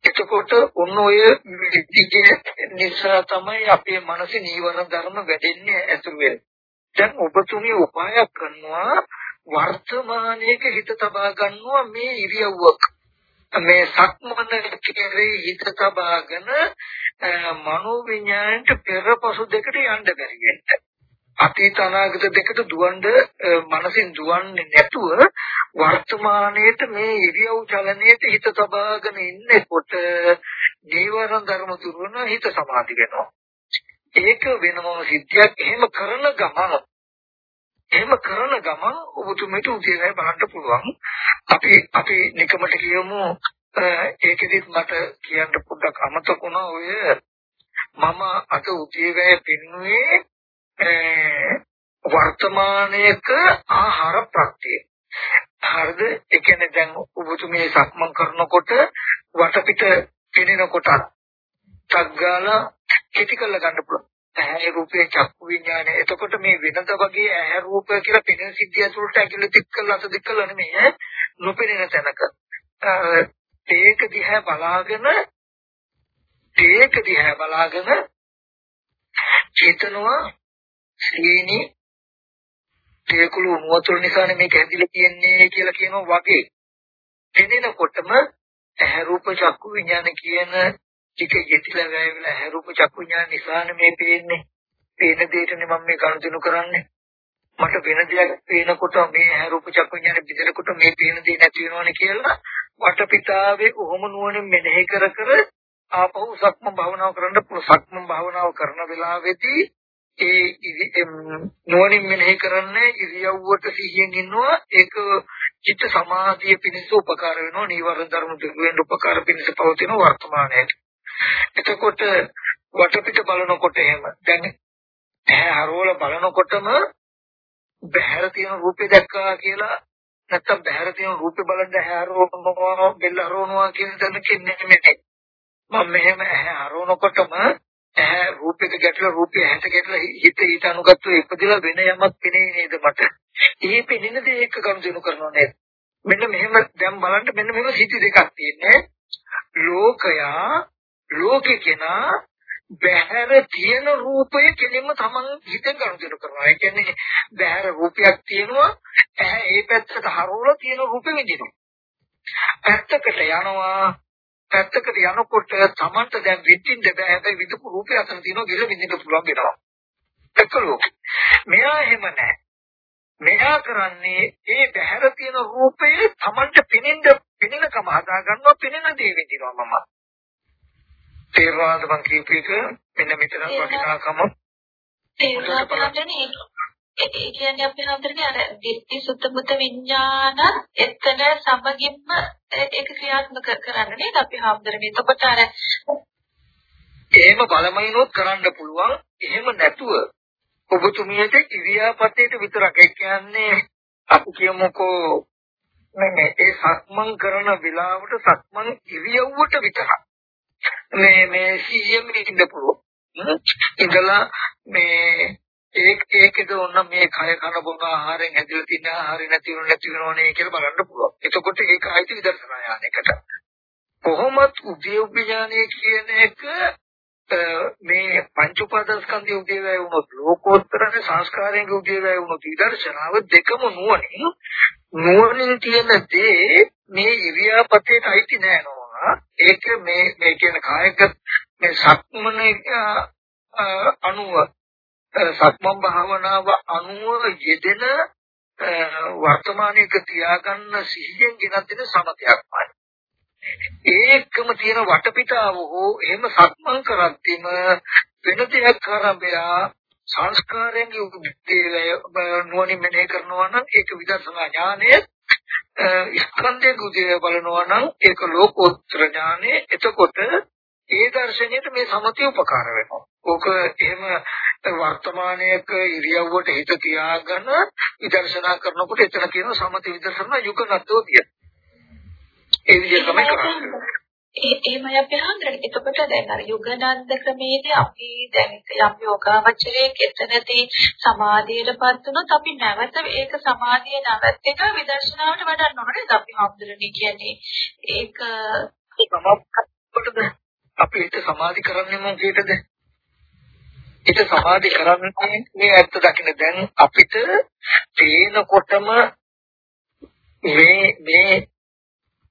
එතකොට ඔන්න ඔය විදිහේ නිසා තමයි අපේ මනසේ නීවරණ ධර්ම වැඩෙන්නේ ඇතුළු වෙන්නේ. දැන් ඔබතුමිය උපායක් කරනවා වර්තමානයේක හිත තබා ගන්නවා මේ ඉරියව්වක. මේ සක්මන කෙරෙහි හිත තබාගෙන මනෝ විඥාණයට පෙරපසු දෙකට යන්න බැරි වෙන්න. අතීත අනාගත දෙකට දුවන්න මනසින් දුවන්නේ නැතුව වර්තමානයේට මේ ඉරියව් චලනයේට හිත තබාගෙන ඉන්නකොට නීවරණ ධර්ම දුරන හිත සමාධි වෙනවා. ඒක වෙනම සිද්ධියක්. එහෙම කරන ගමන එහෙම කරන ගමන් ඔබතුමීට උදේවැය බලන්න පුළුවන්. අපි අපි නිකමට කියමු ඒකෙදිත් මට කියන්න පොඩ්ඩක් අමතක වුණා ඔය මම අද උදේවැය පින්නුවේ වර්තමානයේක ආහාර ප්‍රත්‍යය. හරිද? ඒ කියන්නේ දැන් ඔබතුමී සක්මන් කරනකොට වටපිට පෙනෙනකොට තග්ගාලා කෙටි කරලා ගන්න පුළුවන්. ඇහැ රූපේ චක්කු විඥානය. එතකොට මේ වෙනද වගේ ඇහැ රූප කියලා පෙනෙන සිද්ධිය ඇතුළට ඇකිලි තික් කළා අත දික් කළා නෙමෙයි ඈ. නොපෙනෙන තැනක. ඒක දිහා බලාගෙන ඒක දිහා බලාගෙන චේතනවා සීනි තේකුළු උණුවතුර නිසානේ මේක ඇදිලා තියෙන්නේ කියලා කියනවා වගේ පෙනෙනකොටම ඇහැ රූප චක්කු විඥාන කියන ටික යෙතිලා වැයවිලා ඇහැ රූප චක්කු විඥාන නිසානේ මේ පේන්නේ. පේන දෙයටනේ මම මේ කනුදිනු කරන්නේ. මට වෙන දෙයක් පේනකොට මේ ඇහැ රූප චක්කු විඥාන බෙදෙනකොට මේ පේන දේ නැති වෙනවනේ කියලා වටපිටාවේ ඔහොම නුවණින් මෙනෙහි කර කර ආපහු සක්ම භාවනාව කරන්න සක්ම භාවනාව කරන වෙලාවේදී ඒ නුවණින් මෙනෙහි කරන්නේ ඉරියව්වට සිහියෙන් ඉන්නවා. ඒක චිත්ත සමාධිය පිණිස උපකාර වෙනවා. නීවරණ ධර්ම දුරු වෙන්න උපකාර පිණිස පවතින වර්තමානයේ. එතකොට වටපිට බලනකොට එහෙම දැන් ඇහැ හරවල බලනකොටම බහැර තියෙන රූපේ දැක්කා කියලා නැත්තම් බහැර තියෙන රූපේ බලන්න ඇහැ හරවනවා බෙල්ල හරවනවා කියන දන්න කියන්නේ නෙමෙයි මම මෙහෙම ඇහැ හරවනකොටම ඇහැ රූපෙට ගැටලා රූපය ඇහැට ගැටලා හිත ඊට අනුගතව ඉපදලා වෙන යමක් පෙනේ නේද මට. ඒ පෙනෙන දේ එක්ක ගනුදෙනු කරනවා නේද? මෙන්න මෙහෙම දැන් බලන්න මෙන්න මෙහෙම සිටි දෙකක් තියෙන්නේ. ලෝකයා ලෝකේ කෙනා බහැර තියෙන රූපය කෙලින්ම තමන් හිතෙන් ගනුදෙනු කරනවා. ඒ කියන්නේ බහැර රූපයක් තියෙනවා ඇහැ ඒ පැත්තට හරවලා තියෙන රූපෙ විඳිනවා. පැත්තකට යනවා පැත්තකට යනකොට Tamanට දැන් විඳින්න බෑ හැබැයි විඳපු රූපය අතන තියෙනවා ගිහලා විඳින්න පුළුවන් වෙනවා. එක්කලෝක. මෙයා එහෙම නැහැ. මෙයා කරන්නේ ඒ බහැර තියෙන රූපේ Tamanට පිනින්න පිනිනකම හදා ගන්නවා පිනින දේ විඳිනවා මම. තේරවාද මං කියපේක මෙන්න මෙතන වටිනාකම. තේරවාද ඒ කියන්නේ අපි හඳුරන්නේ අර දිට්ඨි සුත්තමුත විඥාන එතන සමගින්ම ඒක ක්‍රියාත්මක කරන්න නේද අපි හඳුරන්නේ. එතකොට අර එහෙම බලමිනොත් කරන්න පුළුවන්. එහෙම නැතුව ඔබතුමියට ඉරියාපතේට විතරක්. ඒ කියන්නේ අපි කියමුකෝ මේ ඒ සක්මන් කරන වෙලාවට සක්මන් ඉරියව්වට විතරක් මේ මේ සිහියෙන් ඉන්න පුළුවන්. ඉඳලා මේ ඒක ඒකද ඔන්න මේ කය කන බොන ආහාරයෙන් හැදිලා තියෙන ආහාරය නැති වෙන නැති වෙනෝනේ කියලා බලන්න පුළුවන්. එතකොට ඒක ආයිති විදර්ශනා ඥානයකට. කොහොමත් උද්‍යෝග ඥානය කියන එක මේ පංච උපාදානස්කන්ධය උදේවැය වුණොත් ලෝකෝත්තරනේ සංස්කාරයෙන් උදේවැය වුණොත් විදර්ශනාව දෙකම නුවණින් නුවණින් තියෙන දේ මේ ඉරියාපතේට අයිති නෑ නෝනා. ඒක මේ මේ කියන කායක මේ සක්මනේ අනුව සක්මන් භාවනාව අනුව යෙදෙන වර්තමානයේක තියාගන්න සිහියෙන් ගෙනත් දෙන සමතයක්මයි. ඒකම තියෙන වටපිටාව හෝ එහෙම සක්මන් කරද්දිම වෙන දෙයක් ආරම්භයා සංස්කාරයෙන් යුක්තේ නුවණින් මෙහෙ කරනවා නම් ඒක විදර්ශනා ඥානය ස්කන්ධයේ උදේ බලනවා නම් ඒක ලෝකෝත්තර ඥානෙ එතකොට ඒ දර්ශනයට මේ සමතිය උපකාර වෙනවා. ඕක එහෙම වර්තමානයේක ඉරියව්වට හිත තියාගෙන විදර්ශනා කරනකොට එතන කියන සමති විදර්ශනා යුගනත්ෝ කිය. ඒ විදිහ තමයි කරන්නේ. ඒ එහෙමයි අපි අහන්නේ. එතකොට දැන් අර යුගනන්ද ක්‍රමයේදී අපි දැන් යම් යෝගාවචරයේ එතනදී සමාධියටපත් වුණොත් අපි නැවත ඒක සමාධිය නැවැත්ගෙන විදර්ශනාවට වඩන්න ඕනේ. අපි හම්දුරනේ කියන්නේ ඒක සමාප්තකටද අපි හිත සමාධි කරන්නේ මොකේද? හිත සමාධි කරන්නේ මේ ඇත්ත දකින්න දැන් අපිට පේනකොටම මේ මේ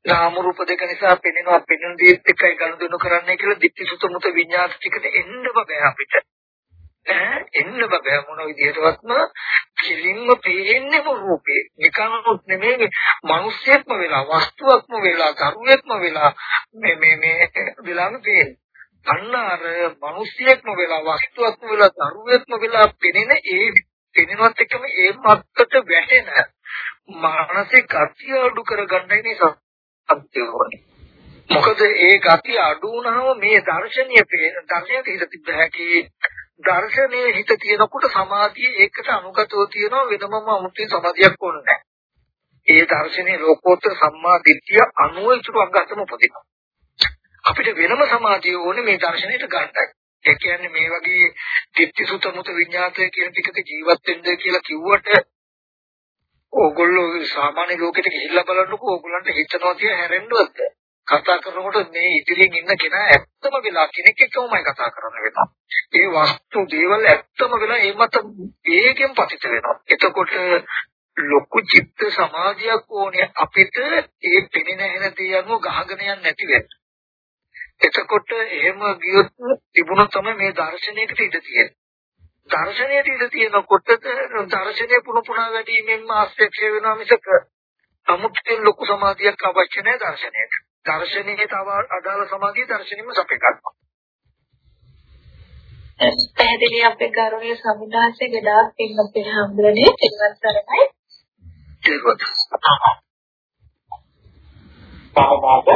නාම රූප දෙක නිසා පෙනෙනවා පෙනෙන දේත් එකයි ගනුදෙනු කරන්නේ කියලා ditthi sutta muta විඤ්ඤාත ටිකට එන්න බෑ අපිට. ඈ එන්න බෑ මොන විදිහටවත්ම කිලින්ම පේන්නේම රූපේ? නිකන්වත් නෙමෙයි මිනිස්සෙක්ම වෙලා වස්තුවක්ම වෙලා කරුවෙක්ම වෙලා මේ මේ මේ වෙලාම පේන්නේ. අන්න අර මිනිසියෙක්ම වෙලා වස්තුවක්ම වෙලා දරුවෙක්ම වෙලා පෙනෙන ඒ පෙනෙනවත් එක්කම ඒ මත්තට වැටෙන මානසික ගතිය අඩු කරගන්නයි මේ සත්‍යෝනේ. මොකද ඒ ගතිය අඩු වුණාම මේ දර්ශනීය දර්ශනයට හිත තිබ්බ හැකි දර්ශනයේ හිත තියෙනකොට සමාධිය ඒකට අනුගතව තියෙනවා වෙනමම අමුතුවෙන් සමාධියක් ඕනේ නැහැ. ඒ දර්ශනේ ලෝකෝත්තර සම්මා දිට්ඨිය අනුව ඉතුරු අංගතම උපදිනවා. අපිට වෙනම සමාධිය ඕනේ මේ දර්ශනයට ගන්නයි. ඒ කියන්නේ මේ වගේ දිට්ඨි සුත මුත විඤ්ඤාතය කියන ටිකක ජීවත් වෙන්න කියලා කිව්වට ඕගොල්ලෝ සාමාන්‍ය ලෝකෙට ගිහිල්ලා බලන්නකෝ ඕගොල්ලන්ට හිතනවා තිය හැරෙන්නවද? කතා කරනකොට මේ ඉදිරියෙන් ඉන්න කෙනා ඇත්තම වෙලා කෙනෙක් එක්කමයි කතා කරන්න වෙනවා. ඒ වස්තු දේවල් ඇත්තම වෙලා ඒ මත වේගෙන් පතිත වෙනවා. එතකොට ලොකු චිත්ත සමාධියක් ඕනේ අපිට ඒ පෙනෙන හැන දේ අනුව ගහගෙන යන්න නැති වෙන්න. එතකොට එහෙම ගියොත් තිබුණොත් තමයි මේ දර්ශනයකට ඉඩ තියෙන්නේ. දර්ශනයට ඉඳ තියෙනකොට දර්ශනය පුන පුනා වැඩිමෙන්ම ආශ්‍රේක්ෂ වෙනවා මිසක අමුත්තෙන් ලොකු සමාධියක් අවශ්‍ය නැහැ දර්ශනයට. දර්ශනයේ තව අදාළ සමාධිය දර්ශනෙම සපේ ගන්නවා. පැහැදිලි අපේ ගෞරවනීය සම්විධානයේ ගොඩාක් පින් අපේ හැමදෙරේ පින්වත් කරනයි. ඒකත්. සමවාද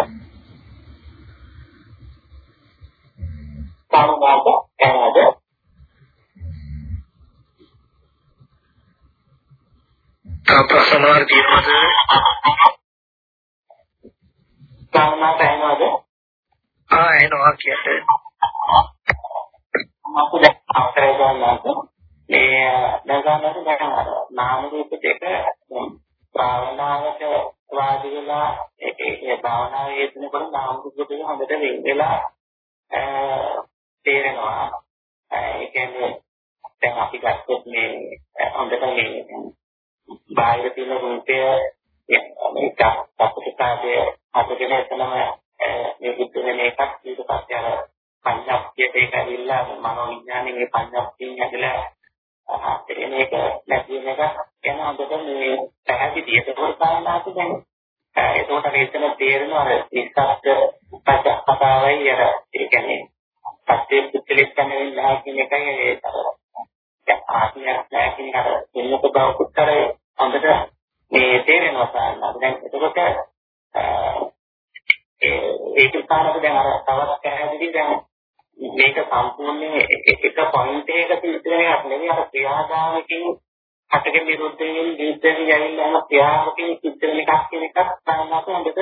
සමවාද එනවාද තව ප්‍රශ්න වල තියෙනවද? සාමාන්‍ය පැනවද? ආ එනවා කියන්නේ. මොකද අපේ ගන්නත් මේ දැනගන්නත් දැන් අර නාම රූප දෙක භාවනාවට වාඩි වෙලා ඒ භාවනාවේ යෙදෙනකොට නාම රූප දෙක හොඳට වෙන් වෙලා තේරෙනවා. ඒ කියන්නේ දැන් අපි ගත්තොත් මේ හොඳට මේ බාහිර තියෙන රූපය මේක අපිටාගේ අපගෙන එතනම මේ බුද්ධ වෙන එකක් ඊට පස්සේ අර පඤ්ඤාප්තියට ඒක ඇවිල්ලා මනෝ විඥානේ මේ පඤ්ඤාප්තියෙන් ඇදලා අපිට මේක නැති වෙන එක ගැන හොඳට මේ පැහැදිලි ඒක කොහොමද දැන් ඒකට වේතන තේරෙනවා අර ඉස්සත් පච්චපතාවයි අර ඒ කියන්නේ පස්සේ පුත්ලෙක් තමයි නැහැ කියන එකයි ඒ දැන් ආත්මයක් නැහැ කියන අර දෙන්නක බව උත්තරේ හොඳට මේ තේරෙනවා සාරා. දැන් එතකොට ඒ ඒක කාරක දැන් අර තවත් පැහැදිලි දැන් මේක සම්පූර්ණයෙන් එක පොයින්ට් එකක සිද්ධ වෙන එකක් නෙවෙයි අර ක්‍රියාදාමකින් හටගෙන විරුද්ධ වෙන දීප්තෙන් යවිලා යන ක්‍රියාවකින් සිද්ධ වෙන එකක් කියන එකක් සාමාන්‍යයෙන් හොඳට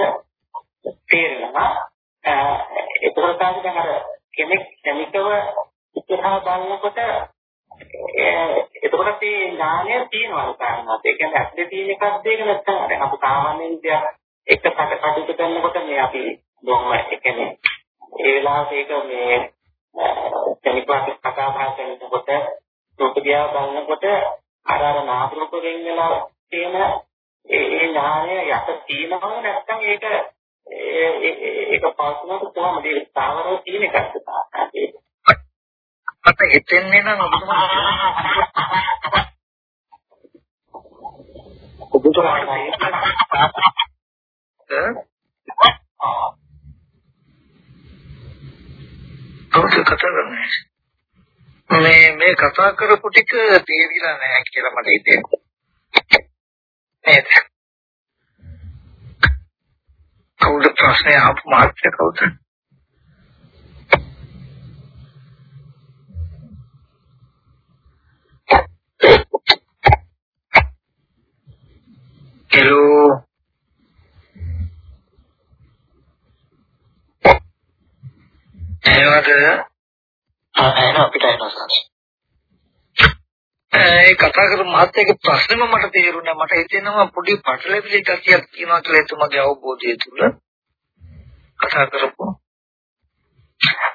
තේරෙනවා. ඒකවල තමයි දැන් අර කෙනෙක් ක්ෂණිකව ඉතිහාස බලනකොට එතකොට මේ ඥානය තියෙනවා කාරණාත්. ඒ කියන්නේ ඇත්තේ තියෙන එකක් දෙක නැත්නම් දැන් අපි සාමාන්‍යයෙන් දෙයක් එක පට කටයුතු කරනකොට මේ අපි බොහොම ඒ කියන්නේ ඒ වෙලාවට ඒක මේ කෙනෙක්වත් කතා බහ කරනකොට රූපදියා බලනකොට අර අර නාම රූප වෙන් වෙලා තියෙන ඒ ඥානය යට තියෙනවද නැත්නම් ඒක ඒක පස්සනට කොහොමද ඒ ස්ථාවරව තියෙන එකක්ද තාක්ෂණයේ මට හිතෙන්නේ නම් ඔබතුමාට කතා කරන්නේ? මේ මේ කතා කරපු ටික තේරිලා නැහැ කියලා මට හිතෙනවා. නේද? කවුද ප්‍රශ්නය අහපු මාත්‍ය කවුද හෙලෝ එනවාද ආ එන අපිට එනවා සාරා. ඒ කතා කරපු මහත්තයාගේ ප්‍රශ්නෙම මට තේරුණා මට හිතෙනවා පොඩි පටලැවිලි ගතියක් තියෙනවා කියලා එතුමාගේ අවබෝධය තුල කතා කරපු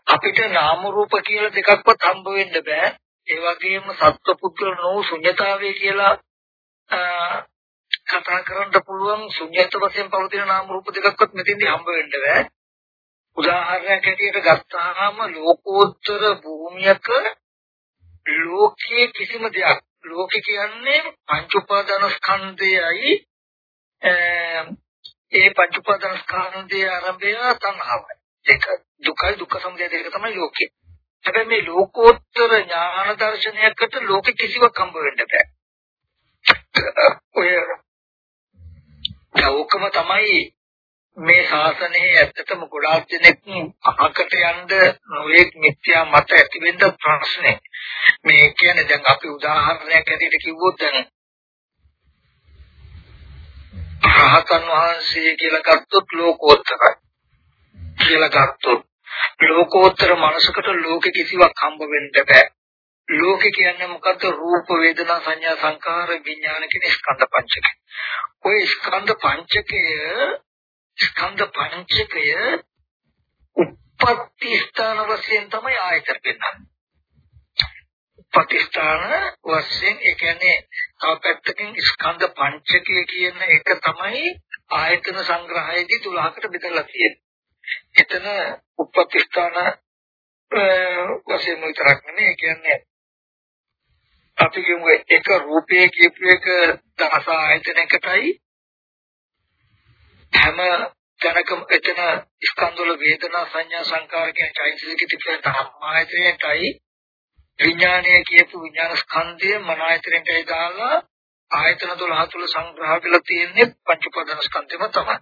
අපිට නාම රූප කියලා දෙකක්වත් හම්බ වෙන්න බෑ ඒ වගේම සත්පුද්ගල නෝ ශුන්‍යතාවය කියලා කතා කරන්න පුළුවන් ශුන්‍යත වශයෙන් පවතින නාම රූප දෙකක්වත් මෙතෙන්දී හම්බ වෙන්න බෑ. උදාහරණයක් ඇටියට ගත්තාම ලෝකෝත්තර භූමියක ලෝකයේ කිසිම දෙයක් ලෝකෙ කියන්නේ පංච උපාදාන ස්කන්ධයයි ඒ පංච උපාදාන ස්කන්ධයේ ආරම්භය තණ්හාවයි. ඒක දුකයි දුක්ඛ සමුදය දෙක තමයි ලෝකේ. හැබැයි මේ ලෝකෝත්තර ඥාන දර්ශනයකට ලෝකෙ කිසිවක් හම්බ වෙන්න බෑ. ඔය ඕකම තමයි මේ ශාසනයේ ඇත්තටම ගොඩාක් දෙනෙක් අහකට යන්න නොයෙක් මිත්‍යා මත ඇතිවෙන්න ප්‍රශ්නේ. මේ කියන්නේ දැන් අපි උදාහරණයක් ඇටියට කිව්වොත් දැන් රහතන් වහන්සේ කියලා ගත්තොත් ලෝකෝත්තරයි කියලා ගත්තොත් ලෝකෝත්තර මනසකට ලෝකෙ කිසිවක් හම්බ වෙන්න බෑ ලෝකෙ කියන්නේ මොකද්ද රූප වේදනා සංඥා සංකාර විඥාන කියන ස්කන්ධ පංචකය. ওই ස්කන්ධ පංචකය ස්කන්ධ පංචකය උප්පත්ති ස්ථාන වශයෙන් තමයි ආයතන පෙන්වන්නේ. උපතිස්ථාන වශයෙන් ඒ කියන්නේ තව පැත්තකින් ස්කන්ධ පංචකය කියන එක තමයි ආයතන සංග්‍රහයේදී 12කට බෙදලා තියෙන්නේ. එතන උපතිස්ථාන වශයෙන් විතරක් නෙමෙයි ඒ කියන්නේ අපි කියමු එක රූපයේ කියපු එක දහස ආයතනයකටයි හැම තැනකම එතන ස්කන්ධවල වේදනා සංඥා සංකාර කියන චෛතසික තිබෙන ධර්මායතනයටයි විඥානය කියපු විඥාන ස්කන්ධය මන ආයතනයටයි දාලා ආයතන 12 තුල සංග්‍රහ වෙලා තියෙන්නේ පංච උපාදාන ස්කන්ධෙම තමයි.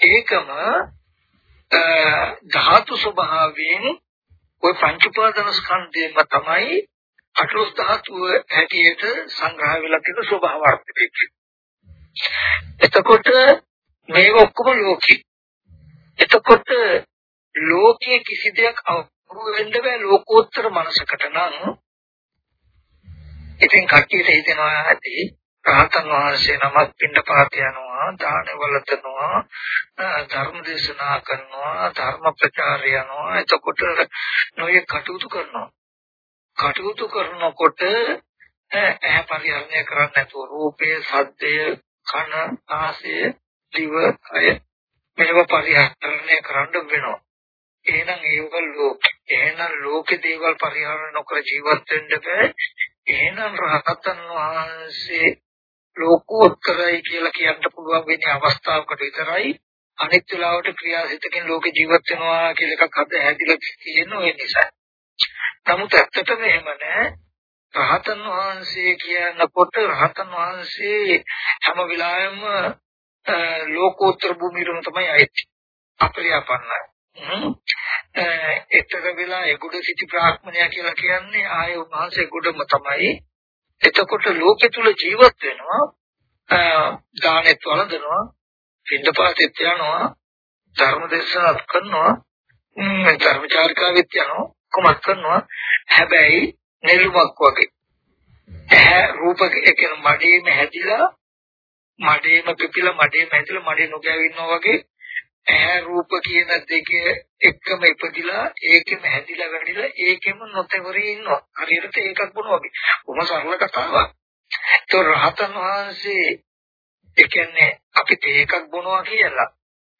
ඒකම ධාතු ස්වභාවයෙන් ওই පංච උපාදාන ස්කන්ධයම තමයි අටලොස් ධාතුව හැටියට සංග්‍රහ වෙලා තියෙන ස්වභාවාර්ථකයක්. එතකොට මේ ඔක්කොම ලෝකේ. එතකොට ලෝකයේ කිසි දෙයක් අවුරු වෙන්න බෑ ලෝකෝත්තර මනසකට නම් ඉතින් කට්ටියට හිතෙනවා ඇති රහතන් වහන්සේ නමක් පින්නපාත යනවා දාන වලතනවා ධර්ම දේශනා කරනවා ධර්ම ප්‍රචාරය යනවා එතකොට නොයේ කටයුතු කරනවා කටයුතු කරනකොට ඇහැ පරිහරණය කරන්නේ නැතුව රූපය, සද්දය, කන, නාසය, දිව, කය මේව පරිහරණය කරන්න වෙනවා. එහෙනම් ඒව ලෝක එහෙනම් ලෝකේ දේවල් පරිහරණය නොකර ජීවත් වෙන්න බෑ. එහෙනම් රහතන් වහන්සේ ලෝකෝත්තරයි කියලා කියන්න පුළුවන් වෙන්නේ අවස්ථාවකට විතරයි. අනිත් වෙලාවට ක්‍රියාසිතකින් ලෝක ජීවත් වෙනවා කියලා එකක් හද හැදිලා තියෙන ඔය නිසා. නමුත් ඇත්තටම එහෙම නැහැ. රහතන් වහන්සේ කියනකොට රහතන් වහන්සේ හැම වෙලාවෙම ලෝකෝත්තර භූමියටම තමයි ආයේ අප්‍රියපන්නයි. එතක වෙලා ඒගොඩ සිටි ප්‍රාඥයා කියලා කියන්නේ ආයේ උන්වහන්සේ ගොඩම තමයි. එතකොට ලෝකෙ තුල ජීවත් වෙනවා දානෙත් වළඳනවා පින්දපාතෙත් යනවා ධර්ම දේශනාත් කරනවා ධර්මචාරිකාවෙත් යනවා කොමත් කරනවා. හැබැයි නෙළුමක් වගේ. ඇහැ රූප කියන මඩේම හැදිලා මඩේම පිපිලා මඩේම හැදිලා මඩේ නොගෑවෙනවා වගේ ඇහැ රූප කියන දෙක එක්කම ඉපදිලා ඒකෙම හැදිලා වැඩිලා ඒකෙම නොතෙවරී ඉන්නවා. හරියට ඒකක් බොනවා වගේ. කොහොම සරල කතාවක්. તો රහතන් වහන්සේ ඒ කියන්නේ අපිට ඒකක් බොනවා කියලා.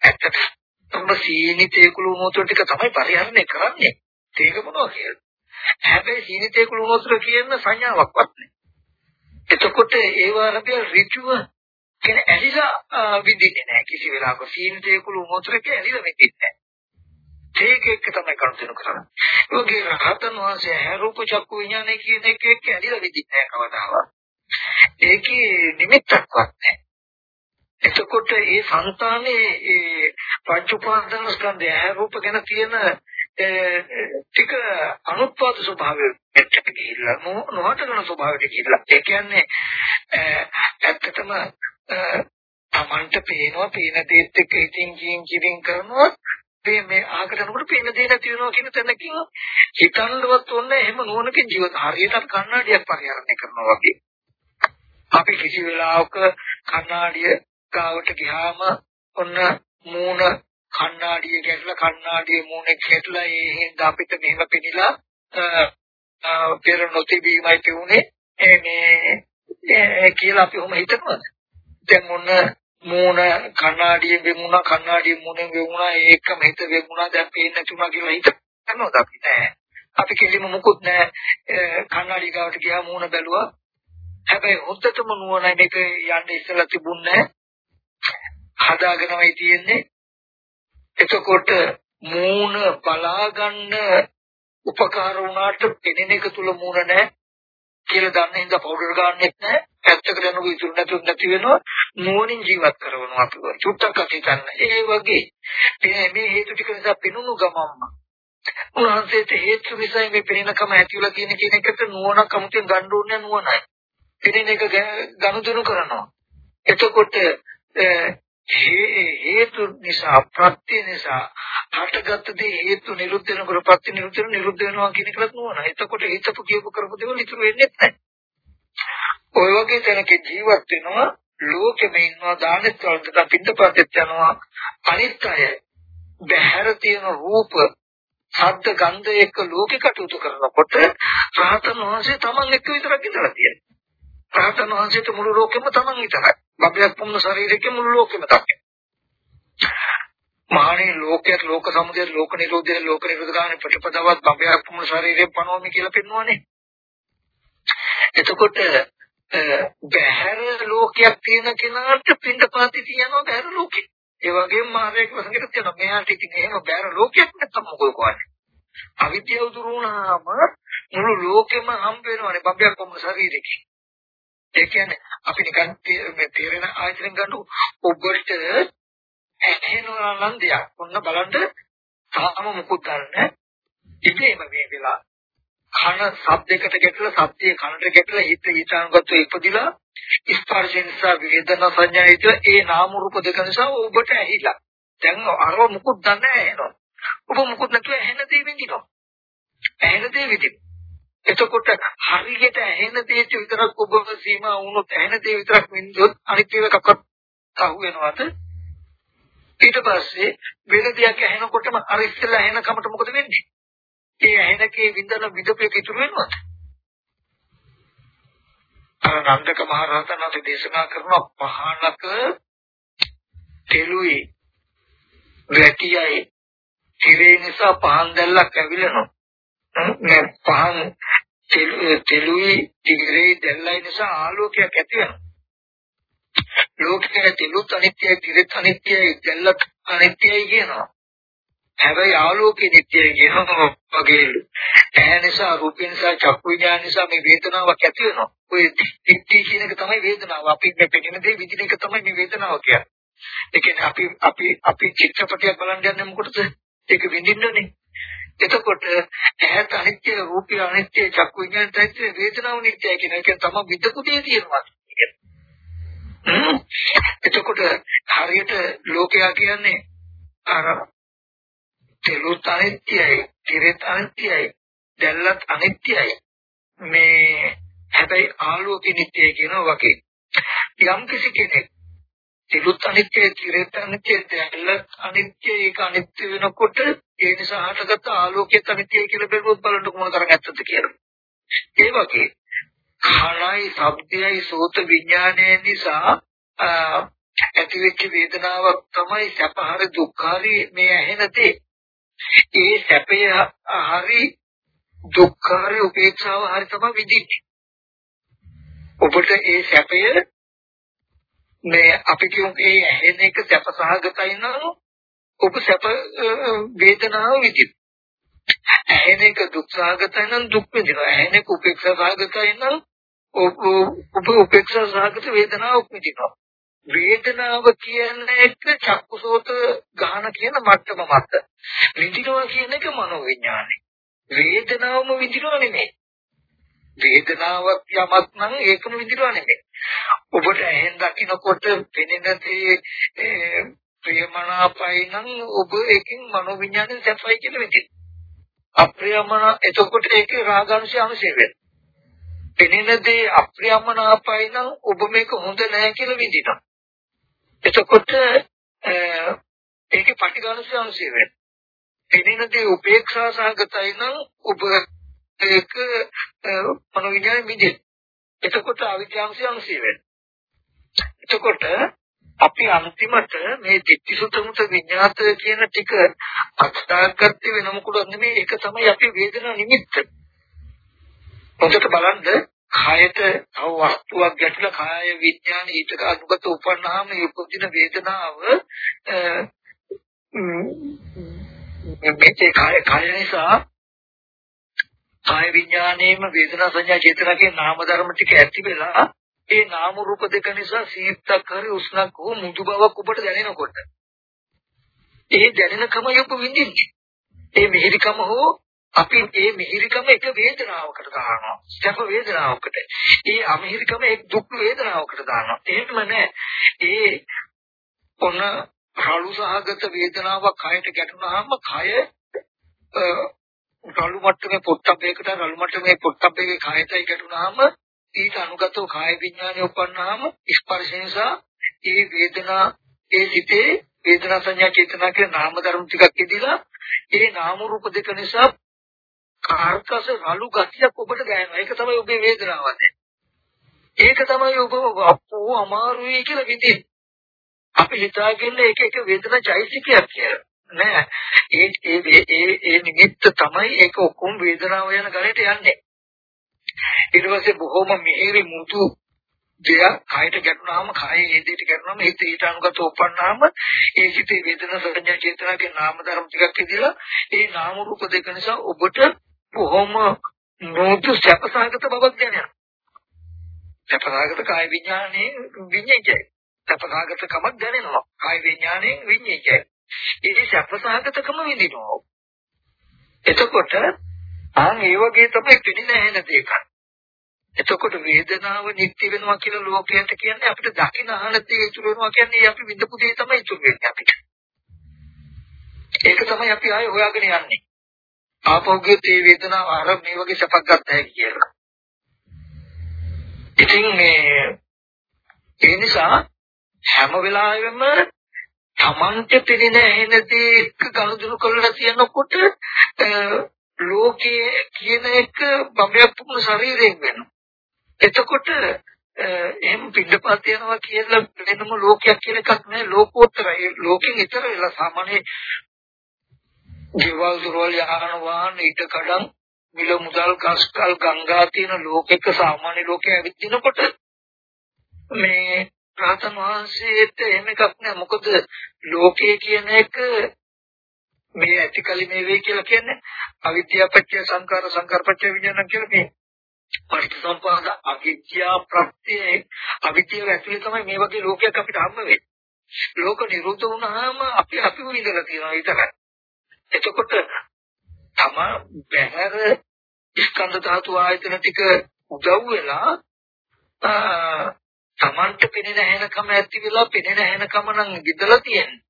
ඇත්තටම සීනි තේකුළු මොහොත ටික තමයි පරිහරණය කරන්නේ. ඒක මොනවා කියලා. හැබැයි සීනිතේ කුළුනොතර කියන සංඥාවක්වත් නැහැ. එතකොට ඒව අරබිය ඍජුව කියන ඇලිලා විඳින්නේ නැහැ කිසි වෙලාවක සීනිතේ කුළුනොතර කියන ඇලිලා විඳින්නේ නැහැ. ඒක එක්ක තමයි කරුණු කරන්නේ. ඒකේ රහතන් වහන්සේ හැරූප චක්කු විඥානය කියන එක එක්ක ඇලිලා විඳින්නේ නැහැ කවදාවත්. ඒකේ නිමිත්තක්වත් නැහැ. එතකොට ඒ సంతානේ ඒ පංච උපාදාන ස්කන්ධය රූප ගැන තියෙන ටික අනුත්පාද ස්වභාවයට ගිහිල්ලා නොහටගන ස්වභාවයට ගිහිල්ලා. ඒ කියන්නේ ඇත්තටම තමන්ට පේනවා පේන දේත් එක්ක ඉතින් කියින් කියින් කරනවා. මේ මේ ආකට යනකොට පේන දේ නැති වෙනවා කියන තැනකින් හිතන්නවත් ඕනේ එහෙම නුවණකින් ජීවිත හරියට කණ්ණාඩියක් පරිහරණය කරනවා වගේ. අපි කිසි වෙලාවක කණ්ණාඩිය ගාවට ගියාම ඔන්න මූණ කණ්ණාඩිය ගැටලා කණ්ණාඩියේ මූණේ ගැටලා ඒ හින්දා අපිට මෙහෙම පෙනිලා පෙර නොතිබීමයි කියුනේ මේ කියලා අපි ඔහොම හිතනවද? දැන් මොන මූණ කණ්ණාඩියෙන් වෙමුණා කණ්ණාඩියෙන් මූණෙන් වෙමුණා ඒකම හිත වෙමුණා දැන් පේන්නේ නැතුණා කියලා හිතනවද අපි? නෑ. අපි කෙලිම මුකුත් නෑ. කණ්ණාඩිය ගාවට ගියා මූණ බැලුවා. හැබැයි හොද්දටම නුවණ මේක යන්න ඉස්සලා තිබුණේ. හදාගෙනමයි තියෙන්නේ. එතකොට මූණ බලා ගන්න උපකාර වුණාට පෙනෙන එක තුල මූණ නැහැ කියලා දන්න හින්දා පවුඩර් ගන්නෙත් නැහැ. පැත්තකට යනකොට ඉතුරු නැතුව නැති වෙනවා. නුවණින් ජීවත් කරනවා අපි. චුට්ටක් අතිකන්න ඒ වගේ. මේ හේතු ටික නිසා පෙනුණු ගමම්ම. උන්වහන්සේට හේතු නිසා මේ පෙනෙනකම ඇතිවලා තියෙන කියන එකට නුවණක් අමුතෙන් ගන්න ඕනේ නුවණයි. පෙනෙන එක ගනුදෙනු කරනවා. එතකොට හේතු නිසා ප්‍රත්‍ය නිසා හටගත් දේ හේතු නිරුද්ධ වෙනකොට ප්‍රත්‍ය නිරුද්ධ වෙන නිරුද්ධ වෙනවා කියන එකවත් නෝන. එතකොට හිතපු කියපු කරපු දේවල් ඉතුරු වෙන්නේ නැහැ. ඔය වගේ තැනක ජීවත් වෙනවා ලෝකෙම ඉන්නවා දානෙත් වලට පිටපතෙත් යනවා අනිත් අය බහැර තියෙන රූප ශබ්ද ගන්ධ එක්ක ලෝකෙ කටයුතු කරනකොට රහතන් වහන්සේ Taman එක්ක විතරක් ඉඳලා තියෙනවා. රහතන් වහන්සේට මුළු ලෝකෙම Taman විතරයි. බබයක් වුණ ශරීරෙක මුළු ලෝකෙම තමයි. මහණේ ලෝකයක් ලෝක සමුදය ලෝක නිරෝධය ලෝක නිරෝධ ගානේ ප්‍රතිපදාවත් බබයක් වුණ ශරීරයෙන් පනවමි කියලා පෙන්වන්නේ. එතකොට බහැර ලෝකයක් තියෙන කෙනාට පින්ඩපාති තියනවා බහැර ලෝකෙ. ඒ වගේම මාර්ගයක වසඟට තියෙනවා. මෙයාට ඉතින් එහෙම බහැර ලෝකයක් නැත්තම් මොකද කරන්නේ? අවිද්‍යාව දුරු වුණාම මුළු ලෝකෙම හම්බ වෙනවානේ බබයක් වුණ ශරීරෙකින්. ඒ කියන්නේ අපි නිකන් මේ තේරෙන ආයතන ගන්න ඔබට ඇහෙනවා නම් දෙයක්. ඔන්න බලන්න තාම මුකුත් ගන්න. ඉතින් මේ වෙලා කන ශබ්දයකට ගැටලා ශබ්දයේ කනට ගැටලා හිත ඊටානුගත ඉපදිලා ස්පර්ශ නිසා වේදනා සංඥා හිත ඒ නාම රූප දෙක නිසා ඔබට ඇහිලා. දැන් අර මුකුත් දන්නේ නැහැ ඔබ මුකුත් නැතුව ඇහෙන දේ විඳිනවා. ඇහෙන දේ විඳිනවා. එතකොට හරියට ඇහෙන දේට විතරක් ඔබ සීමා වුණොත් ඇහෙන දේ විතරක් විඳියොත් අනිත් ඒවා කක්වත් අහු වෙනවද? ඊට පස්සේ වෙන දෙයක් ඇහෙනකොටම අර ඉස්සෙල්ලා ඇහෙන කමට මොකද වෙන්නේ? ඒ ඇහෙනකේ විඳන විදපේක ඉතුරු වෙනවද? අර නන්දක මහ රහතන් වහන්සේ දේශනා කරන පහනක තෙලුයි වැටියයි තිරේ නිසා පහන් දැල්ලක් ඇවිලනවා. මේ පහන් තෙලුයි තිරේ දැල්ලයි නිසා ආලෝකයක් ඇති වෙනවා. ලෝකයේ තිලුත් අනිත්‍යයි තිරෙත් අනිත්‍යයි දැල්ලත් අනිත්‍යයි කියනවා. හැබැයි ආලෝකේ නිට්ටයයි කියනවා වගේ ඇහැ නිසා රූප නිසා චක්කු විඥාන නිසා මේ වේදනාවක් ඇති වෙනවා. ඔය දික්ටි කියන එක තමයි වේදනාව. අපි මේ පෙනෙන දේ විඳින එක තමයි මේ වේදනාව කියන්නේ. ඒ කියන්නේ අපි අපි අපි චිත්‍රපටයක් බලන්න යන්නේ මොකටද? ඒක විඳින්නනේ. එතකොට ඇහත් අනිත්‍ය රූපය අනිත්‍ය චක්කු විඥානත් අනිත්‍ය වේදනාව නිට්ටයයි කියන එක තමයි විදපු දේ තියෙනවා. එතකොට හරියට ලෝකයා කියන්නේ අර තෙලුත් අනිත්‍යයි, තිරෙත් අනිත්‍යයි, දැල්ලත් අනිත්‍යයි. මේ හැබැයි ආලෝකෙ නිට්ටයයි කියනවා වගේ. යම් කිසි කෙනෙක් තිලුත් අනිත්‍යයි, තිරෙත් අනිත්‍යයි, දැල්ලත් අනිත්‍යයි, ඒක අනිත්‍ය වෙනකොට ඒ නිසා හටගත්ත ආලෝකයත් අනිත්‍යයි කියලා බැලුවොත් බලන්න කොහොමද තරම් ඇත්තද කියලා. ඒ වගේ කණයි, ශබ්දයයි, සෝත විඥානය නිසා ඇතිවෙච්ච වේදනාවක් තමයි සැපහරි දුක්ඛරි මේ ඇහෙන දේ. ඒ සැපය හරි දුක්ඛ හරි උපේක්ෂාව හරි තමයි විඳින්නේ. ඔබට ඒ සැපය මේ අපි කියමු ඒ ඇහෙන එක සැප සහගතයි නම් ඔබ සැප වේදනාව විඳින. ඇහෙන එක දුක් සහගතයි නම් දුක් විඳිනවා. ඇහෙන එක උපේක්ෂා සහගතයි නම් ඔබ උපේක්ෂා සහගත වේදනාවක් විඳිනවා. වේදනාව කියන එක චක්කුසෝත ගහන කියන මට්ටම මත විඳිනවා කියන එක මනෝවිඥානයි වේදනාවම විඳිනවා නෙමෙයි වේදනාවක් යමක් නම් ඒකම විඳිනවා නෙමෙයි. ඔබට ඇහෙන් දකින්නකොට පෙනෙන දේ ප්‍රියමනාපයි නම් ඔබ ඒකෙන් මනෝවිඥානෙන් සැපයි කියලා විඳින අප්‍රියමන එතකොට ඒකේ රාගාංශය අනුසය වෙනවා. පෙනෙන දේ අප්‍රියමනාපයි නම් ඔබ මේක හොඳ නැහැ කියලා විඳිනවා. එතකොට ඒකේ පටිඝානසය අංශය වෙනවා. එදින දේ උපේක්ෂා සහගතයි නම් ඔබ ඒක මනෝවිද්‍යාවෙ මිදෙ. එතකොට අවිද්‍යාංශය අංශය වෙනවා. එතකොට අපි අන්තිමට මේ ditthිසුතමුත විඤ්ඤාත කියන ටික අත්දාගත්තේ වෙන මොකද නෙමෙයි ඒක තමයි අපි වේදනා නිමිත්ත. හොඳට බලන්න කායට තව වස්තුවක් ගැටලා කාය විඥාන ඊටක අනුගත උපන්නාම උපදින වේදනාව මේ කාය කාය නිසා කාය විඥානයේම වේදනා සංඥා චේතනා කියන නාම ධර්ම ටික ඇති වෙලා ඒ නාම රූප දෙක නිසා සීතක් හරි උෂ්ණක් හෝ මුදු බවක් ඔබට දැනෙනකොට ඒ දැනෙනකම යොප විඳින්නේ ඒ මිහිරිකම හෝ අපි මේ මිහිරිකම එක වේදනාවකට දානවා. සැප වේදනාවකට. ඒ අමිහිරිකම එක් දුක් වේදනාවකට දානවා. එහෙම නෑ. ඒ ඔන්න රළු සහගත වේදනාවක් කයට ගැටුනහම කය රළු මට්ටමේ පොට්ටබ්බේකට රළු මට්ටමේ පොට්ටබ්බේගේ කයටයි ගැටුනහම ඊට අනුගතව කාය විඥානය උපන්නාම ස්පර්ශ නිසා ඒ වේදනා ඒ සිතේ වේදනා සංඥා චේතනා කියන නාම ධර්ම ටිකක් ඉදිලා ඒ නාම රූප දෙක නිසා කාර්කස රළු ගතියක් ඔබට දැනෙනවා. ඒක තමයි ඔබේ වේදනාව ඒක තමයි ඔබ අපෝ අමාරුයි කියලා විඳින්නේ. අපි හිතාගෙන එක එක වේදනා චෛතසිකයක් කියලා. නෑ. ඒ ඒ ඒ ඒ නිමිත්ත තමයි ඒක ඔක්කොම වේදනාව යන ගලට යන්නේ. ඊට පස්සේ බොහොම මිහිරි මුතු දෙයක් කයට ගැටුනහම කයේ හේදයට ගැටුනහම හිත ඊට අනුගත උපන්නාම ඒ සිතේ වේදනා සංඥා චේතනාගේ නාම ධර්ම ටිකක් ඉදලා ඒ නාම රූප දෙක නිසා ඔබට බොහොම නෝතු සැපසහගත බවක් දැනෙනවා. සැපසහගත කාය විඥානයේ විඤ්ඤාණය. සැපසහගත කමක් දැනෙනවා. කාය විඥානයේ විඤ්ඤාණය. ඒ සැපසහගතකම විඳිනවා. එතකොට ආන් ඒ වගේ තමයි පිළිලා එන දෙයක්. එතකොට වේදනාව නිත්‍ය වෙනවා කියලා ලෝකයට කියන්නේ අපිට දකින අහන දේ ඉතුරු වෙනවා කියන්නේ අපි විඳපු දේ තමයි ඉතුරු වෙන්නේ අපිට. ඒක තමයි අපි ආයේ හොයාගෙන යන්නේ. ආපහුගේ තේ වේදනාව අර මේ වගේ සපක් ගන්නයි කියලා. ඉතින් මේ ඒ නිසා හැම වෙලාවෙම තමන්ට පිළින ඇහෙන දේ එක්ක ගනුදෙනු කරලා තියෙනකොට ලෝකයේ කියන එක බඹයක් පුපුණු ශරීරයෙන් වෙනවා. එතකොට එහෙම පිටපත් යනවා කියලා වෙනම ලෝකයක් කියලා එකක් නෑ ලෝකෝත්තරයි. ලෝකෙන් ඊතර වෙලා සාමාන්‍ය ගෙවල් දොරවල් යාන වාහන ඊට කඩන් මිල මුදල් කස්කල් ගංගා තියෙන ලෝකෙක සාමාන්‍ය ලෝකයේ ඇවිදිනකොට මේ රහතන් වහන්සේට එහෙම එකක් නෑ මොකද ලෝකයේ කියන එක මේ ඇතිකලි මේ වෙයි කියලා කියන්නේ අවිද්‍යාව පත්‍ය සංකාර සංකාර පත්‍ය විඥාන කියලා මේ පටිච්චසමුප්පාද අවිද්‍යා ප්‍රත්‍ය අවිද්‍යාව ඇතුලේ තමයි මේ වගේ ලෝකයක් අපිට හම්බ වෙන්නේ. ලෝක නිරුද්ධ වුණාම අපි අපිව විඳලා තියෙනවා විතරයි. එතකොට තම බහැර ස්කන්ධ ධාතු ආයතන ටික උදව් වෙලා තමන්ට පෙනෙන හැනකම ඇති වෙලා පෙනෙන හැනකම නම් විදලා තියෙන්නේ.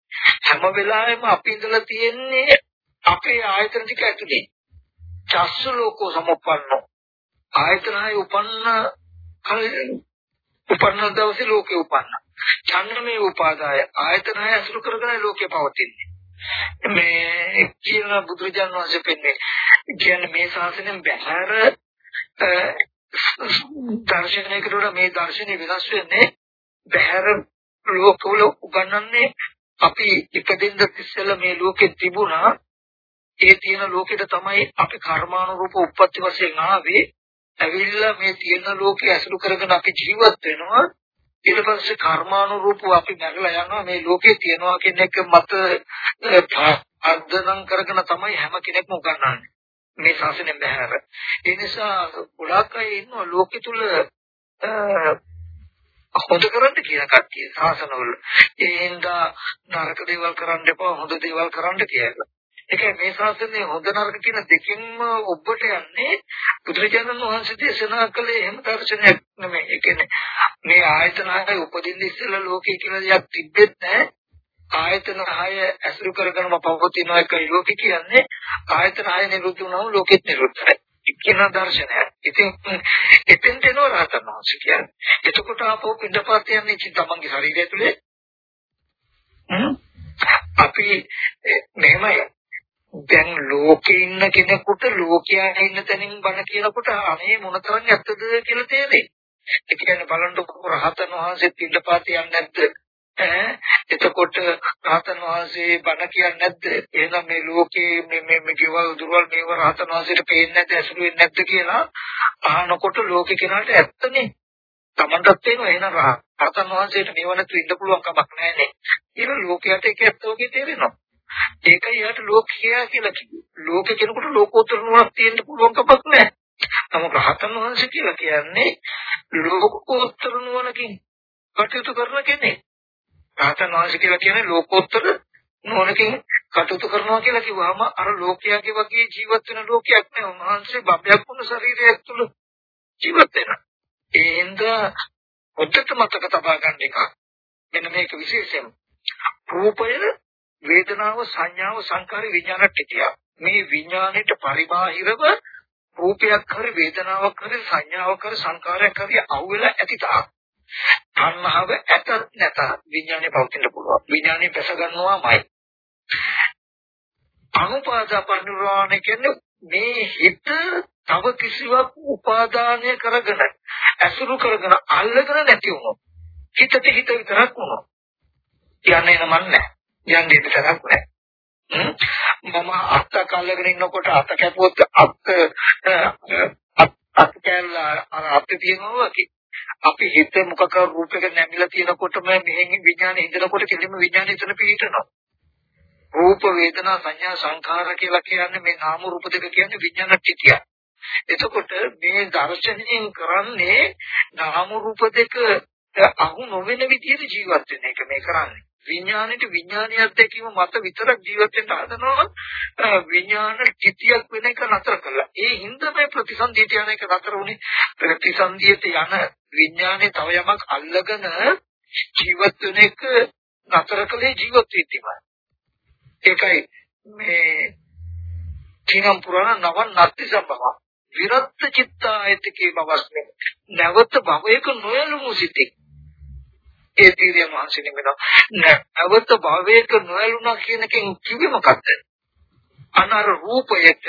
හැම වෙලාවෙම අපි ඉඳලා තියෙන්නේ අපේ ආයතන ටික ඇතුලේ. චස්ස ලෝකෝ සමුප්පන්නෝ ආයතනයි උපන්න උපන්න දවසේ ලෝකේ උපන්න. ඡන්දමේ උපාදාය ආයතනය අසුරු කරගෙන ලෝකේ පවතින්නේ. මේ කියන බුදුරජාණන් වහන්සේ පෙන්නේ කියන්නේ මේ ශාසනයෙන් බැහැර දර්ශනයකට මේ දර්ශනය වෙනස් වෙන්නේ බැහැර ලෝකවල උගන්වන්නේ අපි ඉපදෙන්න ඉස්සෙල්ලා මේ ලෝකෙ තිබුණා. ඒ තියෙන ලෝකෙට තමයි අපි කර්මානුරූප උප්පත්ති වශයෙන් ආවේ. ඇවිල්ලා මේ තියෙන ලෝකේ ඇසුරු කරගෙන අපි ජීවත් වෙනවා. ඊට පස්සේ කර්මානුරූපව අපි නැගලා යනවා. මේ ලෝකේ තියනවා කියන එක මත අර්ධනම් කරගෙන තමයි හැම කෙනෙක්ම උගන්වන්නේ. මේ ශාසනයෙන් බහැර ඒ නිසා ගොඩාක් අය ඉන්නවා ලෝකෙ තුල හොඳ කරන්න කියන කට්ටිය ශාසනවල ඒ හින්දා නරක දේවල් කරන්න එපා හොඳ දේවල් කරන්න කියලා ඒකයි මේ ශාසනයේ හොඳ නරක කියන දෙකෙන්ම ඔබට යන්නේ බුදුරජාණන් වහන්සේ දේශනා කළේ එහෙම දර්ශනයක් නෙමෙයි. ඒ කියන්නේ මේ ආයතන හය උපදින්න ඉස්සෙල්ලා ලෝකේ කියලා දෙයක් තිබෙත් නැහැ. ආයතන හය ඇසුරු කරගෙනම පවතින එකයි ලෝකෙ කියන්නේ. ආයතන හය නිරුද්ධ වුණාම ලෝකෙත් නිරුද්ධයි. කියන දර්ශනය. ඉතින් එතෙන් දෙනවා රහතන් වහන්සේ කියන්නේ. එතකොට ආපහු පිටපත් යන්නේ තමන්ගේ ශරීරය තුලේ. අපි මෙහෙමයි දැන් ලෝකේ ඉන්න කෙනෙකුට ලෝකයා ඉන්න තැනින් බණ කියනකොට අනේ මොනතරම් ඇත්තද කියලා තේරෙයි. ඒ කියන්නේ බලන්නකො රහතන් වහන්සේ පිළිපාත යන්නේ නැද්ද? ඈ එතකොට රහතන් වහන්සේ බණ කියන්නේ නැද්ද? එහෙනම් මේ ලෝකේ මේ මේ මේ කිවල් දුර්වල් මේව රහතන් වහන්සේට පේන්නේ නැද්ද? ඇසුරු වෙන්නේ නැද්ද කියලා අහනකොට ලෝකේ කෙනාට ඇත්තනේ. Tamanටත් තේරෙනවා එහෙනම් රහතන් වහන්සේට මේව නැතු ඉන්න පුළුවන් කමක් නැහැ නේ. ඒක ලෝකයට ඒක ඇත්ත වගේ තේරෙනවා. ඒකයි යාට ලෝකයා කියලා කිව්වේ. ලෝක කෙනෙකුට ලෝකෝත්තර නුවණක් තියෙන්න පුළුවන් කමක් නැහැ. නමුත් රහතන් වහන්සේ කියලා කියන්නේ ලෝකෝත්තර නුවණකින් කටයුතු කරන කෙනෙක්. රහතන් වහන්සේ කියලා කියන්නේ ලෝකෝත්තර නුවණකින් කටයුතු කරනවා කියලා කිව්වම අර ලෝකයාගේ වගේ ජීවත් වෙන ලෝකයක් නෑ. උන්වහන්සේ බබයක් වුණ ශරීරයක් තුළ ජීවත් වෙනවා. ඒ හින්දා ඔත්තට මතක තබා ගන්න එක. මෙන්න මේක විශේෂයෙන් රූපය වේදනාව සංඥාව සංකාර විඥාන ටිකිය. මේ විඥාණයට පරිබාහිරව රූපයක් හරි වේදනාවක් හරි සංඥාවක් හරි සංකාරයක් හරි අහුවෙලා ඇති තාක් තණ්හාව ඇතත් නැත විඥානේ පවතින්න පුළුවන්. විඥානේ පැස ගන්නවාමයි. අනුපාදා පරිනිර්වාණය කියන්නේ මේ හිත තව කිසිවක් උපාදානය කරගෙන ඇසුරු කරගෙන අල්ලගෙන නැති වුණොත් හිතට හිත විතරක් වුණොත් යන්නේ නමන්නේ යන්නේ විතරක් නෑ මම අත්ත කල්ලගෙන ඉන්නකොට අත කැපුවොත් අත් අත් කැල්ල අර අත් තියෙනවා අපි හිත මොකක රූපයක නැමිලා තියෙනකොටම මෙහෙන් විඥානෙ හිතනකොට කෙලින්ම විඥානෙ එතන පිහිටනවා රූප වේදනා සංඥා සංඛාර කියලා කියන්නේ මේ නාම රූප දෙක කියන්නේ විඥාන ටිකිය. එතකොට මේ දර්ශනයෙන් කරන්නේ නාම රූප දෙක අහු නොවන විදිහට ජීවත් වෙන එක මේ කරන්නේ. විඥානෙට විඥානියක් දැකීම මත විතරක් ජීවත් වෙන්න හදනවා විඥාන ත්‍ිතියක් වෙන එක නතර කළා. ඒ හින්දා මේ ප්‍රතිසන්දියට යන එක නතර වුණේ ප්‍රතිසන්දියට යන විඥානේ තව යමක් අල්ලගෙන ජීවත් වෙන එක නතර කළේ ජීවත් වෙද්දිමයි. ඒකයි මේ චීනම් පුරාණ නව නත්ති සම්භව විරත් චිත්තායතිකේ බවස්නේ නැවත භවයක නොයලුමු සිටි ඒ තීරිය මහන්සිය වෙනවා. නැවත භවයක නොයලුණා කියන එකෙන් කිව්වේ මොකක්ද? අනර රූපයට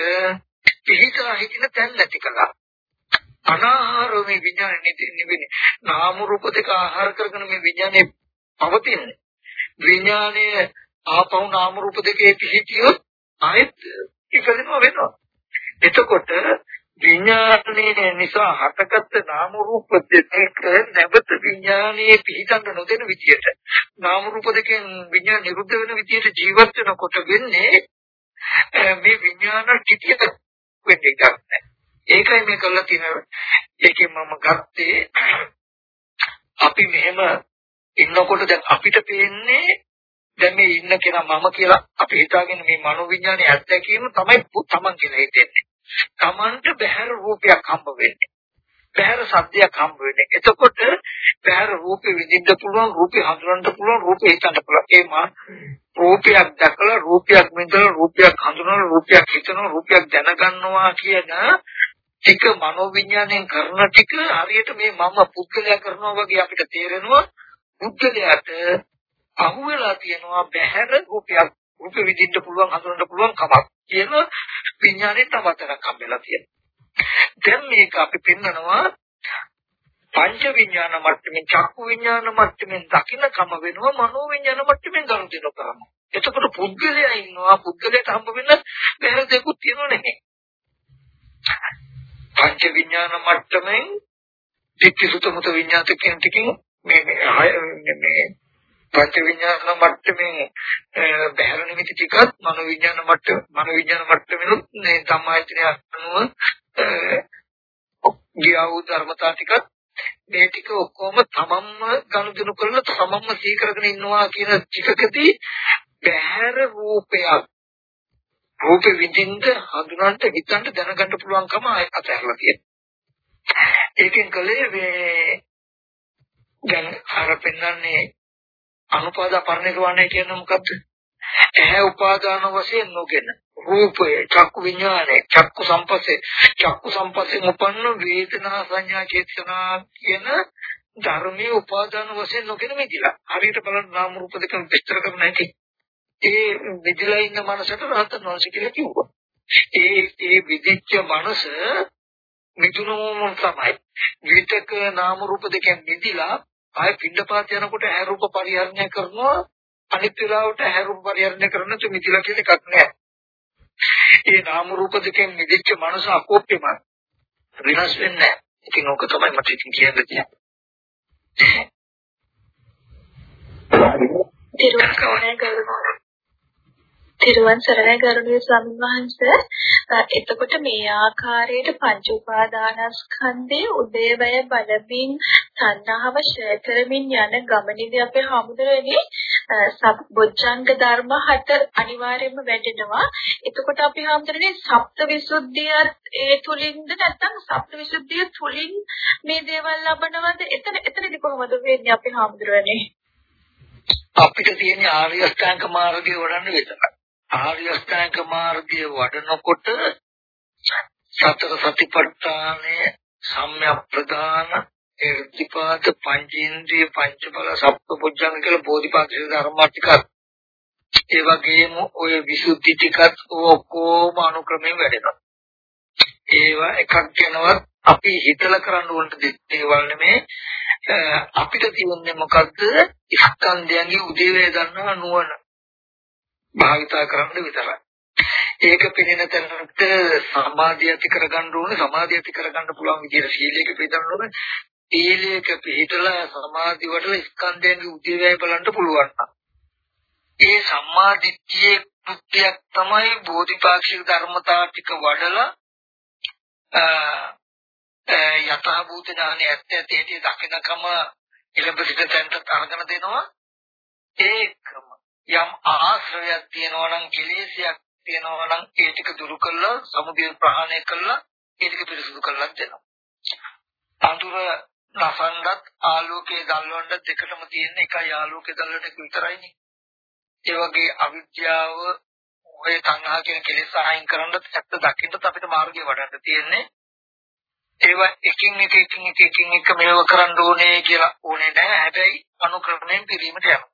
පිහිටා හිටින තැන් නැති කළා. අනාහාරෝ මේ විඥානේ නෙවෙයි නාම රූප දෙක ආහාර කරගෙන මේ විඥානේ පවතින්නේ විඥානයේ ආපහු නාම රූප දෙකේ පිහිටියොත් ආයෙත් ඉපදෙනවා වෙනවා. එතකොට විඥානයේ නිසා හටගත්ත නාම රූප දෙක නැවත විඥානයේ පිහිටන්න නොදෙන විදියට නාම රූප දෙකෙන් විඥාන නිරුද්ධ වෙන විදියට ජීවත් වෙනකොට වෙන්නේ මේ විඥාන ටිකිය වෙන්නේ නැහැ. ඒකයි මේ කළා තියෙන ඒකෙන් මම ගත්තේ අපි මෙහෙම ඉන්නකොට දැන් අපිට පේන්නේ දැන් මේ ඉන්න කෙනා මම කියලා අපි හිතාගෙන මේ මනෝවිඤ්ඤාණය ඇත්තකීම තමයි තමන් කියලා හිතෙන්නේ. තමන්ට බහැර රූපයක් හම්බ වෙන්නේ. බහැර සද්දයක් හම්බ වෙන්නේ. එතකොට බහැර රූපෙ විඳින්න පුළුවන්, රූපෙ හඳුනන්න පුළුවන්, රූපෙ හිතන්න පුළුවන්. ඒ මා රූපයක් දැකලා, රූපයක් විඳලා, රූපයක් හඳුනන, රූපයක් හිතන, රූපයක් දැනගන්නවා කියන ටික මනෝවිඤ්ඤාණයෙන් කරන ටික හරියට මේ මම පුද්ගලයා කරනවා වගේ අපිට තේරෙනවා. පුද්ගලයාට අහුවෙලා තියෙනවා බහැර රූපයක් රූප විඳින්න පුළුවන් හඳුනන්න පුළුවන් කමක් කියන විඥාණයෙන් තවතරක් හම්බෙලා තියෙනවා. දැන් මේක අපි පෙන්නනවා පංච විඥාන මට්ටමින් චක්කු විඥාන මට්ටමින් දකින්න කම වෙනවා මනෝ විඥාන මට්ටමින් ගනුදෙනු කරනවා. එතකොට පුද්ගලයා ඉන්නවා පුද්ගලයාට හම්බ වෙන බහැර දෙකුත් තියෙනව නෙමෙයි. පංච විඥාන මට්ටමින් දික්ක සුතමුත විඥාත කියන ටිකෙන් මේ මේ පංච විඥාන මට්ටමේ බහැර නිමිති ටිකත් මනෝ විඥාන මට්ටම මනෝ විඥාන මට්ටමෙනුත් මේ සම්මායතනය අනුව ගියා වූ ධර්මතා ටිකත් මේ ටික ඔක්කොම තමන්ම ගනුදෙනු කරලා තමන්ම සීකරගෙන ඉන්නවා කියන ටිකකදී බහැර රූපයක් රූප විඳින්න හඳුනන්න හිතන්න දැනගන්න පුළුවන්කම අතහැරලා තියෙනවා. ඒකෙන් කලේ මේ දැන් අර පෙන්වන්නේ අනුපාදා පරිනිර්වාණය කියන්නේ මොකද්ද? ඇහැ උපාදාන වශයෙන් නොගෙන රූපය චක්කු විඥානය චක්කු සම්පස්සේ චක්කු සම්පස්සේ උපන්න වේදනා සංඥා චේතනා කියන ධර්මයේ උපාදාන වශයෙන් නොගෙන මිදිලා. හරියට බලන්න නාම රූප දෙක විස්තර කරන්න හැටි ඒ විදිලා ඉන්න මනසට රහතන් වහන්සේ කියලා කිව්වා. ඒ ඒ විදිච්ච මනස මිදුනෝම තමයි. විතක නාම රූප දෙකෙන් මිදිලා ආය පින්නපාත යනකොට හැරූප පරිහරණය කරනවා අනිත් වෙලාවට හැරූප පරිහරණය කරන තු මිදිලා කියන එකක් නෑ. ඒ නාම රූප දෙකෙන් මිදිච්ච මනස අකෝප්‍යම විනාශ වෙන්නේ නෑ. ඉතින් ඕක තමයි මට ඉතින් කියන්න තියෙන්නේ. තිරුවන් සරණයි තිරුවන් සරණයි ගරුණීය ස්වාමීන් වහන්සේ එතකොට මේ ආකාරයට පංච උපාදානස්කන්ධයේ උදේවය බලමින් තණ්හාව ෂය කරමින් යන ගමනේදී අපේ හමුදුරනේ සබ්බොච්චංග ධර්ම හත අනිවාර්යයෙන්ම වැටෙනවා. එතකොට අපි හමුදුරනේ සප්තවිසුද්ධිය ඒ තුලින්ද නැත්නම් සප්තවිසුද්ධිය තුලින් මේ දේවල් ලබනවද? එතන එතනදී කොහොමද වෙන්නේ අපි හමුදුරනේ? අපිට තියෙන ආර්ය අෂ්ටාංග මාර්ගය වඩන්න විතරයි. ආර්ය අෂ්ටාංග මාර්ගය වඩනකොට සතර සතිපට්ඨානය සම්‍යක් ප්‍රදාන එර්තිපාද පංචේන්ද්‍රිය පංචබල සප්තපොඥංග කියලා බෝධිපාක්ෂික ධර්ම ටිකක්. ඒ වගේම ඔය විසුද්ධි ටිකත් ඔක්කොම අනුක්‍රමයෙන් වැඩෙනවා. ඒවා එකක් වෙනවත් අපි හිතලා කරන්න ඕන දේවල් නෙමේ. අපිට තියෙන්නේ මොකද්ද? ස්කන්ධයන්ගේ උදේවේ දන්නා නුවණ. භාවිතා කරන්න විතරයි. ඒක පිළින තැනට සමාධිය ඇති කරගන්න ඕනේ. සමාධිය ඇති කරගන්න පුළුවන් විදිහට සීලයක පිළිදන්න ඕනේ. සීලයක පිළිතලා සමාධි වල ස්කන්ධයන්ගේ උදේවැය බලන්න පුළුවන් ඒ සම්මාදිට්ඨියේ කෘත්‍යයක් තමයි බෝධිපාක්ෂික ධර්මතා ටික වඩලා යථා භූත ඥානෙ ඇත්ත ඇටි දකින්නකම ඉලබ සිට තැන්ට අරගෙන දෙනවා. ඒකම යම් ආශ්‍රයයක් තියෙනවා නම් කෙලෙසයක් තියෙනවා නම් ඒ ටික දුරු කළා සමුදය ප්‍රහාණය කළා ඒ ටික පිරිසුදු කළා දෙනවා. අඳුර නසන්නත් ආලෝකයේ දල්වන්න දෙකටම තියෙන එකයි ආලෝකයේ දල්වන්න එක විතරයිනේ. ඒ වගේ අවිද්‍යාව ඔය තණ්හා කියන කෙලෙස් අයින් කරන්නත් ඇත්ත දකින්නත් අපිට මාර්ගය වඩන්න තියෙන්නේ. ඒවා එකින් එක එකින් එක එකින් එක මේව කරන්න ඕනේ කියලා ඕනේ නැහැ. හැබැයි අනුක්‍රමයෙන් පිරීමට යනවා.